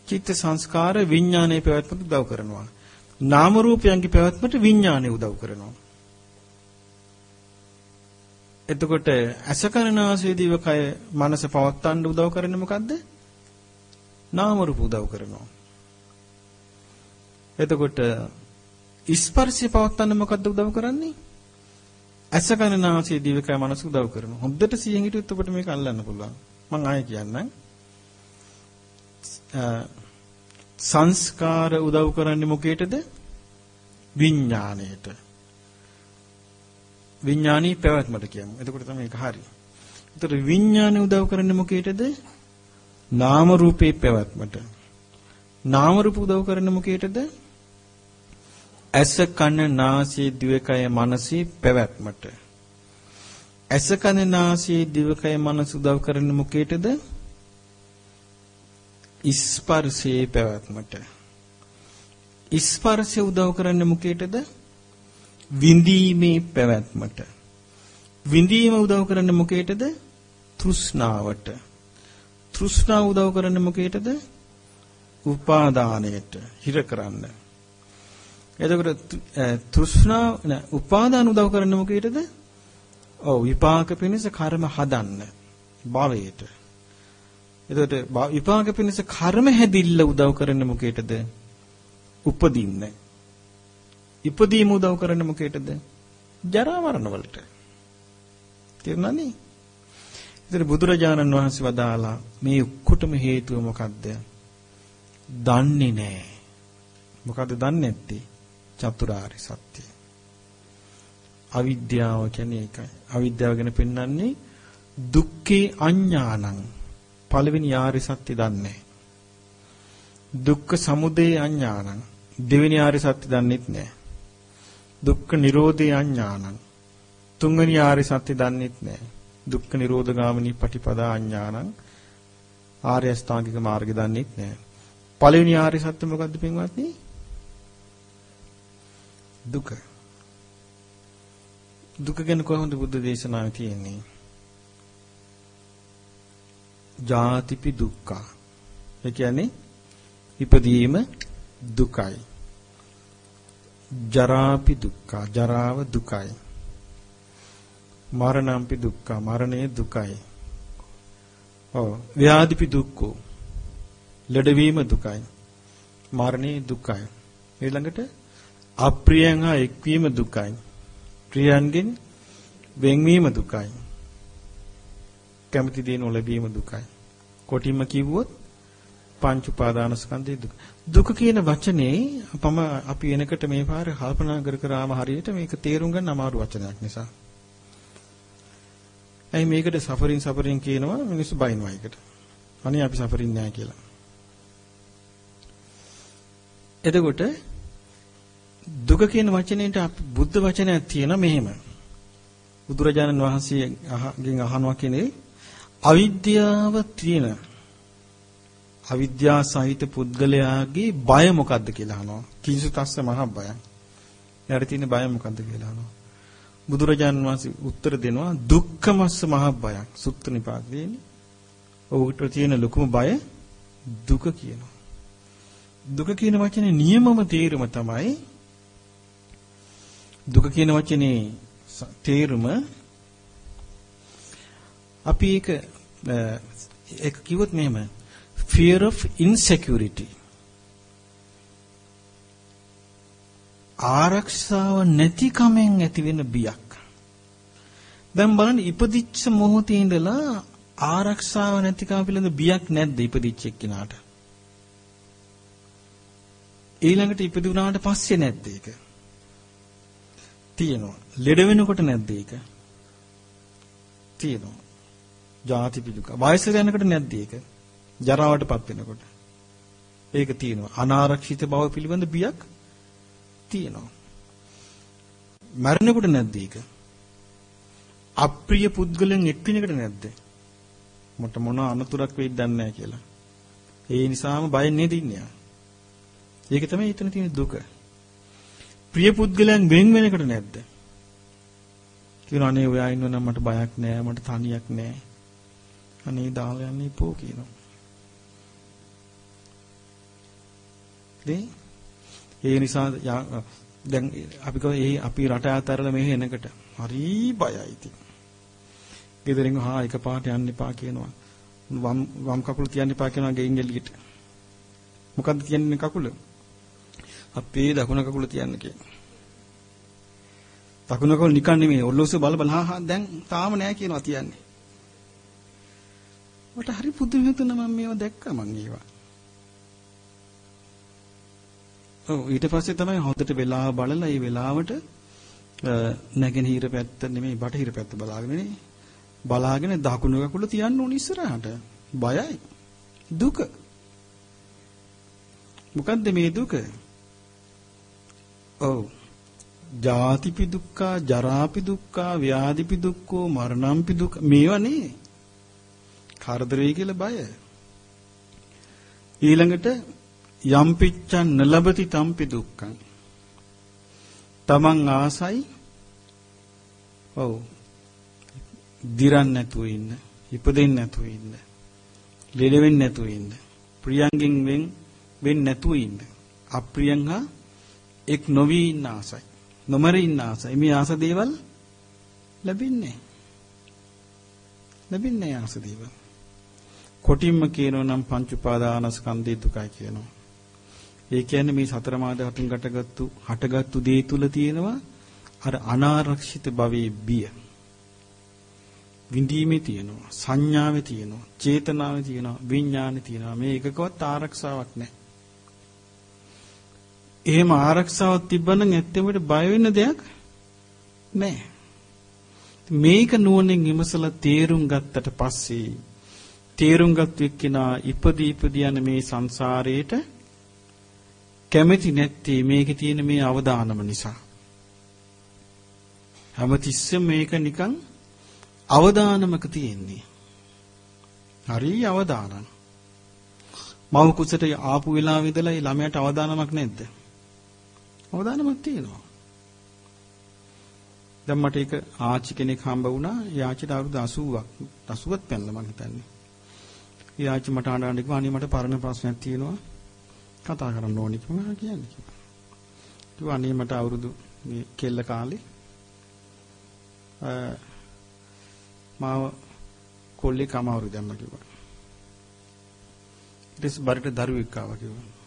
චිත්ත සංස්කාර විඥානයේ පැවැත්මට උදව් කරනවා. නාම රූපයන්ගේ පැවැත්මට විඥානය උදව් කරනවා. එතකොට අසකරනාසය දිවකය මනස පවත්තන්න උදව් කරන්නේ මොකද්ද? නාම රූප උදව් කරනවා. එතකොට ස්පර්ශය පවත්තන්න මොකද්ද උදව් කරන්නේ? අසකරනාසය දිවකය මනස උදව් කරනවා. හොඳට සිහින් හිටියොත් ඔබට මේක අල්ලන්න පුළුවන්. මම ආයෙ කියන්නම්. සංස්කාර උදව් කරන්නේ මොකේටද? විඥාණයට. විඥානී පැවැත්මට කියමු. එතකොට තමයි ඒක හරි. ඒතර විඥානේ උදව් කරන්නේ මොකේටද? නාම රූපේ පැවැත්මට. නාම රූප උදව් කරන්නේ මොකේටද? ඇස කන නාසය දිවකය මනසේ පැවැත්මට. ඇස කන නාසය දිවකය මනස උදව් කරන්නේ මොකේටද? ස්පර්ශයේ පැවැත්මට. ස්පර්ශය උදව් කරන්නේ මොකේටද? විඳීමේ පැවැත්මට. විඳීම උදව් කරන්නේ මොකේටද? තෘෂ්ණාවට. තෘෂ්ණාව උදව් කරන්නේ මොකේටද? උපාදානයට හිර කරන්න. එතකොට තෘෂ්ණාව නෑ උපාදාන උදව් කරන්නේ මොකේටද? ඔව් විපාක පිණිස කර්ම හදන්න භවයට. එතකොට විපාක පිණිස කර්ම හැදිල්ල උදව් කරන්නේ මොකේටද? උපදින්න. ඉපදීම උදව් කරන්නේ මොකේටද? ජරා මරණ වලට. තේරුණානේ? ඉතින් බුදුරජාණන් වහන්සේ වදාලා මේ ඔක්කොටම හේතුව මොකද්ද? දන්නේ නැහැ. මොකද්ද දන්නේ නැත්තේ? චතුරාර්ය සත්‍ය. අවිද්‍යාව කියන්නේ ඒකයි. අවිද්‍යාව ගැන පෙන්වන්නේ දුක්ඛේ අඥානං. පළවෙනි ආර්ය සත්‍ය දන්නේ දුක්ඛ සමුදය අඥානං. දෙවෙනි ආර්ය සත්‍ය දන්නෙත් නැහැ. දුක්ඛ නිරෝධේ අඥානං. තුන්වෙනි ආර්ය සත්‍ය දන්නෙත් නැහැ. දුක්ඛ නිරෝධ ගාමිනී පටිපදා අඥානං. ආර්ය අෂ්ටාංගික මාර්ගය දන්නෙත් නැහැ. පළවෙනි ආර්ය සත්‍ය මොකද්ද පින්වත්නි? දුක. දුක ගැන කොහොමද බුද්ධ දේශනාවේ තියෙන්නේ? ජාතිපි දුක්ඛ. ඒ කියන්නේ ඉපදීම දුකයි. ජරාපි දුක්ඛ. ජරාව දුකයි. මරණම්පි දුක්ඛ. මරණය දුකයි. ඔව් ව්‍යාධිපි දුක්ඛෝ. ලෙඩවීම දුකයි. මරණය දුකයි. ඊළඟට අප්‍රියයන් හා එක්වීම දුකයි. ප්‍රියයන්ගෙන් වෙන්වීම දුකයි. කැමති දේ නොලැබීම දුකයි. කොටින්ම කිව්වොත් පංච උපාදානස්කන්ධය දුක. දුක කියන වචනේ අපම අපි එනකට මේ පාරේ කල්පනා කර කර ආම හරියට මේක තේරුම් ගන්න අමාරු වචනයක් නිසා. ඇයි මේකට සෆරින් සෆරින් කියනවා මිනිස්සු බයින්වා එකට. අනේ අපි සෆරින් නෑ කියලා. එතකොට දුක කියන වචනේට බුද්ධ වචනයක් තියෙනවා මෙහෙම. බුදුරජාණන් වහන්සේගෙන් අහනවා කියන්නේ අවිද්‍යාව තියෙන අවිද්‍යා සහිත පුද්ගලයාගේ බය මොකද්ද කියලා අහනවා. කිංසු තස්ස මහ බය. එයාට තියෙන බය මොකද්ද කියලා අහනවා. බුදුරජාණන් වහන්සේ උත්තර දෙනවා දුක්ඛමස්ස මහ බයක්. සුත්ත නිපාතයේනේ. ඔහුට තියෙන ලොකුම බය දුක කියනවා. දුක කියන වචනේ නියමම තේරුම තමයි දුක කියන වචනේ තේරුම අපි ඒක ඒක කිව්වොත් මෙහෙම. Fear of insecurity. ආරක්ෂාව නැතිකමෙන් ඇතිවෙන බියක්. දැන් බලන්න ඉපදිච්ච මොහොතේ ඉඳලා ආරක්ෂාව නැතිකම පිළිබඳ බියක් නැද්ද ඉපදිච්ච එක්කිනාට? ඊළඟට ඉපදුනාට පස්සේ නැද්ද ඒක? තියෙනවා. ලෙඩ වෙනකොට නැද්ද ඒක? තියෙනවා. ජාති පිළික. වයසට යනකොට නැද්ද ඒක? ජරාවටපත් වෙනකොට. ඒක තියෙනවා. අනාරක්ෂිත බව පිළිබඳ බියක් තියෙනවා. මරණකොට නැද්ද ඒක? අප්‍රිය පුද්ගලයන් එක්විනකට නැද්ද? මට මොන අනතුරක් වෙයිද දන්නේ නැහැ කියලා. ඒ නිසාම බයෙන් නේද ඉන්නේ. ඒක තමයි එතන තියෙන දුක. ප්‍රිය පුද්ගලයන් වෙන් වෙනකට නැද්ද? කියනවා අනේ ඔයා ඉන්නවනම් මට බයක් නෑ මට තනියක් නෑ. අනේ දාලා යන්නේ පෝ කියනවා. ඒ නිසා දැන් අපි කව ඒ අපි රට අතරලා මෙහෙ එනකට හරි බයයි ඉතින්. ගෙදරින් හා එකපාරට යන්න එපා කියනවා. වම් වම් කකුල තියන්න එපා කියනවා ගෙයින් එළියට. මොකද්ද කියන්නේ කකුල? අපේ දකුණ කකුල තියන්න කියලා. දකුණ කකුල නිකන් නෙමෙයි ඔල්ලෝසු බල බල හා හා දැන් තාම නෑ කියනවා තියන්නේ. මට හරි පුදුම හිතුණා මම මේවා දැක්කා මං ඒවා. ඔව් ඊට පස්සේ තමයි හොඳට වෙලාව බලලා ඒ වෙලාවට නැගෙනහිර පැත්ත නෙමෙයි බටහිර පැත්ත බලාගෙන නේ බලාගෙන දකුණු කකුල තියන්න ඕන ඉස්සරහට. බයයි. දුක. මොකද්ද මේ දුක? ඔව්. ජාතිපි දුක්ඛා, ජරාපි දුක්ඛා, ව්‍යාධිපි දුක්ඛෝ, මරණම්පි දුක්ඛ මේවා නේ. කරදරේ කියලා බය. ඊළඟට යම් පිච්ඡන් නලබති තම්පි දුක්ඛං. තමන් ආසයි ඔව් දිරන්න නැතුව ඉන්න ඉපදෙන්න නැතුව ඉන්න ලෙඩ වෙන්න නැතුව ඉන්න ප්‍රියංගෙන් වෙන් වෙන්න නැතුව ඉන්න අප්‍රියං හා එක් නොවි ඉන්න ආසයි නොමර ඉන්න ආසයි මේ ආස දේවල් ලැබින්නේ ලැබින්නේ ආස දේවල් කොටින්ම කියනවා නම් පංච උපාදානස්කන්ධය දුකයි කියනවා ඒ කියන්නේ මේ සතර මා ධාතුන් ගැටගත්තු හටගත්තු දේ තුල තියෙනවා අර අනාරක්ෂිත භවයේ බිය. විඳීමේ තියෙනවා, සංඥාවේ තියෙනවා, චේතනාවේ තියෙනවා, විඥානේ තියෙනවා. මේ එකකවත් ආරක්ෂාවක් නැහැ. එහෙම ආරක්ෂාවක් තිබ්බනම් ඇත්තෙමට බය වෙන්න දෙයක් නැහැ. මේක නුවණින් විමසලා තේරුම් ගත්තට පස්සේ තේරුම් ගත් එක්කිනා ඉපදී ඉපදී යන මේ සංසාරේට කැමති නැත්තේ මේකේ තියෙන මේ අවදානම නිසා. හැමතිස්සෙම මේක නිකන් අවදානමක තියෙන්නේ. හරි අවදානම. මව කුසට ආපු වෙලාවෙ ඉඳලා ඒ ළමයාට අවදානමක් නැද්ද? අවදානමක් තියෙනවා. දැන් මට එක ආච්චි කෙනෙක් හම්බ වුණා. ඒ ආච්චිට අවුරුදු 80ක් 80ක් පැනලා මම හිතන්නේ. ඒ ආච්චි මට අඬන්න කිව්වා අනේ මට පරණ ප්‍රශ්නයක් තියෙනවා. කතා කරන්න ඕනි කියලා කියන්නේ කිව්වා. කිව්වා අනේ මට අවුරුදු මේ කෙල්ල කාලේ මාව කොල්ලේ කමවරු දැම්ම කිව්වා. ඊට පස්සේ බරට දරුවෙක් ආවා කිව්වා.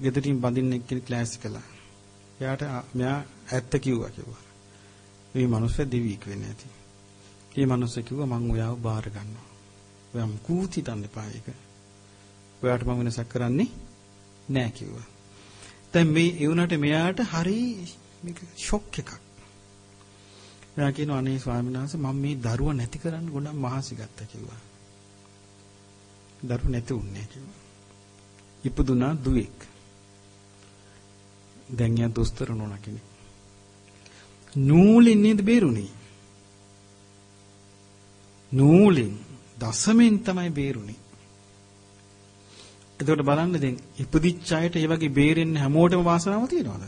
ගෙදරින් බඳින්න එක්කෙනෙක් ක්ලාස් කළා. එයාට මෙයා ඇත්ත කිව්වා කිව්වා. මේ මනුස්සය දෙවියෙක් වෙන්නේ නැති. මේ මනුස්සය කිව්වා මං ඔයාව බාර ගන්නවා. ඔයා මුකුත් හිතන්න එපා ඒක. ඔයාට මම වෙනසක් කරන්නේ නෑ කිව්වා. දැන් මේ ඒ වුණාට මෙයාට හරි මේක ෂොක් එකක්. එයා කියනවා අනේ ස්වාමීන් වහන්සේ මම මේ දරුවා නැති කරන්න ගොඩක් මහසි ගත්තා කිව්වා. දරුවා නැති වුණේ කිව්වා. ඉපදුනා දුවෙක්. දැන් යා දොස්තර නෝනා කෙනෙක්. නූලින් නේද බේරුණේ? නූලින් දසමෙන් තමයි බේරුණේ. එතකොට බලන්න දැන් ඉපදිච්ච අයට ඒ වගේ බේරෙන්න හැමෝටම වාසනාව තියනවද?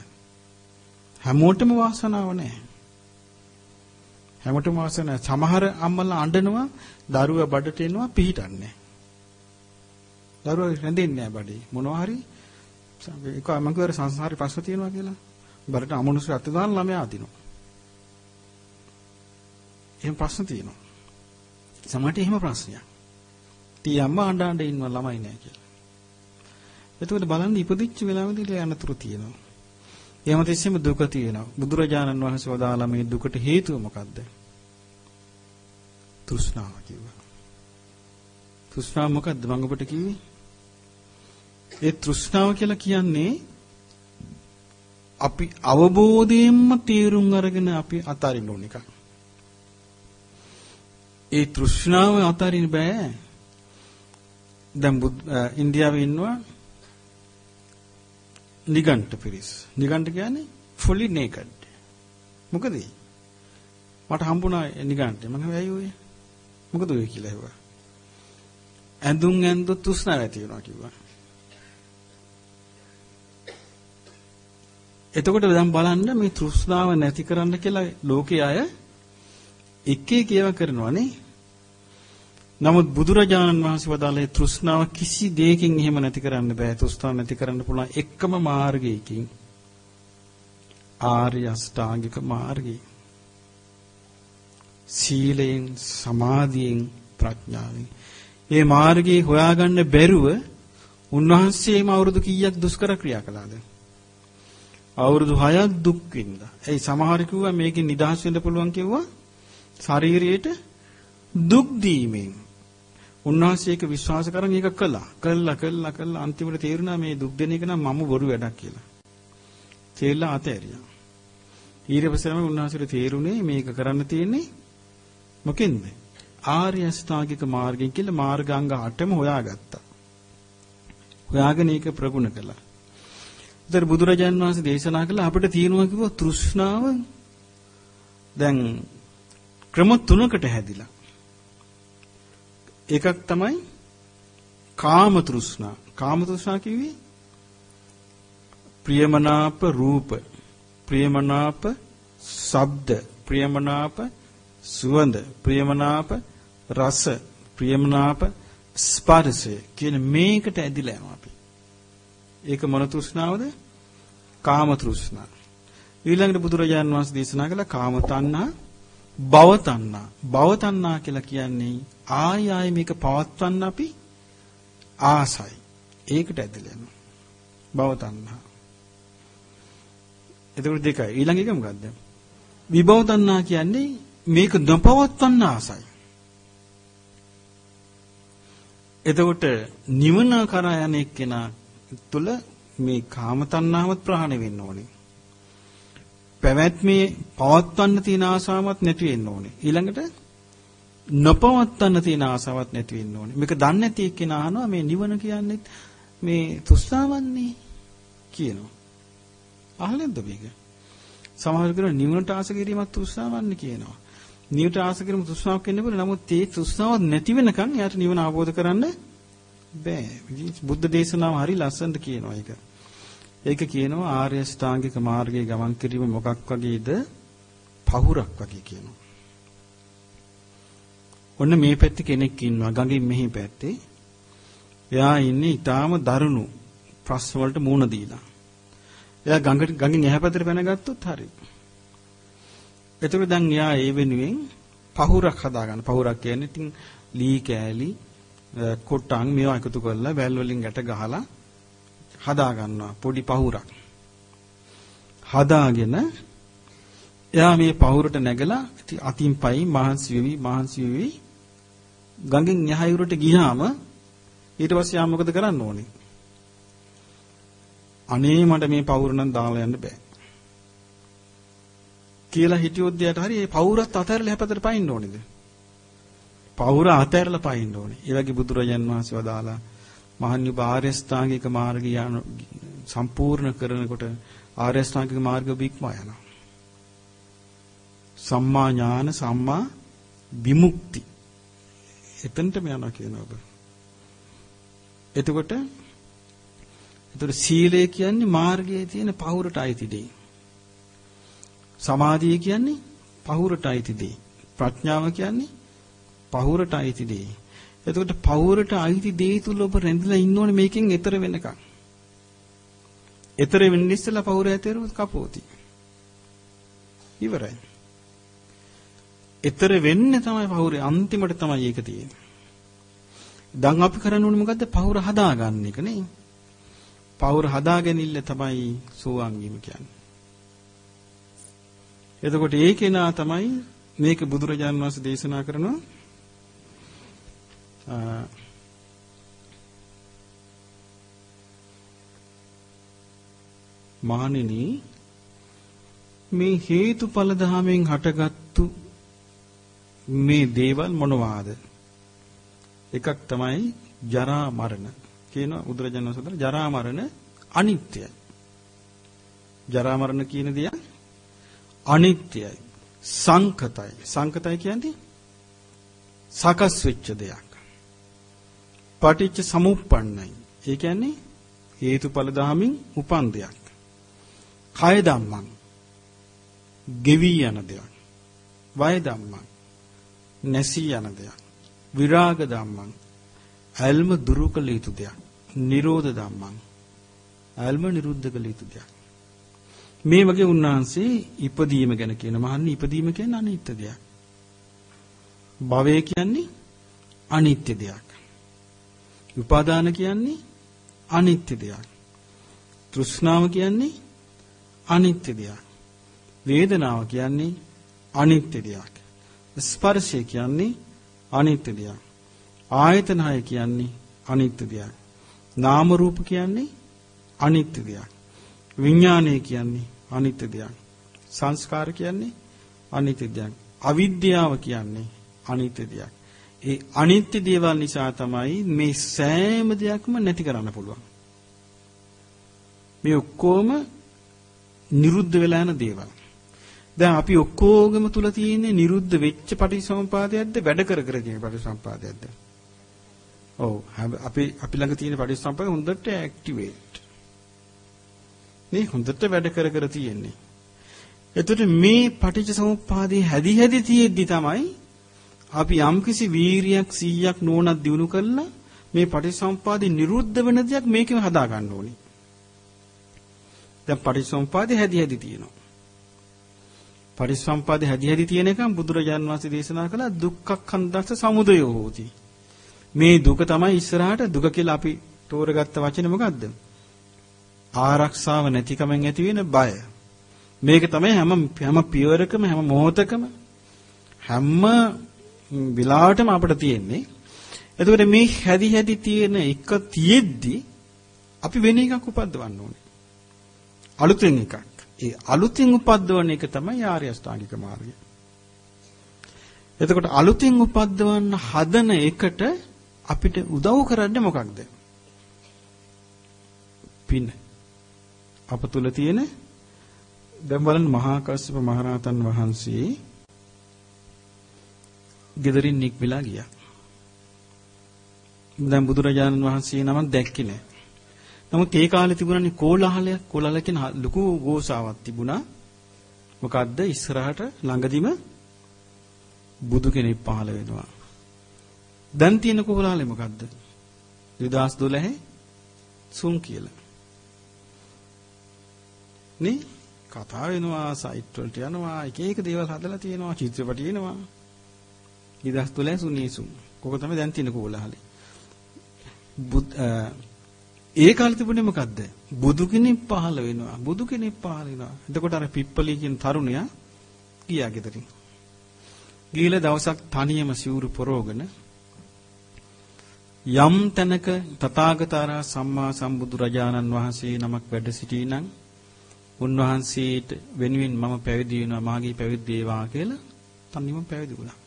හැමෝටම වාසනාව නැහැ. හැමෝටම වාසනාව සමහර අම්මලා අඬනවා දරුවා බඩට එනවා පිහිටන්නේ. දරුවා රැඳෙන්නේ නැහැ බඩේ. මොනවා හරි ඒක මම කියවර සංසාරේ ප්‍රශ්න තියෙනවා කියලා. බඩට අමනුෂ්‍ය අත දාන ළමයා අදිනවා. එහෙම ප්‍රශ්න තියෙනවා. සමහරට එහෙම ප්‍රශ්නයක්. තී අම්මා අඬ අඬ ඉන්නවා ළමයි නැහැ කියලා. එතකොට බලන්න ඉපදිච්ච වෙලාවෙදී යනතුරු තියෙනවා. එහෙම තිස්සෙම දුක තියෙනවා. බුදුරජාණන් වහන්සේ වදාලා මේ දුකට හේතුව මොකද්ද? තෘෂ්ණාව කිව්වා. තෘෂ්ණාව මොකද්ද මම ඔබට කිව්වේ? ඒ තෘෂ්ණාව කියලා කියන්නේ අපි අවබෝධයෙන්ම තීරුම් අරගෙන අපි අතාරින්න ඕන එකක්. ඒ තෘෂ්ණාව අතාරින්න බෑ. දැන් ඉන්දියාවේ ඉන්නවා නිගණ්ඨ පිරිස්. නිගණ්ඨ කියන්නේ fully naked. මොකද මට හම්බුණා නිගණ්ඨ. මම ඇයි ඔය? මොකද ඔය කියලා ඇහුවා. ඇඳුම් ඇඳු තෘෂ්ණාව ඇති වෙනවා කිව්වා. එතකොට දැන් බලන්න මේ තෘෂ්ණාව නැති කරන්න කියලා ලෝකයේ අය එක එක ඒවා කරනවානේ. නමුත් බුදුරජාණන් වහන්සේ වදාළේ තෘෂ්ණාව කිසි දෙයකින් එහෙම නැති කරන්න බෑ. තෘෂ්ණාව නැති කරන්න පුළුවන් එකම මාර්ගයකින් ආර්ය අෂ්ටාංගික මාර්ගය. සීලයෙන්, සමාධියෙන්, ප්‍රඥාවෙන්. මේ මාර්ගය හොයාගන්න බැරුව උන්වහන්සේම අවුරුදු කීයක් දුෂ්කර ක්‍රියා කළාද? අවුරුදු 6ක් දුක් විඳා. ඒ සමහර කිව්වා මේකෙන් නිදහස් වෙන්න පුළුවන් කිව්වා ශරීරයට දුක් දීමෙන්. උන්වහන්සේ ඒක විශ්වාස කරන් ඒක කළා. කළා කළා කළා අන්තිමට තේරුණා මේ දුක් දෙන එක නම් මම බොරු වැඩක් කියලා. තේරිලා අතෑරියා. ඊට පස්සේ තමයි උන්වහන්සේට තේරුනේ මේක කරන්න තියෙන්නේ මොකෙන්ද? ආර්ය අෂ්ටාංගික මාර්ගයෙන් කියලා මාර්ගාංග 8ම හොයාගත්තා. හොයාගෙන ඒක ප්‍රගුණ කළා. ඉතින් බුදුරජාන් වහන්සේ දේශනා කළා අපිට තියෙනවා කිව්වා තෘෂ්ණාව දැන් ක්‍රම තුනකට හැදිලා. එකක් තමයි කාම තෘෂ්ණා. කාම තෘෂ්ණා කිව්වේ ප්‍රියමනාප රූප, ප්‍රියමනාප ශබ්ද, ප්‍රියමනාප සුවඳ, ප්‍රියමනාප රස, ප්‍රියමනාප ස්පර්ශය කියන මේකට ඇදිලා යනවා අපි. ඒක මොන තෘෂ්ණාවද? කාම තෘෂ්ණා. ඊළඟට බුදුරජාන් වහන්සේ දේශනා කළ කාම තණ්හා, භව තණ්හා. භව තණ්හා කියලා කියන්නේ ආය ආය මේක පවත්වන්න අපි ආසයි. ඒකට ඇදලා යනවා. භව තණ්හා. එතකොට දෙකයි. ඊළඟ එක මොකද්ද? විභව තණ්හා කියන්නේ මේක නොපවත්වන්න ආසයි. එතකොට නිවන කරා යන එක්කෙනා තුළ මේ කාම තණ්හාවත් ප්‍රහාණය වෙන්න ඕනේ. පැවැත්මේ පවත්වන්න තියෙන ආසාවක් නැති වෙන්න ඕනේ. ඊළඟට නොපවත්වන්න තියෙන ආසාවක් නැති වෙන්න ඕනේ. මේක දන්නේ නැති එක්කෙනා අහනවා මේ නිවන කියන්නේ මේ තුස්සාවන්නේ කියනවා. අහලෙන්ද මේක? සමහර කෙනෙක් නිවනට ආස කිරීමක් තුස්සාවන්නේ කියනවා. නිවනට ආස කිරීම තුස්සාවක් වෙන්න පුළුවන්. නමුත් ඒ තුස්සාව නැති වෙනකන් එයාට නිවන අවබෝධ කරන්න බෑ. බුද්ධ දේශනාව හරි ලස්සනට කියනවා ඒක. ඒක කියනවා ආර්ය ශ්‍රාංගික මාර්ගයේ ගමන් කිරීම මොකක් වගේද? පහුරක් වගේ කියනවා. ඔන්න මේ පැත්තේ කෙනෙක් ඉන්නවා ගඟින් මෙහි පැත්තේ. එයා ඉන්නේ ඊටාම දරුණු ප්‍රශ්න වලට මූණ දීලා. එයා ගඟට ගඟින් එහා පැත්තට පැනගත්තොත් හරි. එතකොට දැන් එයා ඒ වෙනුවෙන් පහුරක් හදාගන්න. පහුරක් කියන්නේ ඉතින් ලී කෑලි කොට්ටන් මේවා එකතු කරලා වැල් වලින් ගැට ගහලා හදා ගන්නවා පොඩි පහුරක්. හදාගෙන එයා මේ පහුරට නැගලා අතින් පයින් මහන්සි වෙවි මහන්සි වෙවි ගඟෙන් යහයුරට ගියාම ඊට පස්සේ යා මොකද කරන්න ඕනේ? අනේ මට මේ පවුර නම් දාලා යන්න බෑ. කියලා හිටියොත් එයාට හරි මේ පවුරත් අතහැරලා හැපතට පයින්න ඕනේද? පවුර අතහැරලා පයින්න ඕනේ. ඒ වගේ බුදුරජාන් වහන්සේ වදාලා මහන්නි ආර්යස්ථාංගික මාර්ගය යන සම්පූර්ණ කරනකොට ආර්යස්ථාංගික මාර්ග බික්මා යනවා. සම්මා ඥාන සම්මා විමුක්ති. එතනටම යනවා කියනවා ඔබ. එතකොට එතකොට සීලය කියන්නේ මාර්ගයේ තියෙන පහුරට අයිති දෙය. සමාධිය කියන්නේ පහුරට අයිති දෙය. ප්‍රඥාව කියන්නේ පහුරට අයිති දෙය. එතකොට පහුරට අයිති දෙය තුල ඔබ රැඳිලා ඉන්න ඕනේ මේකෙන් එතර වෙනකන්. එතර වෙන්න ඉස්සෙල්ලා පහුර ඇතේරුවොත් කපෝති. ඉවරයි. එතර වෙන්නේ තමයි පහුරේ අන්තිමට තමයි ඒක තියෙන්නේ. දැන් අපි කරන්න ඕනේ මොකද්ද? පහුර හදාගන්න එක නේ. පවුර හදාගැනිල්ල තමයි සෝවාන් වීම කියන්නේ. එතකොට ඒ කෙනා තමයි මේක බුදුරජාන් වහන්සේ දේශනා කරනවා මහණෙනි මේ හේතුඵල ධාමෙන් හටගත්තු මේ දේවල් මොනවාද එකක් තමයි ජරා මරණ කියනවා බුදුරජාණන් වහන්සේ ජරා මරණ අනිත්‍යයි. ජරා මරණ කියන දේ අනිත්‍යයි. සංකතයි. සංකතයි කියන්නේ සකස් වෙච්ච දෙයක්. පටිච්ච සමුප්පන්නයි. ඒ කියන්නේ හේතුඵල ධාමින් උපන් දෙයක්. කය ධම්මං ගෙවි යන දෙයක්. වය ධම්මං නැසී යන දෙයක්. විරාග ධම්මං ඇල්ම දුරු කළ යුතු දෙයක්. නිරෝධ ධම්මං. ඇල්ම නිරුද්ධ කළ යුතු දෙයක්. මේ වගේ උන්වහන්සේ ඉපදීම ගැන කියන මහන්නේ ඉපදීම කියන්නේ අනිත්‍ය දෙයක්. භවය කියන්නේ අනිත්‍ය දෙයක්. උපාදාන කියන්නේ අනිත්‍ය දෙයක්. තෘෂ්ණාව කියන්නේ අනිත්‍ය දෙයක්. වේදනාව කියන්නේ අනිත්‍ය දෙයක්. ස්පර්ශය කියන්නේ අනිත්‍ය දෙයක්. ආයතන හය කියන්නේ අනිත්‍ය දෙයක්. නාම රූප කියන්නේ අනිත්‍ය දෙයක්. විඥානය කියන්නේ අනිත්‍ය දෙයක්. සංස්කාර කියන්නේ අනිත්‍ය දෙයක්. අවිද්‍යාව කියන්නේ අනිත්‍ය දෙයක්. ඒ අනිත්‍ය දේවල් නිසා තමයි මේ සෑම දෙයක්ම නැති කරන්න පුළුවන්. මේ ඔක්කොම නිරුද්ධ වෙලා යන දේවල්. දැන් අපි ඔක්කොගම තුල තියෙන්නේ නිරුද්ධ වෙච්ච පටිසම්පාදයක්ද වැඩ කර කර තියෙන පටිසම්පාදයක්ද? ඔව් අපි අපි ළඟ තියෙන පටිසම්පාදය හොඳට ඇක්ටිවේට්. නේ හොඳට වැඩ කර කර තියෙන්නේ. එතකොට මේ පටිච්චසමුප්පාදේ හැදි හැදි තියෙද්දි තමයි අපි යම්කිසි වීරියක් 100ක් නෝනක් දිනු කළා මේ පටිච්චසමුප්පාදේ නිරුද්ධ වෙන දෙයක් මේකෙම හදා ගන්න ඕනේ. දැන් පටිච්චසමුප්පාදේ හැදි හැදි තියෙනවා. පටිච්චසමුප්පාදේ හැදි හැදි තියෙන එක බුදුරජාණන් වහන්සේ දේශනා කළා දුක්ඛඛන්දස්ස සමුදයෝ හෝති. මේ දුක තමයි ඉස්සරහට දුක කියලා අපි තෝරගත්ත වචනේ මොකද්ද? ආරක්ෂාව නැතිකමෙන් ඇති වෙන බය. මේක තමයි හැම හැම පියවරකම හැම මොහොතකම හැම වෙලාවටම අපිට තියෙන්නේ. එතකොට මේ හැදි හැදි තියෙන එක තියෙද්දි අපි වෙන එකක් උපද්දවන්න ඕනේ. අලුතෙන් එකක්. ඒ අලුතින් උපද්දවන එක තමයි ආර්ය අෂ්ටාංගික මාර්ගය. එතකොට අලුතින් උපද්දවන්න හදන එකට අපිට උදව් කරන්නේ මොකක්ද? පින. අප තුල තියෙන දැන් බලන්න මහා කස්සප මහරහතන් වහන්සේ ගෙදරින් නික්විලා ගියා. දැන් බුදුරජාණන් වහන්සේ නමක් දැක්කේ නැහැ. නමුත් ඒ කාලේ තිබුණානේ කෝලාහලයක් කෝලාහල කියන ලොකු ගෝසාවක් තිබුණා. මොකද්ද ඉස්සරහට ළඟදිම බුදු කෙනෙක් පහළ වෙනවා. දැන් තියෙන කෝලාහලේ මොකද්ද? 2012 සුන් කියලා. නේ කතා වෙනවා සයිට් වලට යනවා එක එක දේවල් හදලා තියෙනවා චිත්‍රපටි එනවා 2012 සුනීසුන් කොක තමයි දැන් තියෙන කෝලාහලේ. ඒ කාලේ තිබුණේ මොකද්ද? බුදු කෙනෙක් පහළ වෙනවා. බුදු කෙනෙක් පහළ වෙනවා. එතකොට අර පිප්පලී කියන තරුණයා ගියා ගෙදරින්. ගිහලා දවසක් තනියම සිවුරු පොරවගෙන යම් තැනක තථාගතara සම්මා සම්බුදු රජාණන් වහන්සේ නමක් වැඩ සිටිනනම් උන්වහන්සේට වෙනුවෙන් මම පැවිදි වෙනවා මාගේ පැවිදි වේවා කියලා තනියම පැවිදි වුණා.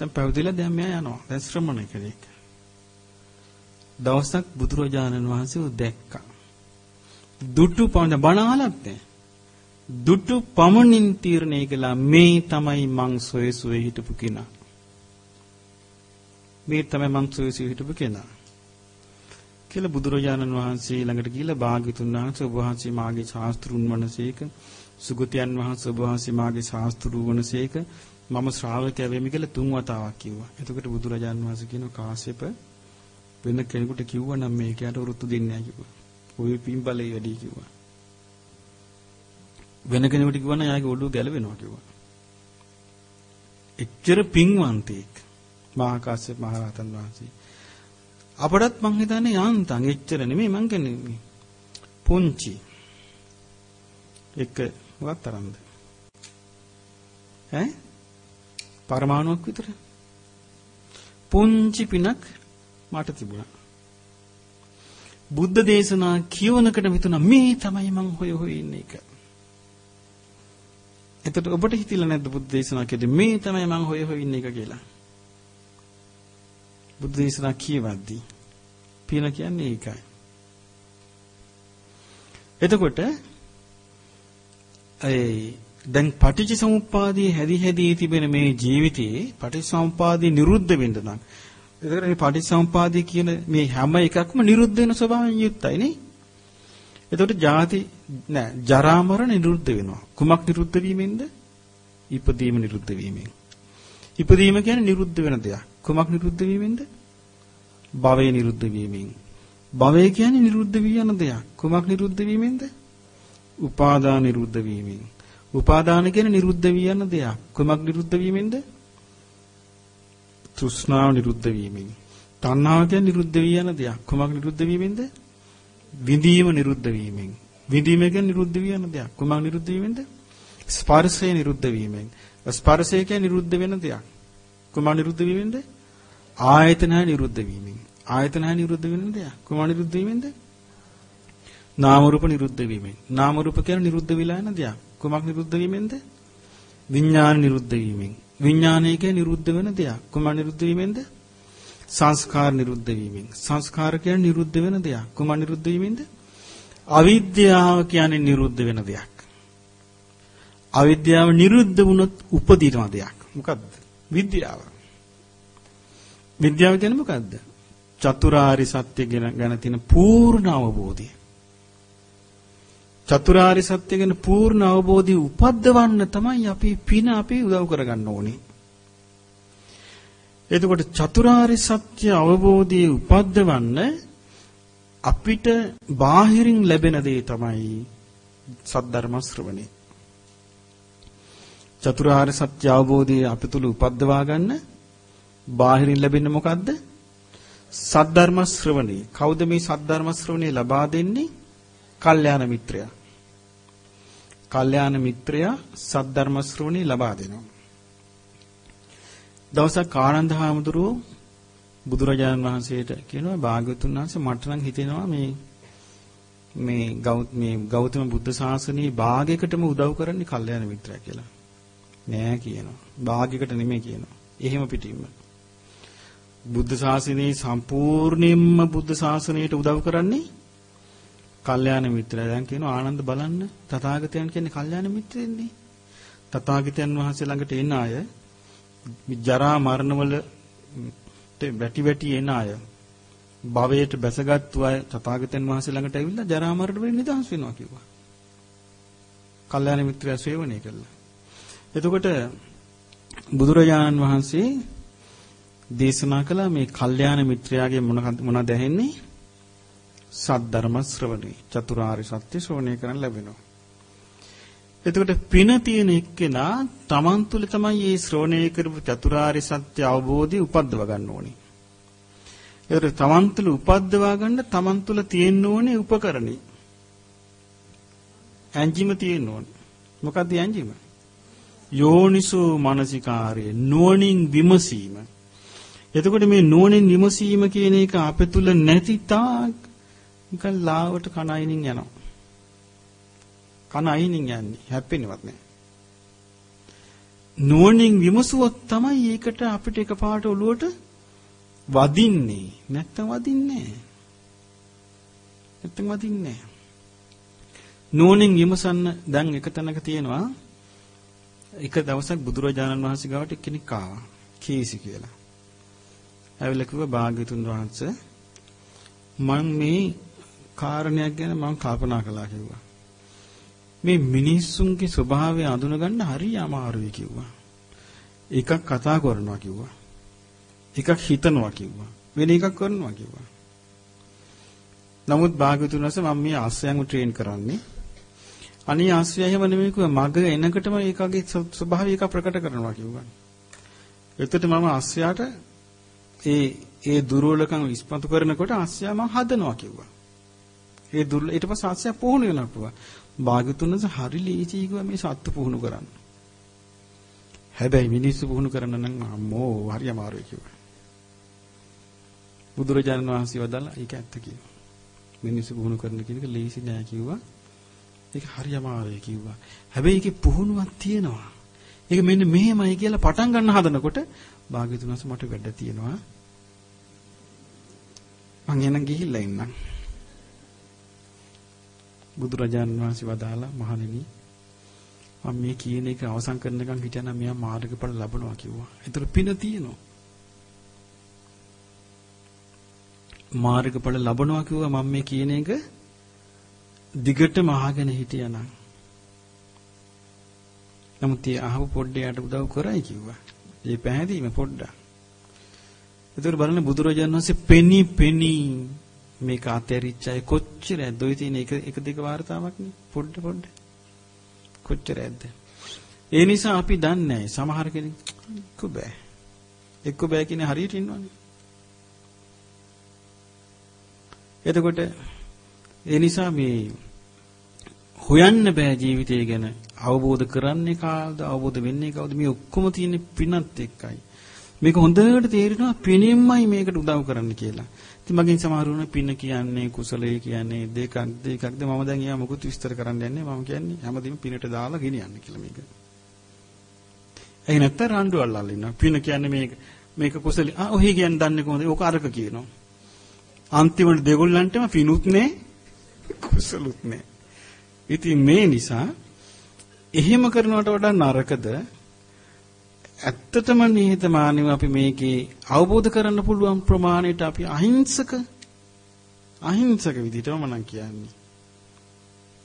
දැන් පැවිදිලා දැන් මෙයා යනවා. දැන් ශ්‍රමණ කෙනෙක්. දවසක් බුදුරජාණන් වහන්සේව දැක්කා. දුටු පමණ බණ අහලත් නැහැ. දුටු පමණින් තීරණය කළා මේ තමයි මං සොය සොය හිටපු කෙනා. මේ තමයි මං සොය සොය හිටපු කෙනා. කියලා බුදුරජාණන් වහන්සේ ළඟට ගිහිල්ලා භාග්‍යතුන් වහන්සේ ඔබ වහන්සේ මාගේ ශාස්ත්‍රුන් වනසේක සුගතයන් වහන්සේ ඔබ වහන්සේ මාගේ ශාස්ත්‍රු වනසේක මම ශ්‍රාවකයා වෙමි කියලා තුන් වතාවක් කිව්වා. එතකොට බුදුරජාණන් වහන්සේ කියනවා කාශ්‍යප වෙන කෙනෙකුට කිව්වා නම් මේකයට වෘත්තු දෙන්නේ නැහැ කිව්වා. ඔය පින්බලේ වැඩි කිව්වා. වෙන කෙනෙකුට කිව්වා නම් යාගේ ඔළුව ගැලවෙනවා කිව්වා. එච්චර පින්වන්තෙක් මහා කාශ්‍යප මහ රහතන් වහන්සේ. අපටත් මං හිතන්නේ යාන්තම් එච්චර නෙමෙයි මං කියන්නේ පුංචි එක මොකක් තරම්ද ඈ පරමාණුවක් විතර පුංචි පිනක් මට තිබුණා. බුද්ධ දේශනා කියවනකට හිතුණා මේ තමයි මං හොය හොය ඉන්නේ එක. එතකොට ඔබට හිතිලා නැද්ද බුද්ධ දේශනා කියද්දී මේ තමයි මං හොය හොය ඉන්නේ එක කියලා? බුද්ධ දේශනා කියවද්දී පින කියන්නේ ඒකයි. එතකොට ඒ දැන් පටිච්චසමුප්පාදයේ හැදි හැදි තිබෙන මේ ජීවිතයේ පටිච්චසමුප්පාදේ නිරුද්ධ වෙන්න නම් ඒකට මේ පටිච්චසමුපාදේ කියන මේ හැම එකක්ම නිරුද්ධ වෙන ස්වභාවයෙන් යුක්තයි නේ. එතකොට ජාති නෑ ජරා මරණ නිරුද්ධ වෙනවා. කුමක් නිරුද්ධ වීමෙන්ද? ඉපදීම නිරුද්ධ වීමෙන්. ඉපදීම කියන්නේ නිරුද්ධ වෙන දෙයක්. කුමක් නිරුද්ධ වීමෙන්ද? භවය නිරුද්ධ වීමෙන්. භවය කියන්නේ නිරුද්ධ වී යන දෙයක්. කුමක් නිරුද්ධ වීමෙන්ද? උපාදාන නිරුද්ධ වීමෙන්. උපාදාන කියන්නේ නිරුද්ධ වී යන දෙයක්. කුමක් නිරුද්ධ වීමෙන්ද? තෘෂ්ණාව නිරුද්ධ වීමෙන්. තණ්හාව කියන්නේ නිරුද්ධ වී යන දෙයක්. කුමක් නිරුද්ධ වීමෙන්ද? විඳීම නිරුද්ධ වීමෙන්. විඳීම කියන්නේ නිරුද්ධ වී යන දෙයක්. කුමක් නිරුද්ධ වීමෙන්ද? ස්පර්ශය නිරුද්ධ වීමෙන්. ස්පර්ශය කියන්නේ නිරුද්ධ වෙන දෙයක්. කුමක් නිරුද්ධ වීමෙන්ද? ආයතන නිරුද්ධ වීමෙන්. ආයතන නිරුද්ධ වෙන දෙයක්. කුමක් නිරුද්ධ වීමෙන්ද? නාම රූප නිරුද්ධ වීමෙන්. නාම රූප කියන්නේ නිරුද්ධ විලා යන දෙයක්. කුමක් නිරුද්ධ වීමෙන්ද? විඥාන නිරුද්ධ වීමෙන්. විඥානය කියන්නේ නිරුද්ධ වෙන දෙයක්. කොහොම නිරුද්ධ වීමෙන්ද? සංස්කාර නිරුද්ධ වීමෙන්. සංස්කාර කියන්නේ නිරුද්ධ වෙන දෙයක්. කොහොම නිරුද්ධ වීමෙන්ද? අවිද්‍යාව කියන්නේ නිරුද්ධ වෙන දෙයක්. අවිද්‍යාව නිරුද්ධ වුණොත් උපදින දෙයක්. මොකද්ද? විද්‍යාව. විද්‍යාව කියන්නේ මොකද්ද? චතුරාරි සත්‍ය ගැන තියෙන පූර්ණ අවබෝධය. චතුරාරි සත්‍ය ගැන පූර්ණ අවබෝධය උපද්දවන්න තමයි අපි පින අපි උදව් කරගන්න ඕනේ. එතකොට චතුරාරි සත්‍ය අවබෝධය උපද්දවන්න අපිට බාහිරින් ලැබෙන දේ තමයි සද්ධර්ම ශ්‍රවණය. චතුරාර්ය සත්‍ය අවබෝධය අප තුල උපද්දවා ගන්න බාහිරින් ලැබෙන්නේ මොකද්ද? සද්ධර්ම ශ්‍රවණය. කවුද මේ සද්ධර්ම ශ්‍රවණය ලබා දෙන්නේ? කල්යාණ මිත්‍රයා. කල්යාණ මිත්‍රයා සද්ධර්ම ශ්‍රවණේ ලබා දෙනවා. දවසක් ආනන්ද හාමුදුරුවෝ බුදුරජාණන් වහන්සේට කියනවා භාග්‍යවතුන් වහන්සේ මට නම් හිතෙනවා මේ මේ මේ ගෞතම බුද්ධ ශාසනයේ භාගයකටම උදව් කරන්නේ කල්යාණ මිත්‍රයා කියලා. නෑ කියනවා. භාගයකට නෙමෙයි කියනවා. එහෙම පිටින්ම. බුද්ධ ශාසනයේ සම්පූර්ණයෙන්ම බුද්ධ ශාසනයට උදව් කරන්නේ කල්යාණ මිත්‍රය. දැන් කියනවා ආනන්ද බලන්න තථාගතයන් කියන්නේ කල්යාණ මිත්‍රෙන්නේ. තථාගතයන් වහන්සේ ළඟට එන අය ජරා මරණවල වැටි වැටි එන අය භවයට බැසගත්තු අය තථාගතයන් වහන්සේ ළඟට ඇවිල්ලා ජරා මරණ වලින් නිදහස් වෙනවා කිව්වා. කල්යාණ මිත්‍රය සේවනය කළා. එතකොට බුදුරජාණන් වහන්සේ දේශනා කළා මේ කල්යාණ මිත්‍රයාගේ මොන මොනවද ඇහෙන්නේ? සද්ධර්ම ශ්‍රවණේ චතුරාර්ය සත්‍ය ශ්‍රවණය කරන්න ලැබෙනවා. එතකොට පින තියෙන එක්කෙනා තමන් තුළ තමයි මේ ශ්‍රවණය කරපු චතුරාර්ය සත්‍ය අවබෝධය උපද්දව ගන්න ඕනේ. ඒකට තමන් තුළ උපද්දවා ගන්න තමන් තුළ තියෙන්න ඕනේ උපකරණේ. ඇන්ජිම තියෙන්න ඕනේ. මොකක්ද ඇන්ජිම? යෝනිසෝ මනසිකාරය නුවණින් විමසීම. එතකොට මේ නුවණින් විමසීම කියන එක අපේ තුල නැති තාක් නිකන් ලාවට කන අයිනින් යනවා. කන අයිනින් යන්නේ හැප්පෙන්නවත් නැහැ. නුවණින් විමසුවොත් තමයි ඒකට අපිට එකපාරට ඔළුවට වදින්නේ. නැත්තම් වදින්නේ නැහැ. නැත්තම් වදින්නේ නැහැ. නුවණින් විමසන්න දැන් එක තැනක තියෙනවා එක දවසක් බුදුරජාණන් වහන්සේ ගාවට එක්කෙනෙක් ආවා. කීසි කියලා. ඇවිල්ලා කිව්වා භාග්‍යතුන් වහන්සේ මම මේ කාරණයක් ගැන මම කල්පනා කළා කිව්වා. මේ මිනිස්සුන්ගේ ස්වභාවය අඳුනගන්න හරි අමාරුයි කිව්වා. එකක් කතා කරනවා කිව්වා. එකක් හිතනවා කිව්වා. වෙන එකක් කරනවා කිව්වා. නමුත් භාග්‍යතුන් වහන්සේ මම මේ ආස්යන්ව ට්‍රේන් කරන්නේ අනේ ආශ්‍රය එහෙම නෙමෙයි කිව්වා. මග එනකොටම ඒකගේ ස්වභාවය එක ප්‍රකට කරනවා කිව්වා. එතකොට මම ආශ්‍රයයට ඒ ඒ දුර්වලකම් ඉස්පතු කරනකොට ආශ්‍රය මම හදනවා කිව්වා. ඒ දුර්ල ඊට පස්සේ ආශ්‍රය පුහුණු වෙනවා කිව්වා. භාගතුන්ස හරි ලීචි කිව්වා මේ සත්තු පුහුණු කරන්න. හැබැයි මිනිස්සු පුහුණු කරන්න නම් අම්මෝ හරි අමාරුයි කිව්වා. බුදුරජාණන් වහන්සේ වදාලා ඒක ඇත්ත කිව්වා. මිනිස්සු පුහුණු කරන කෙනෙක් ලීසි නෑ කිව්වා. ඒක හරි අමාරුයි කිව්වා. හැබැයි ඒකේ පුහුණුවක් තියෙනවා. ඒක මෙන්න මෙහෙමයි කියලා පටන් ගන්න හදනකොට භාග්‍යතුන්ස් මට වැඩ තියෙනවා. මං එන ගිහිල්ලා ඉන්නම්. බුදුරජාණන් වහන්සේ වදාලා මහණෙනි මම මේ කියන එක අවසන් කරනකම් හිතනවා මෙයා මාර්ගඵල ලබනවා කිව්වා. ඒතර පින තියෙනවා. මාර්ගඵල ලබනවා කිව්වා මම මේ කියන එක දිගටම අහගෙන හිටියානම් නමුත් ඒ අහපු පොඩ්ඩයට උදව් කරයි කිව්වා. ඒ පැහැදීම පොඩ්ඩක්. ඒතර බලන්න බුදුරජාණන් වහන්සේ පෙනි පෙනි මේක අතරිච්ච අය කොච්චර ඇද්ද? ඔය තියෙන එක එක දෙක වார்த்தාවක් නේ පොඩ පොඩ කොච්චර ඇද්ද? ඒ නිසා අපි දන්නේ නැහැ. සමහර කෙනෙක් එක්ක බෑ. එක්ක බෑ කියන්නේ හරියට ඉන්නවනේ. එතකොට ඒ නිසා මේ හොයන්න බෑ ජීවිතය ගැන. අවබෝධ කරන්නේ කාද අවබෝධ වෙන්නේ කවුද? මේ ඔක්කොම තියෙන පිනත් එක්කයි. මේක හොඳට තේරෙනවා පිනින්මයි මේකට උදව් කරන්න කියලා. ඉතින් මගෙන් සමහරුණ පින කියන්නේ කුසලයේ කියන්නේ දෙකක් දෙකක්ද මම දැන් එයා මොකුත් විස්තර කරන්න යන්නේ මම කියන්නේ හැමදේම පිනට දාලා ගෙනියන්න කියලා මේක. එයි නැත්තම් රණ්ඩු අල්ලලා ඉන්නවා. පින කියන්නේ මේක මේක කුසලී. ආ ඔහි කියන්නේ දන්නේ කොහොමද? ඕක අරක කියනවා. අන්තිමට දෙගොල්ලන්ටම පිනුත් නෑ කුසලුත් නෑ. ඉතින් මේ නිසා එහෙම කරනවට වඩා නරකද ඇත්තටම නිහතමානීව අපි මේකේ අවබෝධ කරන්න පුළුවන් ප්‍රමාණයට අපි අහිංසක අහිංසක විදිහටම මම කියන්නේ.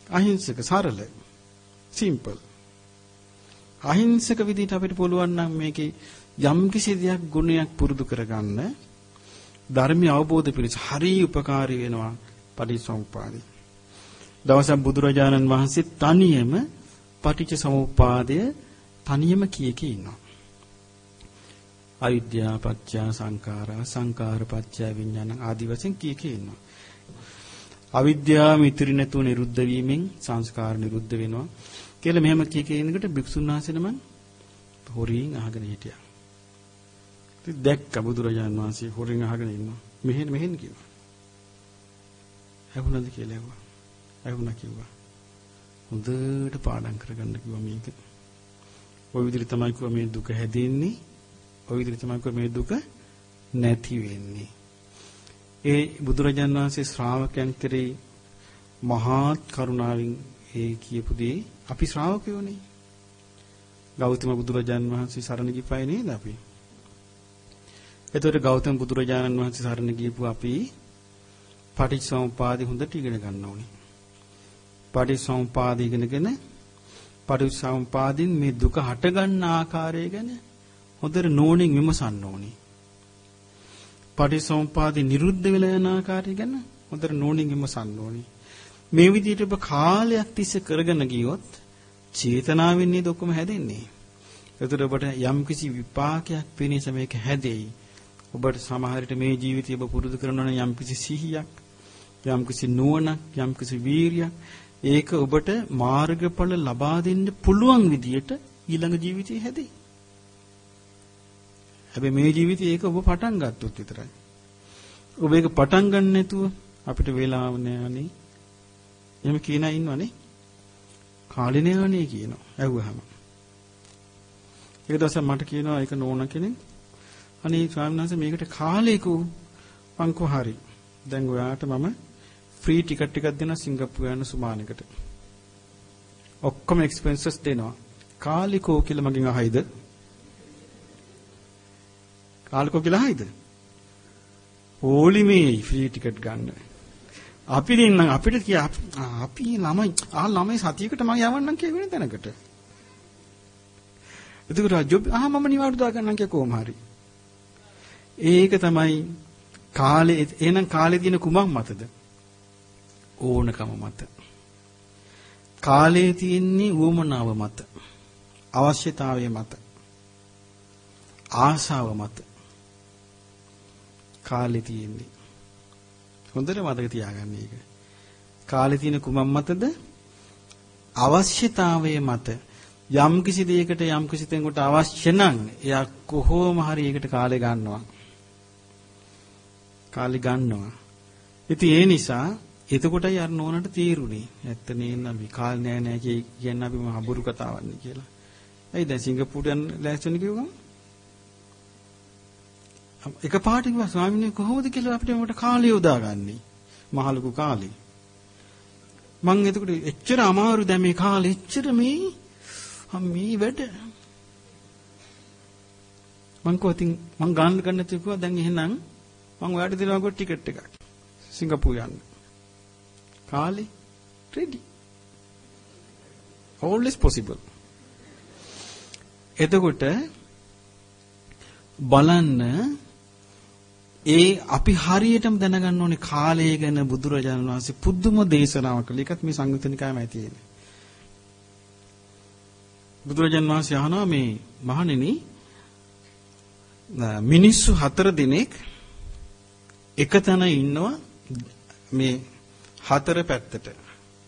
අහිංසක සරල සිම්පල්. අහිංසක විදිහට අපිට පුළුවන් නම් මේකේ යම් කිසි දෙයක් ගුණයක් පුරුදු කරගන්න ධර්මය අවබෝධ පිණිස හරි උපකාරී වෙනවා පටිච්චසමුප්පාදේ. දවසක් බුදුරජාණන් වහන්සේ තනියම පටිච්චසමුප්පාදය තනියම කිය කී ඉන්නවා. අවිද්‍යා පත්‍ය සංඛාරා සංඛාර පත්‍ය විඥාන ආදි වශයෙන් කිය කී ඉන්නවා. අවිද්‍යාව මිත්‍රි නැතුව නිරුද්ධ වීමෙන් සංස්කාර නිරුද්ධ වෙනවා කියලා මෙහෙම කිය කී ඉන්නකොට භික්ෂුන් වහන්සේ නම හොරින් අහගෙන හිටියා. ඉතින් දැක්ක බුදුරජාන් වහන්සේ හොරින් අහගෙන ඉන්නවා. මෙහෙන් මෙහෙන් කිව්වා. ඇහුණද කියලා ඇහුවා. ඇහුණා කිව්වා. හොඳට පාඩම් කරගන්න කිව්වා මේක. ওই විදිහට තමයි කිව්වා මේ දුක හැදෙන්නේ. ওই විදිහට තමයි කිව්වා මේ දුක නැති වෙන්නේ. ඒ බුදුරජාන් වහන්සේ ශ්‍රාවකයන් කෙරෙහි මහත් කරුණාවෙන් ඒ කියපු දේ අපි ශ්‍රාවකයෝනේ. ගෞතම බුදුරජාන් වහන්සේ සරණ ගිපයි නේද අපි? එතකොට ගෞතම බුදුරජාණන් වහන්සේ සරණ ගියපු අපි පටිච්චසමුපාදි හොඳට ඉගෙන ගන්න ඕනේ. පටිච්චසමුපාදි ඉගෙනගෙන පටිච්චසමුපාදින් මේ දුක හටගන්න ආකාරය ගැන හොඳට නෝනින් විමසන්න ඕනේ. පටිච්චසමුපාදි නිරුද්ධ වෙලා යන ආකාරය ගැන හොඳට නෝනින් විමසන්න ඕනේ. මේ විදිහට ඔබ කාලයක් තිස්සේ කරගෙන ගියොත් චේතනාවෙන් නේද ඔක්කොම හැදෙන්නේ. එතකොට ඔබට යම්කිසි විපාකයක් පිණිස මේක හැදෙයි. ඔබට සමහරට මේ ජීවිතය ඔබ පුරුදු කරනවා නම් යම්කිසි සිහියක්, යම්කිසි නුවණක්, යම්කිසි වීරියක් ඒක ඔබට මාර්ගඵල ලබා දෙන්න පුළුවන් විදියට ඊළඟ ජීවිතේ හැදෙයි. හැබැයි මේ ජීවිතේ ඒක ඔබ පටන් ගත්තොත් විතරයි. ඔබ ඒක පටන් ගන්න නැතුව අපිට වේලාව නෑනේ. එහෙම කියන අය ඉන්නවනේ. කාලේ නෑනේ කියනවා. ඇහුවහම. ඒක දවසක් මට කියනවා ඒක නෝන කෙනෙක්. අනේ ස්වාමීන් වහන්සේ මේකට කාලේකෝ පංකෝ හරි. දැන් ඔයාට මම ෆ්‍රී ටිකට් ටිකක් දෙනවා සිංගප්පූරු යන සුමානකට. ඔක්කොම එක්ස්පෙන්සස් දෙනවා. කාලිකෝ කියලා මගෙන් අහයිද? කාලිකෝ කියලා අහයිද? ඕලිමේ ෆ්‍රී ටිකට් ගන්න. අපි දෙන්නම් අපිට කිය අපි ළමයි ආ ළමයි සතියකට මම යවන්නම් කියවෙන තැනකට. එතකොට ජොබ් ආ මම නිවාඩු දාගන්නම් කිය කොහොම හරි. ඒක තමයි කාලේ එහෙනම් කාලේ තියෙන කුමක් මතද? ඕනකම මත. කාලයේ තියෙන්නේ උවමනාව මත. අවශ්‍යතාවය මත. ආශාව මත. කාලේ තියෙන්නේ. හොඳට මතක තියාගන්න ඒක. කාලේ තියෙන කුමක් මතද? අවශ්‍යතාවය මත. යම් කිසි දෙයකට යම් කිසි තැනකට අවශ්‍ය නම් එයා කොහොම හරි ඒකට කාලේ ගන්නවා. කාලේ ගන්නවා. ඉතින් ඒ නිසා එතකොටයි අර නෝනට තීරුනේ. ඇත්ත නේන අපි කාල් නෑ නෑ කියන්නේ අපි මහ බොරු කතාවක් නේ කියලා. ඇයි දැන් සිංගප්පූරුට යන්න ලෑස්තිනේ කිව්වම? එක පාට කිව්වා ස්වාමීන් කොහොමද කියලා අපිට මට කාලය උදාගන්නේ. මහලුකු කාලේ. මං එතකොට එච්චර අමාරු දැන් මේ කාලේ එච්චර මේ මේ වැඩ මං කොහොතින් මං ගන්න ගන්න තිබුණා දැන් එහෙනම් මං ඔයාලට දෙනවා ටිකට් එකක් සිංගප්පූරු යන්න. කාලේ ready always possible එතකොට බලන්න ඒ අපි හරියටම දැනගන්න ඕනේ කාලය ගැන බුදුරජාණන් වහන්සේ පුදුම දේශනාවක් කළා. ඒකත් මේ සංයුතනිකායමයි තියෙන්නේ. බුදුරජාණන් වහන්සේ අහනවා මේ මහණෙනි මිනිස්සු හතර දිනක් එකතැන ඉන්නවා මේ හතර පැත්තට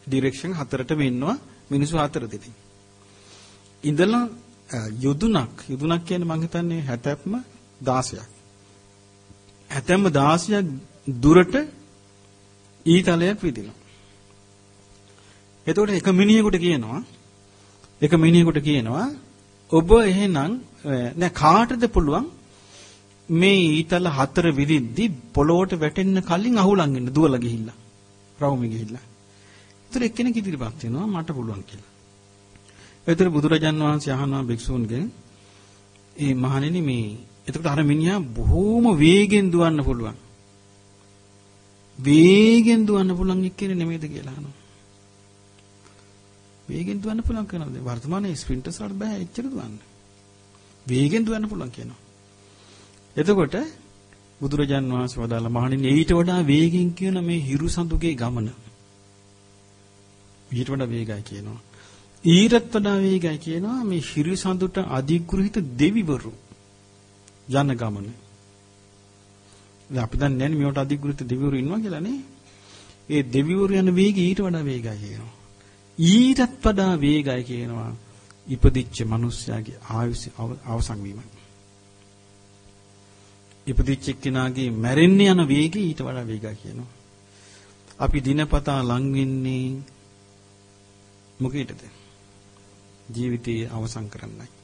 ඩිරෙක්ෂන් හතරටම ඉන්නවා මිනිස්සු හතර දෙනෙක්. ඉඳලා යොදුනක් යොදුනක් කියන්නේ මං හිතන්නේ 60ක්ම 16ක්. 60ක්ම 16ක් දුරට ඊතලයක් විදිනවා. එතකොට එක මිනිහෙකුට කියනවා එක මිනිහෙකුට කියනවා ඔබ එහෙනම් නෑ කාටද පුළුවන් මේ ඊතල හතර විදිද්දි පොළොවට වැටෙන්න කලින් අහුලන් ඉන්න දුවලා ගිහිල්ලා. රවුමේ ගිහිල්ලා. ඒතර එක්කෙනෙක් ඉදිරිපත් වෙනවා මට පුළුවන් කියලා. ඒතර බුදුරජාන් වහන්සේ අහනවා භික්ෂූන්ගෙන් ඒ මහණෙනි මේ එතකොට අර මිනිහා බොහොම වේගෙන් දුවන්න පුළුවන්. වේගෙන් දුවන්න පුළුවන් එක්කෙනෙක් නෙමෙයිද කියලා අහනවා. වේගෙන් දුවන්න පුළුවන් කරනවද? වර්තමානයේ ස්ප්‍රින්ටර්ස් වලට බෑ එච්චර දුවන්න. වේගෙන් දුවන්න පුළුවන් කියනවා. එතකොට බුදුරජාන් වහන්සේ වදාළ මහණෙනි ඊට වඩා වේගෙන් කියන මේ හිරු සඳුගේ ගමන ඊට වඩා වේගයි කියනවා. ඊටත් වඩා වේගයි කියනවා මේ හිරු සඳුට අධිග්‍රහිත දෙවිවරු යන ගමන. දැන් අපි දන්නේ නැහැ මේවට අධිග්‍රහිත දෙවිවරු ඉන්නවා කියලා නේ. ඒ දෙවිවරු යන වේගය ඊට වඩා වේගයි කියනවා. ඊටත් වඩා වේගයි කියනවා ඉපදිච්ච මිනිස්යාගේ ආයුෂ අවසන් වීම. ඉපදිච්ච කෙනාගේ මැරෙන්න යන වේගය ඊට වඩා වේගයි කියනවා. අපි දිනපතා ලං වෙන්නේ මොකීටද? ජීවිතයේ අවසන් කරන්නයි.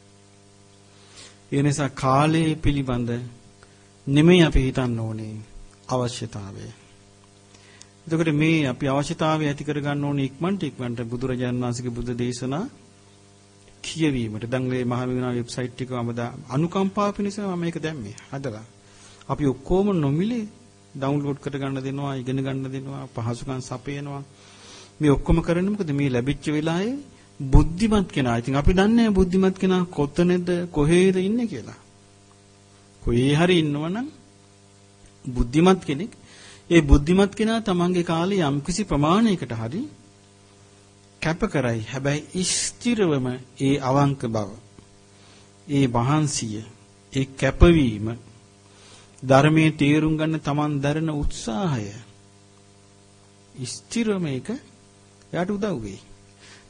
ඒ නිසා කාලය පිළිබඳ නෙමෙයි අපි හිතන්න ඕනේ අවශ්‍යතාවය. එතකොට මේ අපි අවශ්‍යතාවය ඇති කරගන්න ඕනේ ඉක්මනට ඉක්මනට බුදුරජාණන් වහන්සේගේ බුද්ධ දේශනා කියවීමට. දැන් මේ මහමෙවුනා වෙබ්සයිට් එක මම අනුකම්පාව පිණිස මම මේක දැම්මේ. හදලා. අපි ඔක්කොම නොමිලේ ඩවුන්ලෝඩ් කරගන්න දෙනවා, ඉගෙන ගන්න දෙනවා, පහසුකම් සපයනවා. මේ ඔක්කොම කරන්නේ මොකද මේ ලැබිච්ච වෙලාවේ බුද්ධිමත් කෙනා. ඉතින් අපි දන්නේ බුද්ධිමත් කෙනා කොතනද කොහේද ඉන්නේ කියලා. කොහේ හරි ඉන්නවනම් බුද්ධිමත් කෙනෙක් ඒ බුද්ධිමත් කෙනා තමන්ගේ කාලේ යම්කිසි ප්‍රමාණයකට හරි කැප කරයි. හැබැයි ස්ථිරවම ඒ අවංක බව, ඒ මහන්සිය, ඒ කැපවීම ධර්මයේ තේරුම් ගන්න තමන් දරන උත්සාහය ස්ථිරව මේක එයාට උදව් වෙයි.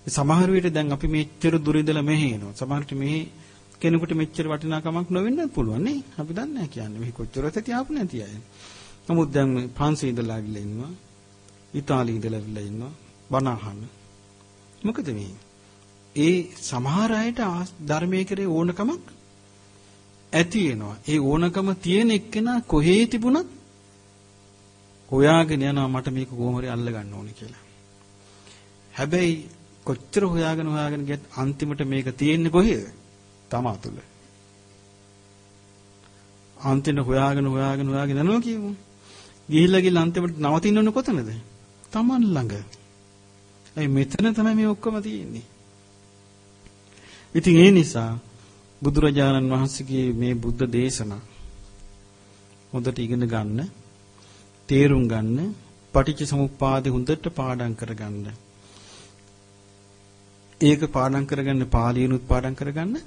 සමහර විට දැන් අපි මෙච්චර දුර ඉඳලා මෙහෙ එනවා. සමහර විට මෙහෙ කෙනෙකුට මෙච්චර වටිනාකමක් නොවෙන්නත් පුළුවන් නේ. අපි දන්නේ නැහැ කියන්නේ. මෙහි කොච්චර තැති ආපු නැති අය. නමුත් දැන් පන්සි ඉඳලා ආවිල්ලා ඉන්නවා. ඉතාලියේ ඉඳලා ආවිල්ලා ඉන්නවා. බණ අහන්න. මොකද මේ? ඒ සමහර අයට ධර්මයේ කරේ ඕනකමක් ඇති වෙනවා. ඒ ඕනකම තියෙන එක්කෙනා කොහේ තිබුණත් හොයාගෙන යනවා මට මේක කොහොම හරි අල්ල ගන්න ඕනේ කියලා. හැබැයි කොච්චර හොයාගෙන හොයාගෙන ගියත් අන්තිමට මේක තියෙන්නේ කොහේද? තමා තුල. අන්තිමට හොයාගෙන හොයාගෙන හොයාගෙන යනවා කියමු. ගිහිල්ලා ගිහිල්ලා අන්තිමට නවතින්න ඕන කොතනද? Taman ළඟ. ඒ මෙතන තමයි මේ ඔක්කොම තියෙන්නේ. ඉතින් ඒ නිසා බුදුරජාණන් වහන්සේගේ මේ බුද්ධ දේශනා හොඳට ඉගෙන ගන්න, තේරුම් ගන්න, පටිච්ච සමුප්පාදේ හොඳට පාඩම් කරගන්න. ඒක පාඩම් කරගන්න පාලියනුත් පාඩම් කරගන්න.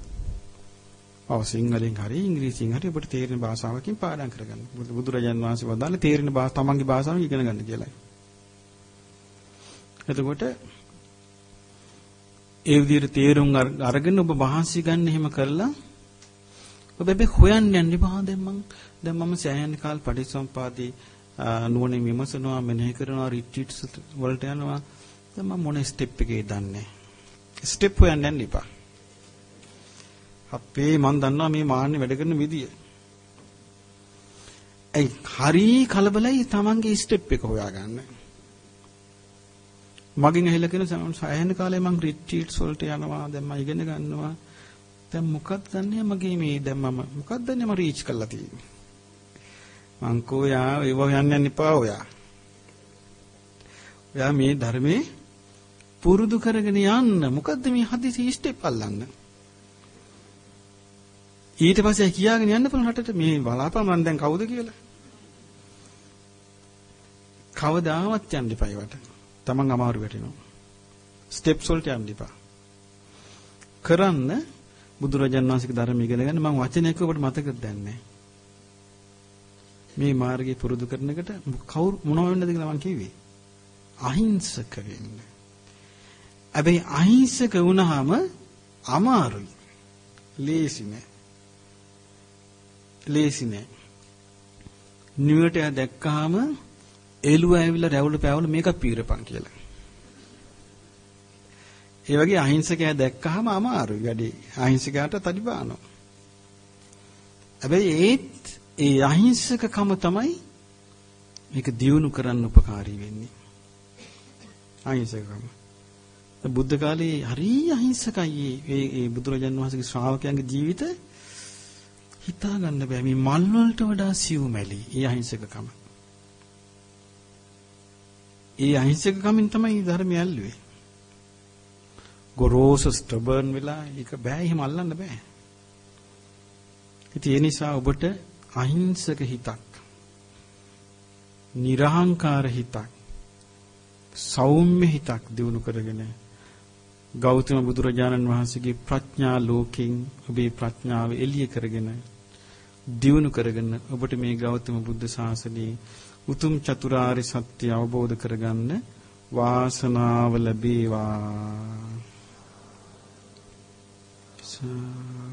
ඔව් සිංහලෙන් හරි ඉංග්‍රීසියෙන් හරි ඔබට තේරෙන භාෂාවකින් පාඩම් කරගන්න. බුදුරජාන් වහන්සේ වදාළේ තේරෙන භාෂාව තමන්ගේ භාෂාවෙන් ඉගෙන ගන්න කියලායි. එතකොට ඒ විදිහට තේරුම් අරගෙන ඔබ වහන්සි ගන්න එහෙම කරලා ඔබ බෙ හොයන්න යන්න එපා දැන් මම දැන් මම සෑහෙන කාල පටිසම්පාදී නුවණින් විමසනවා මෙනෙහි කරනවා රිට්‍රීට්ස් වලට යනවා දැන් මම මොන ස්ටෙප් එකේ දන්නේ ස්ටෙප් හොයන්න යන්න එපා. අපේ මන් දන්නවා මේ මාන්නේ වැඩ කරන විදිය. ඒ හරි කලබලයි Tamange ස්ටෙප් එක හොයාගන්න. මගෙන් ඇහිලා කියන සෑහෙන කාලේ මං රිට්‍රීට්ස් වලට යනවා දැන් මම ඉගෙන ගන්නවා. දැන් මොකක්ද දන්නේ මගේ මේ දැන් මම? මොකක්ද දන්නේ මම රීච් කරලා තියෙන්නේ? මං කෝයා ඒව යන්න යන්න එපා ඔයා. ඔයා මේ ධර්මේ පුරුදු කරගෙන යන්න. මොකද්ද මේ හදිසි ස්ටෙප් අල්ලන්න? ඊට පස්සේ කියාගෙන යන්න පුළුවන් රටට මේ බලාපන් මන් දැන් කවුද කියලා? කවදාවත් යන්න එපා ඒවට. තමන් අමාරු වැටෙනවා. ස්ටෙප්ස් වලට යන්න එපා. කරන්න බුදුරජාණන් වහන්සේගේ ධර්ම ඉගෙන ගන්න. මම වචනයක් ඔබට මතකද දන්නේ? මේ මාර්ගය පුරුදු කරන එකට කවුරු මොනව වෙන්නද කියලා මම කිව්වේ? අහිංසක වෙන්න. හැබැයි අහිංසක වුණාම අමාරුයි. ලේසි නෑ. ලේසි නෑ. නිවට දැක්කහම එළුව ඇවිල්ලා රැවුල පැවුල මේක පීරපන් කියලා. ඒ වගේ අහිංසකයා දැක්කහම අමාරුයි වැඩි. අහිංසකයාට තලිබානවා. හැබැයි ඒත් ඒ අහිංසකකම තමයි මේක දියුණු කරන්න උපකාරී වෙන්නේ. අහිංසකකම. බුද්ධ කාලේ හරි අහිංසකයි ඒ ඒ බුදුරජාන් වහන්සේගේ ශ්‍රාවකයන්ගේ ජීවිත හිතා ගන්න බෑ මේ මල් වලට වඩා සියුමැලි ඒ අහිංසකකම. ඒ අහිංසකකමින් තමයි ධර්මය ඇල්ලුවේ. ගොරෝසු ස්ටබර්න් වෙලා ඒක බෑ එහෙම අල්ලන්න බෑ. ඉතින් ඒ නිසා ඔබට අහිංසක හිතක් නිර්හංකාර හිතක් සෞම්‍ය හිතක් දිනු කරගෙන ගෞතම බුදුරජාණන් වහන්සේගේ ප්‍රඥා ලෝකෙන් ඔබේ ප්‍රඥාව එළිය කරගෙන දියුණු කරගෙන ඔබට මේ ගෞතම බුද්ධ ශාසනයේ උතුම් චතුරාර්ය සත්‍ය අවබෝධ කරගන්න වාසනාව ලැබේවා. සාදු